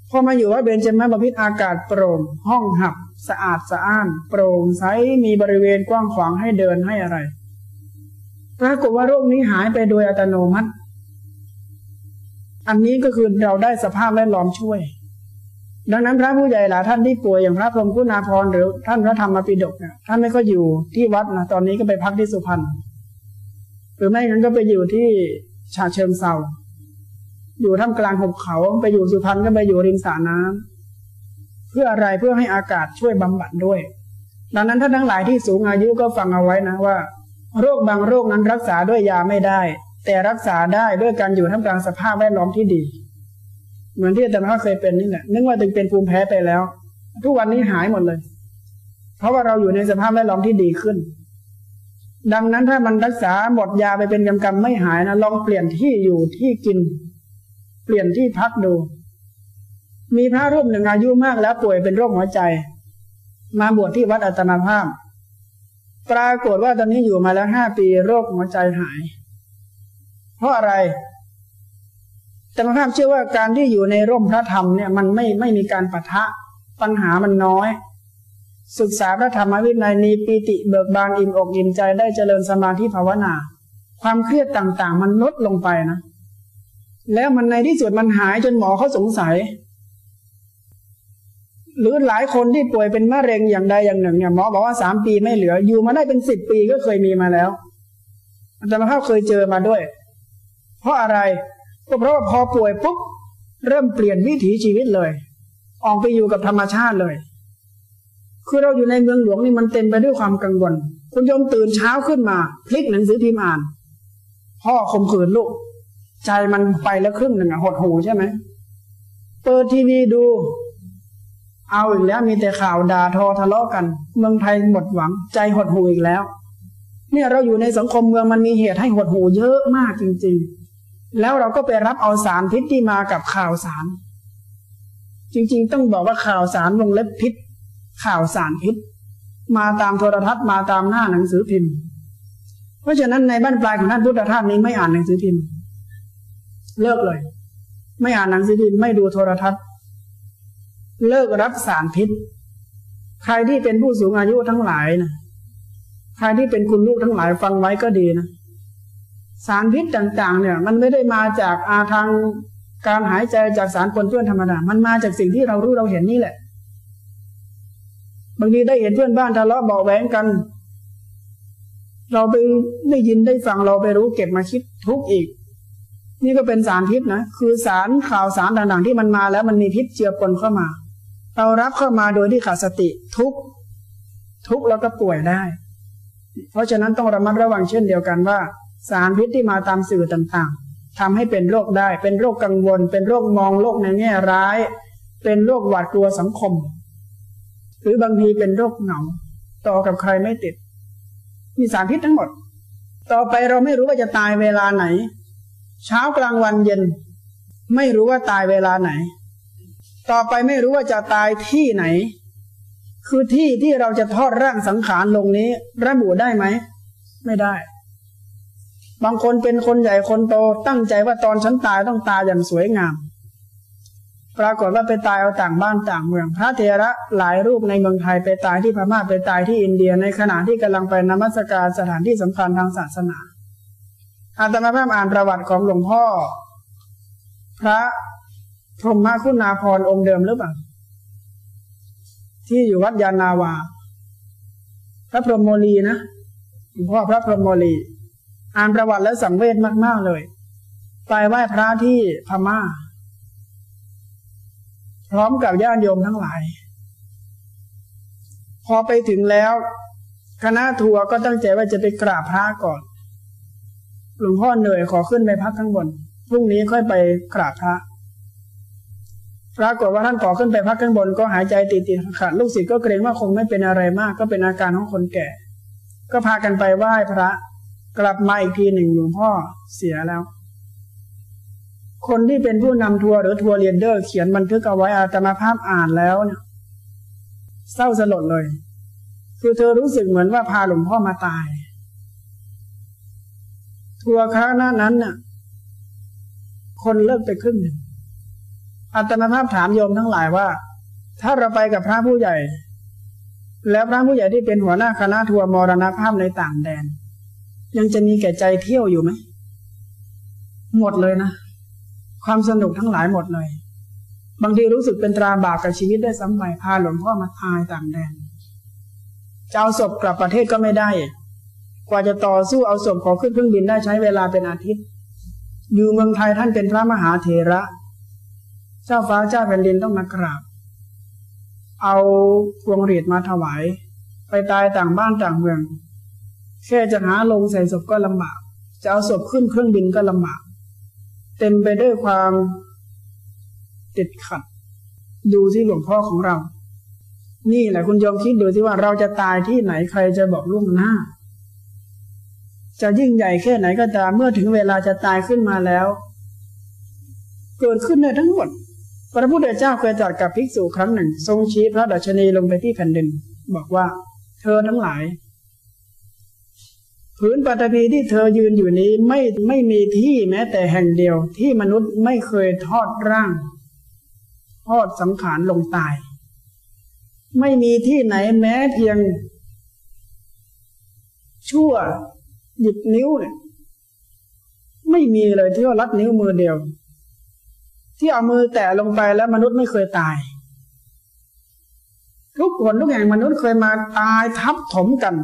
พอมาอยู่วัดเบญจมบพิตรอากาศโปร่ง ห้องหับ สะอาดสะอ้าน โปร่งใสมีบริเวณกว้างขวางให้เดินให้อะไรปรากฏว่าโรคนี้หายไปโดยอัตโนมัติ อันนี้ก็คือเราได้สภาพแวดล้อมช่วย ดังนั้นพระผู้ใหญ่หลายท่านที่ป่วยอย่างพระพรหมกุณาภรหรือท่านพระธรรมปิฎกเนี่ยท่านไม่ก็อยู่ที่วัดนะตอนนี้ก็ไปพักที่สุพรรณหรือไม่งั้นก็ไปอยู่ที่ชาเชิงเซาอยู่ท่ามกลางหุบเขาไปอยู่สุพรรณก็ไปอยู่ริมสระน้ำเพื่ออะไรเพื่อให้อากาศช่วยบำบัดด้วย ดังนั้นท่านทั้งหลายที่สูงอายุก็ฟังเอาไว้นะว่า โรคบางโรคนั้นรักษาด้วยยาไม่ได้ แต่รักษาได้ด้วยการอยู่ท่ามกลางสภาพแวดล้อมที่ดี เหมือนที่อาจารย์เคยเป็นนี่แหละนึกว่าตึงเป็นภูมิแพ้ไปแล้ว ทุกวันนี้หายหมดเลย เพราะว่าเราอยู่ในสภาพแวดล้อมที่ดีขึ้น ดังนั้นถ้ามันรักษาหมดยาไปเป็นกำกำไม่หายนะลองเปลี่ยนที่อยู่ที่กิน เปลี่ยนที่พักดู มีพระรูปหนึ่งอายุมากแล้วป่วยเป็นโรคหัวใจ มาบวชที่วัดอัตมาภาพ ปรากฏว่าตอนนี้อยู่มาแล้วห้าปีโรคหัวใจหาย เพราะอะไร แต่มาภาพเชื่อว่าการที่อยู่ในร่มพระธรรมเนี่ยมันไม่ไม่มีการปะทะปัญหามันน้อย ศึกษาพระธรรมวินัยนีปีติเบิกบานอิ่มอกอิ่มใจได้เจริญสมาธิภาวนา ความเครียดต่างๆ มันลดลงไปนะ แล้วมันในที่สุดมันหายจนหมอเขาสงสัย หรือหลายคนที่ป่วยเป็นมะเร็งอย่างใดอย่างหนึ่งเนี่ยหมอบอกว่าสามปีไม่เหลือ อยู่มาได้เป็นสิบปีก็เคยมีมาแล้วอาจารย์ภาพเคยเจอมาด้วย ราะอะไรก็เพราะว่าพอป่วยปุ๊บเริ่มเปลี่ยนวิถีชีวิตเลย ออกไปอยู่กับธรรมชาติเลย คือเราอยู่ในเมืองหลวงนี่มันเต็มไปด้วยความกังวล คุณโยมตื่นเช้าขึ้นมา พลิกหนังสือพิมพ์อ่าน พ่อข่มขืนลูก ใจมันไปแล้วครึ่งหนึ่งอะหดหูใช่ไหมเปิดทีวีดู เอาอีกแล้วมีแต่ข่าวด่าทอทะเลาะกัน เมืองไทยหมดหวัง ใจหดหูอีกแล้ว เนี่ยเราอยู่ในสังคมเมืองมันมีเหตุให้หดหูเยอะมากจริง ๆ แล้วเราก็ไปรับเอาสารพิษที่มากับข่าวสาร จริงๆ ต้องบอกว่าข่าวสารวงเล็บพิษ ข่าวสารพิษ มาตามโทรทัศน์มาตามหน้าหนังสือพิมพ์ เพราะฉะนั้นในบ้านปลายของท่านพุทธทาสนี้ไม่อ่านหนังสือพิมพ์ เลิกเลย ไม่อ่านหนังสือพิมพ์ไม่ดูโทรทัศน์ เลิกรับสารพิษ ใครที่เป็นผู้สูงอายุทั้งหลายนะใครที่เป็นคุณลูกทั้งหลายฟังไว้ก็ดีนะ สารพิษต่างๆ เนี่ย มันไม่ได้มาจากอาทางการหายใจจากสารปนเปื้อนธรรมดา มันมาจากสิ่งที่เรารู้เราเห็นนี่แหละ บางทีได้เห็นเพื่อนบ้านทะเลาะเบาแหวงกัน เราไปได้ยินได้ฟังเราไปรู้เก็บมาคิดทุกอีก นี่ก็เป็นสารพิษนะ คือสารข่าวสารต่างๆ ที่มันมาแล้วมันมีพิษเจือปนเข้ามา เรารับเข้ามาโดยที่ขาดสติทุกทุกแล้วก็ป่วยได้ เพราะฉะนั้นต้องระมัดระวังเช่นเดียวกันว่า สารพิษที่มาตามสื่อต่างๆทำให้เป็นโรคได้ เป็นโรคกังวล เป็นโรคมองโลกในแง่ร้าย เป็นโรคหวาดกลัวสังคม หรือบางทีเป็นโรคเหงาต่อกับใครไม่ติด มีสารพิษทั้งหมด ต่อไปเราไม่รู้ว่าจะตายเวลาไหน เช้ากลางวันเย็น ไม่รู้ว่าตายเวลาไหน ต่อไปไม่รู้ว่าจะตายที่ไหน คือที่ที่เราจะทอดร่างสังขารลงนี้ ระบุได้ไหม ไม่ได้ บางคนเป็นคนใหญ่คนโตตั้งใจว่าตอนฉันตายต้องตายอย่างสวยงาม ปรากฏว่าไปตายเอาต่างบ้านต่างเมือง พระเทระหลายรูปในเมืองไทยไปตายที่พม่าไปตายที่อินเดียในขณะที่กำลังไปนมัสการสถานที่สำคัญทางศาสนาอาตมาภาพอ่านประวัติของหลวงพ่อ พระพรหมคุณาพรองค์เดิมหรือเปล่าที่อยู่วัดยานาวา พระพรหมโมลีนะหลวงพ่อพระพรหมโมลี อ่านประวัติแล้วสังเวชมากๆเลย ไปไหว้พระที่พมา่า พร้อมกับญาติโยมทั้งหลาย พอไปถึงแล้ว คณะทัวร์ก็ตั้งใจว่าจะไปกราบพระก่อน หลวงพ่อเหนื่อยขอขึ้นไปพักข้างบนพรุ่งนี้ค่อยไปกราบพระปรากฏว่าท่านขอขึ้นไปพักข้างบนก็หายใจติดติดขัดลูกศิษย์ก็เกรงว่าคงไม่เป็นอะไรมาก ก็เป็นอาการของคนแก่ ก็พากันไปไหว้พระ กลับมาอีกทีหนึ่งหลวงพ่อเสียแล้ว คนที่เป็นผู้นำทัวร์หรือ tour leader เขียนบันทึกเอาไว้อาตมาภาพอ่านแล้วเนี่ยเศร้าสลดเลย คือเธอรู้สึกเหมือนว่าพาหลวงพ่อมาตาย ทัวร์ครั้งนั้นน่ะ คนเลิกไปครึ่งหนึ่งอาตมาภาพถามโยมทั้งหลายว่า ถ้าเราไปกับพระผู้ใหญ่ แล้วพระผู้ใหญ่ที่เป็นหัวหน้าคณะทัวร์มรณภาพในต่างแดน ยังจะมีแก่ใจเที่ยวอยู่ไหม หมดเลยนะ ความสนุกทั้งหลายหมดเลย บางทีรู้สึกเป็นตราบาปกับชีวิตได้ซ้ำไปพาหลวงพ่อมาตายต่างแดนจะเอาศพกลับประเทศก็ไม่ได้ กว่าจะต่อสู้เอาศพขอขึ้นเครื่องบินได้ใช้เวลาเป็นอาทิตย์ อยู่เมืองไทยท่านเป็นพระมหาเถระ เจ้าฟ้าเจ้าแผ่นดินต้องมากราบ เอาพวงหรีดมาถวาย ไปตายต่างบ้านต่างเมือง แค่จะหาลงใส่ศพก็ลำบาก จะเอาศพขึ้นเครื่องบินก็ลำบาก เต็มไปด้วยความติดขัด ดูที่หลวงพ่อของเรา นี่แหละคุณยอมคิดดูที่ว่าเราจะตายที่ไหนใครจะบอกล่วงหน้า จะยิ่งใหญ่แค่ไหนก็ตามเมื่อถึงเวลาจะตายขึ้นมาแล้ว เกิดขึ้นได้ทั้งหมด พระพุทธเจ้าเคยตรัสกับภิกษุครั้งหนึ่ง ทรงชี้พระดัชนีลงไปที่แผ่นดิน บอกว่า เธอทั้งหลาย ผืนปฐพีที่เธอยืนอยู่นี้ไม่ไม่มีที่แม้แต่แห่งเดียวที่มนุษย์ไม่เคยทอดร่าง ทอดสังขารลงตาย ไม่มีที่ไหนแม้เพียง ชั่วหยิบนิ้วเนี่ยไม่มีเลยที่ว่ารัดนิ้วมือเดียว ที่เอามือแตะลงไปแล้วมนุษย์ไม่เคยตาย ทุกคนทุกแห่งมนุษย์เคยมาตายทับถมกัน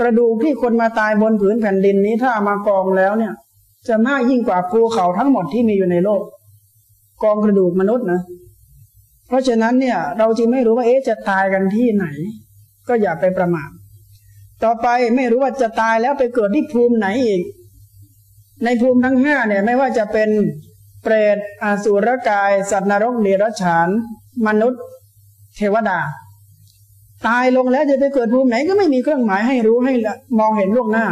กระดูกที่คนมาตายบนผืนแผ่นดินนี้ถ้าามากองแล้วเนี่ย จะมากยิ่งกว่าภูเขาทั้งหมดที่มีอยู่ในโลก กองกระดูกมนุษย์นะ เพราะฉะนั้นเนี่ย เราจึงไม่รู้ว่าเอ๊ะจะตายกันที่ไหน ก็อย่าไปประมาทต่อไปไม่รู้ว่าจะตายแล้วไปเกิดที่ภูมิไหนอีก ในภูมิทั้งห้าเนี่ย ไม่ว่าจะเป็นเปรตอสุรกาย สัตว์นรกเดรัจฉาน มนุษย์ เทวดา ตายลงแล้วจะไปเกิดภูมิไหนก็ไม่มีเครื่องหมายให้รู้ให้มองเห็นล่วงหน้า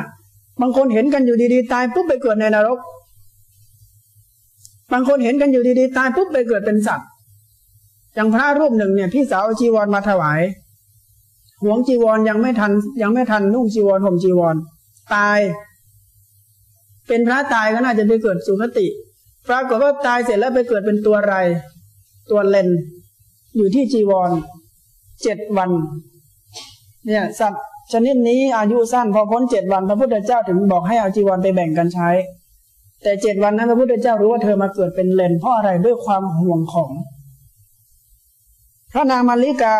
บางคนเห็นกันอยู่ดีๆ ตายปุ๊บไปเกิดในนรก บางคนเห็นกันอยู่ดีๆ ตายปุ๊บไปเกิดเป็นสัตว์อย่างพระรูปหนึ่งเนี่ยพี่สาวจีวรมาถวายหวงจีวรยังไม่ทัน ยังไม่ทันนุ่งจีวรห่มจีวร ตาย เป็นพระตายก็น่าจะไปเกิดสุคติปรากฏว่าตายเสร็จแล้วไปเกิดเป็นตัวไร ตัวเลนอยู่ที่จีวร เจ็ดวัน เนี่ยสัตว์ชนิดนี้อายุสั้นพอพ้นเจ็ดวันพระพุทธเจ้าถึงบอกให้เอาจีวรไปแบ่งกันใช้ แต่เจ็ดวันนั้นพระพุทธเจ้ารู้ว่าเธอมาเกิดเป็นเลนเพราะอะไรด้วยความห่วงของ พระนางมาริกา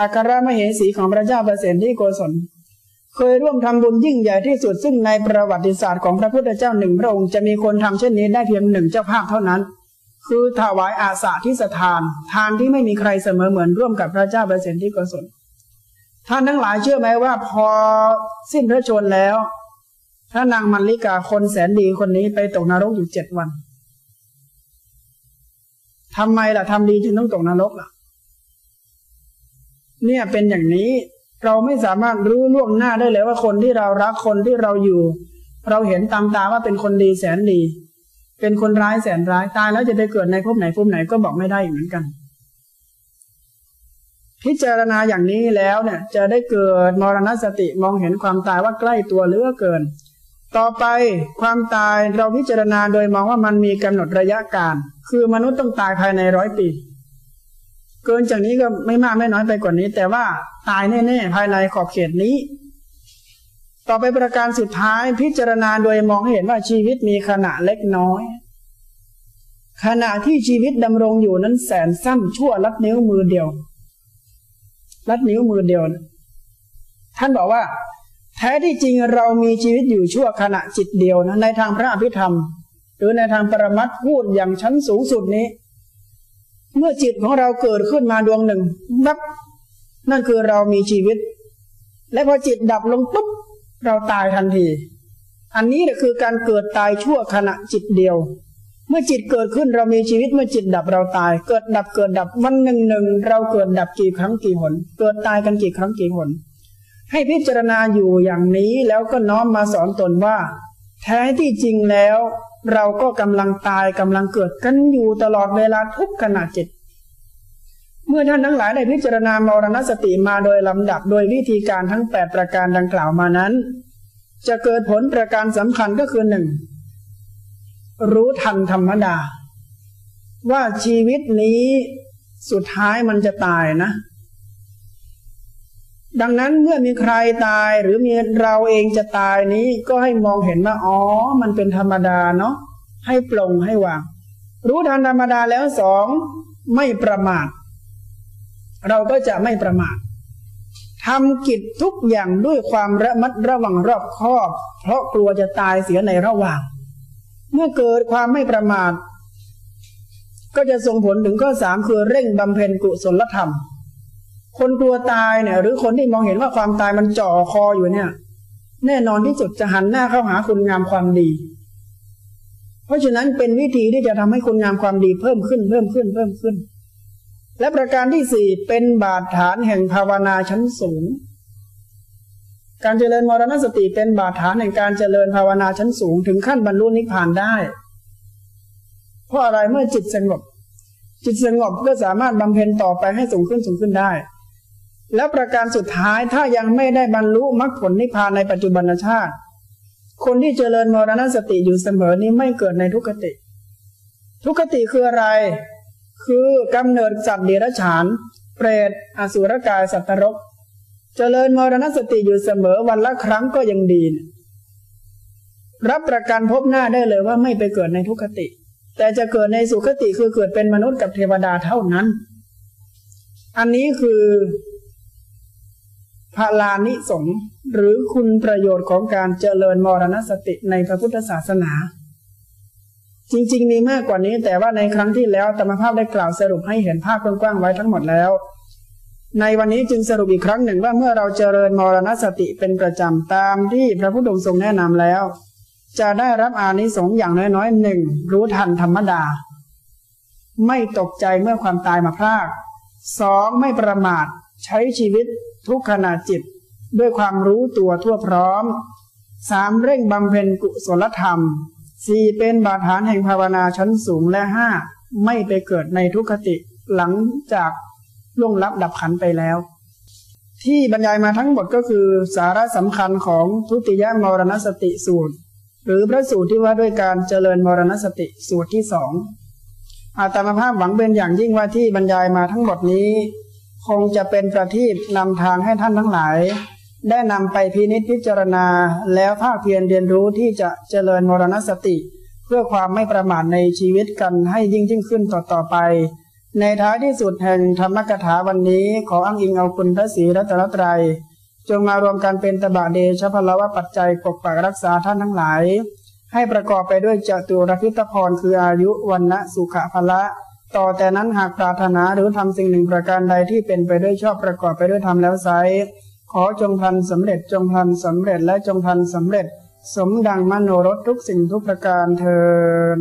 อัครมเหสีของพระเจ้าประเสนที่โกศลเคยร่วมทำบุญยิ่งใหญ่ที่สุดซึ่งในประวัติศาสตร์ของพระพุทธเจ้าหนึ่งพระองค์จะมีคนทำเช่นนี้ได้เพียงหนึ่งเจ้าภาพเท่านั้น คือถวายอาสาที่สถาน ทานที่ไม่มีใครเสมอเหมือนร่วมกับพระเจ้าเปรตที่กศลท่านทั้งหลายเชื่อไหมว่า พอสิ้นพระชนแล้วพระนางมัลลิกาคนแสนดีคนนี้ไปตกนรกอยู่เจ็ดวันทำไมล่ะทำดีจึงต้องตกนรกล่ะ เนี่ยเป็นอย่างนี้เราไม่สามารถรู้ล่วงหน้าได้เลยว่าคนที่เรารักคนที่เราอยู่ เราเห็นตามตาว่าเป็นคนดีแสนดี เป็นคนร้ายแสนร้ายตายแล้วจะไปเกิดในภพไหนภพไหนก็บอกไม่ได้เหมือนกัน พิจารณาอย่างนี้แล้วเนี่ย จะได้เกิดมรณสติมองเห็นความตายว่าใกล้ตัวเหลือเกิน ต่อไปความตายเราพิจารณาโดยมองว่ามันมีกำหนดระยะการ คือมนุษย์ต้องตายภายในร้อยปี เกินจากนี้ก็ไม่มากไม่น้อยไปกว่านี้ แต่ว่าตายแน่ๆภายในขอบเขตนี้ ต่อไปประการสุดท้ายพิจารณาโดยมองเห็นว่าชีวิตมีขณะเล็กน้อย ขณะที่ชีวิตดำรงอยู่นั้นแสนสั้นชั่วลัดนิ้วมือเดียว ลัดนิ้วมือเดียว ท่านบอกว่า แท้ที่จริงเรามีชีวิตอยู่ชั่วขณะจิตเดียวนะในทางพระอภิธรรม หรือในทางปรมัตพูดอย่างชั้นสูงสุดนี้ เมื่อจิตของเราเกิดขึ้นมาดวงหนึ่งนับนั่นคือเรามีชีวิต และพอจิตดับลงปุ๊บ เราตายทันที อันนี้แหละคือการเกิดตายชั่วขณะจิตเดียว เมื่อจิตเกิดขึ้นเรามีชีวิตเมื่อจิตดับเราตาย เกิดดับเกิดดับวันหนึ่งหนึ่งเราเกิดดับกี่ครั้งกี่หน เกิดตายกันกี่ครั้งกี่หน ให้พิจารณาอยู่อย่างนี้แล้วก็น้อมมาสอนตนว่า แท้ที่จริงแล้ว เราก็กำลังตายกำลังเกิดกันอยู่ตลอดเวลาทุกขณะจิต มื่อท่านทั้งหลายได้พิจารณามรณสติมาโดยลำดับโดยวิธีการทั้งแปดประการดังกล่าวมานั้น จะเกิดผลประการสำคัญก็คือหนึ่งรู้ทันธรรมดา ว่าชีวิตนี้สุดท้ายมันจะตายนะ ดังนั้นเมื่อมีใครตายหรือมีเราเองจะตายนี้ก็ให้มองเห็นว่าอ๋อ มันเป็นธรรมดาเนาะให้ปลงให้วาง รู้ทันธรรมดาแล้วสองไม่ประมาท เราก็จะไม่ประมาททำกิจทุกอย่างด้วยความระมัดระวังรอบคอบ เพราะกลัวจะตายเสียในระหว่าง เมื่อเกิดความไม่ประมาท ก็จะส่งผลถึงข้อสามคือเร่งบำเพ็ญกุศลธรรม คนกลัวตายเนี่ย หรือคนที่มองเห็นว่าความตายมันจ่อคออยู่เนี่ย แน่นอนที่สุดจะหันหน้าเข้าหาคุณงามความดี เพราะฉะนั้นเป็นวิธีที่จะทำให้คุณงามความดีเพิ่มขึ้นเพิ่มขึ้นเพิ่มขึ้น และประการที่สี่เป็นบาดฐานแห่งภาวนาชั้นสูง การเจริญมรณสติเป็นบาดฐานแห่งการเจริญภาวนาชั้นสูงถึงขั้นบรรลุนิพพานได้ เพราะอะไรเมื่อจิตสงบ จิตสงบก็สามารถบำเพ็ญต่อไปให้สูงขึ้นสูงขึ้นได้ แล้วประการสุดท้ายถ้ายังไม่ได้บรรลุมรรคผลนิพพานในปัจจุบันชาติ คนที่เจริญมรณสติอยู่เสมอนี้ไม่เกิดในทุกขติ ทุกขติคืออะไร คือกำเนิดสัตว์เดรัจฉาน เปรตอสุรกายสัตว์รก เจริญมรณสติอยู่เสมอวันละครั้งก็ยังดี รับประกันพบหน้าได้เลยว่าไม่ไปเกิดในทุกขติ แต่จะเกิดในสุขติคือเกิดเป็นมนุษย์กับเทวดาเท่านั้น อันนี้คือพาลานิสงหรือคุณประโยชน์ของการเจริญมรณสติในพระพุทธศาสนา จริง ๆ มีมากกว่านี้ แต่ว่าในครั้งที่แล้วธรรมภาพได้กล่าวสรุปให้เห็นภาพกว้างๆไว้ทั้งหมดแล้ว ในวันนี้จึงสรุปอีกครั้งหนึ่งว่าเมื่อเราเจริญมรณสติเป็นประจำตามที่พระพุทธองค์ทรงแนะนำแล้ว จะได้รับอานิสงส์อย่างน้อยๆหนึ่งรู้ทันธรรมดา ไม่ตกใจเมื่อความตายมาพรากสองไม่ประมาทใช้ชีวิตทุกขณะจิต ด้วยความรู้ตัวทั่วพร้อมสามเร่งบำเพ็ญกุศลธรรม สี่เป็นบาฐานแห่งภาวนาชั้นสูงและห้าไม่ไปเกิดในทุกขติหลังจากล่วงลับดับขันไปแล้ว ที่บรรยายมาทั้งหมดก็คือสาระสำคัญของทุติยมรณสติสูตร หรือพระสูตรที่ว่าด้วยการเจริญมรณสติสูตรที่สองอาตมาภาพหวังเป็นอย่างยิ่งว่าที่บรรยายมาทั้งหมดนี้ คงจะเป็นประทีปนำทางให้ท่านทั้งหลาย ได้นำไปพินิจพิจารณาแล้วภาคเพียรเรียนรู้ที่จะเจริญมรณสติ เพื่อความไม่ประมาทในชีวิตกันให้ยิ่งยิ่งขึ้นต่อต่อไป ในท้ายที่สุดแห่งธรรมกถาวันนี้ขออ้างอิงเอาคุณพระศรีรัตนตรัย จงมารวมกันเป็นตบะเดชพลวะปัจจัยปกปักรักษาท่านทั้งหลาย ให้ประกอบไปด้วยจตุรพิตพรคืออายุวันนะสุขภละต่อแต่นั้นหากปรารถนาหรือทำสิ่งหนึ่งประการใดที่เป็นไปด้วยชอบประกอบไปด้วยธรรมแล้วไซ ขอจงพันสำเร็จจงพันสำเร็จและจงพันสำเร็จ สมดังมโนรถทุกสิ่งทุกประการเทิน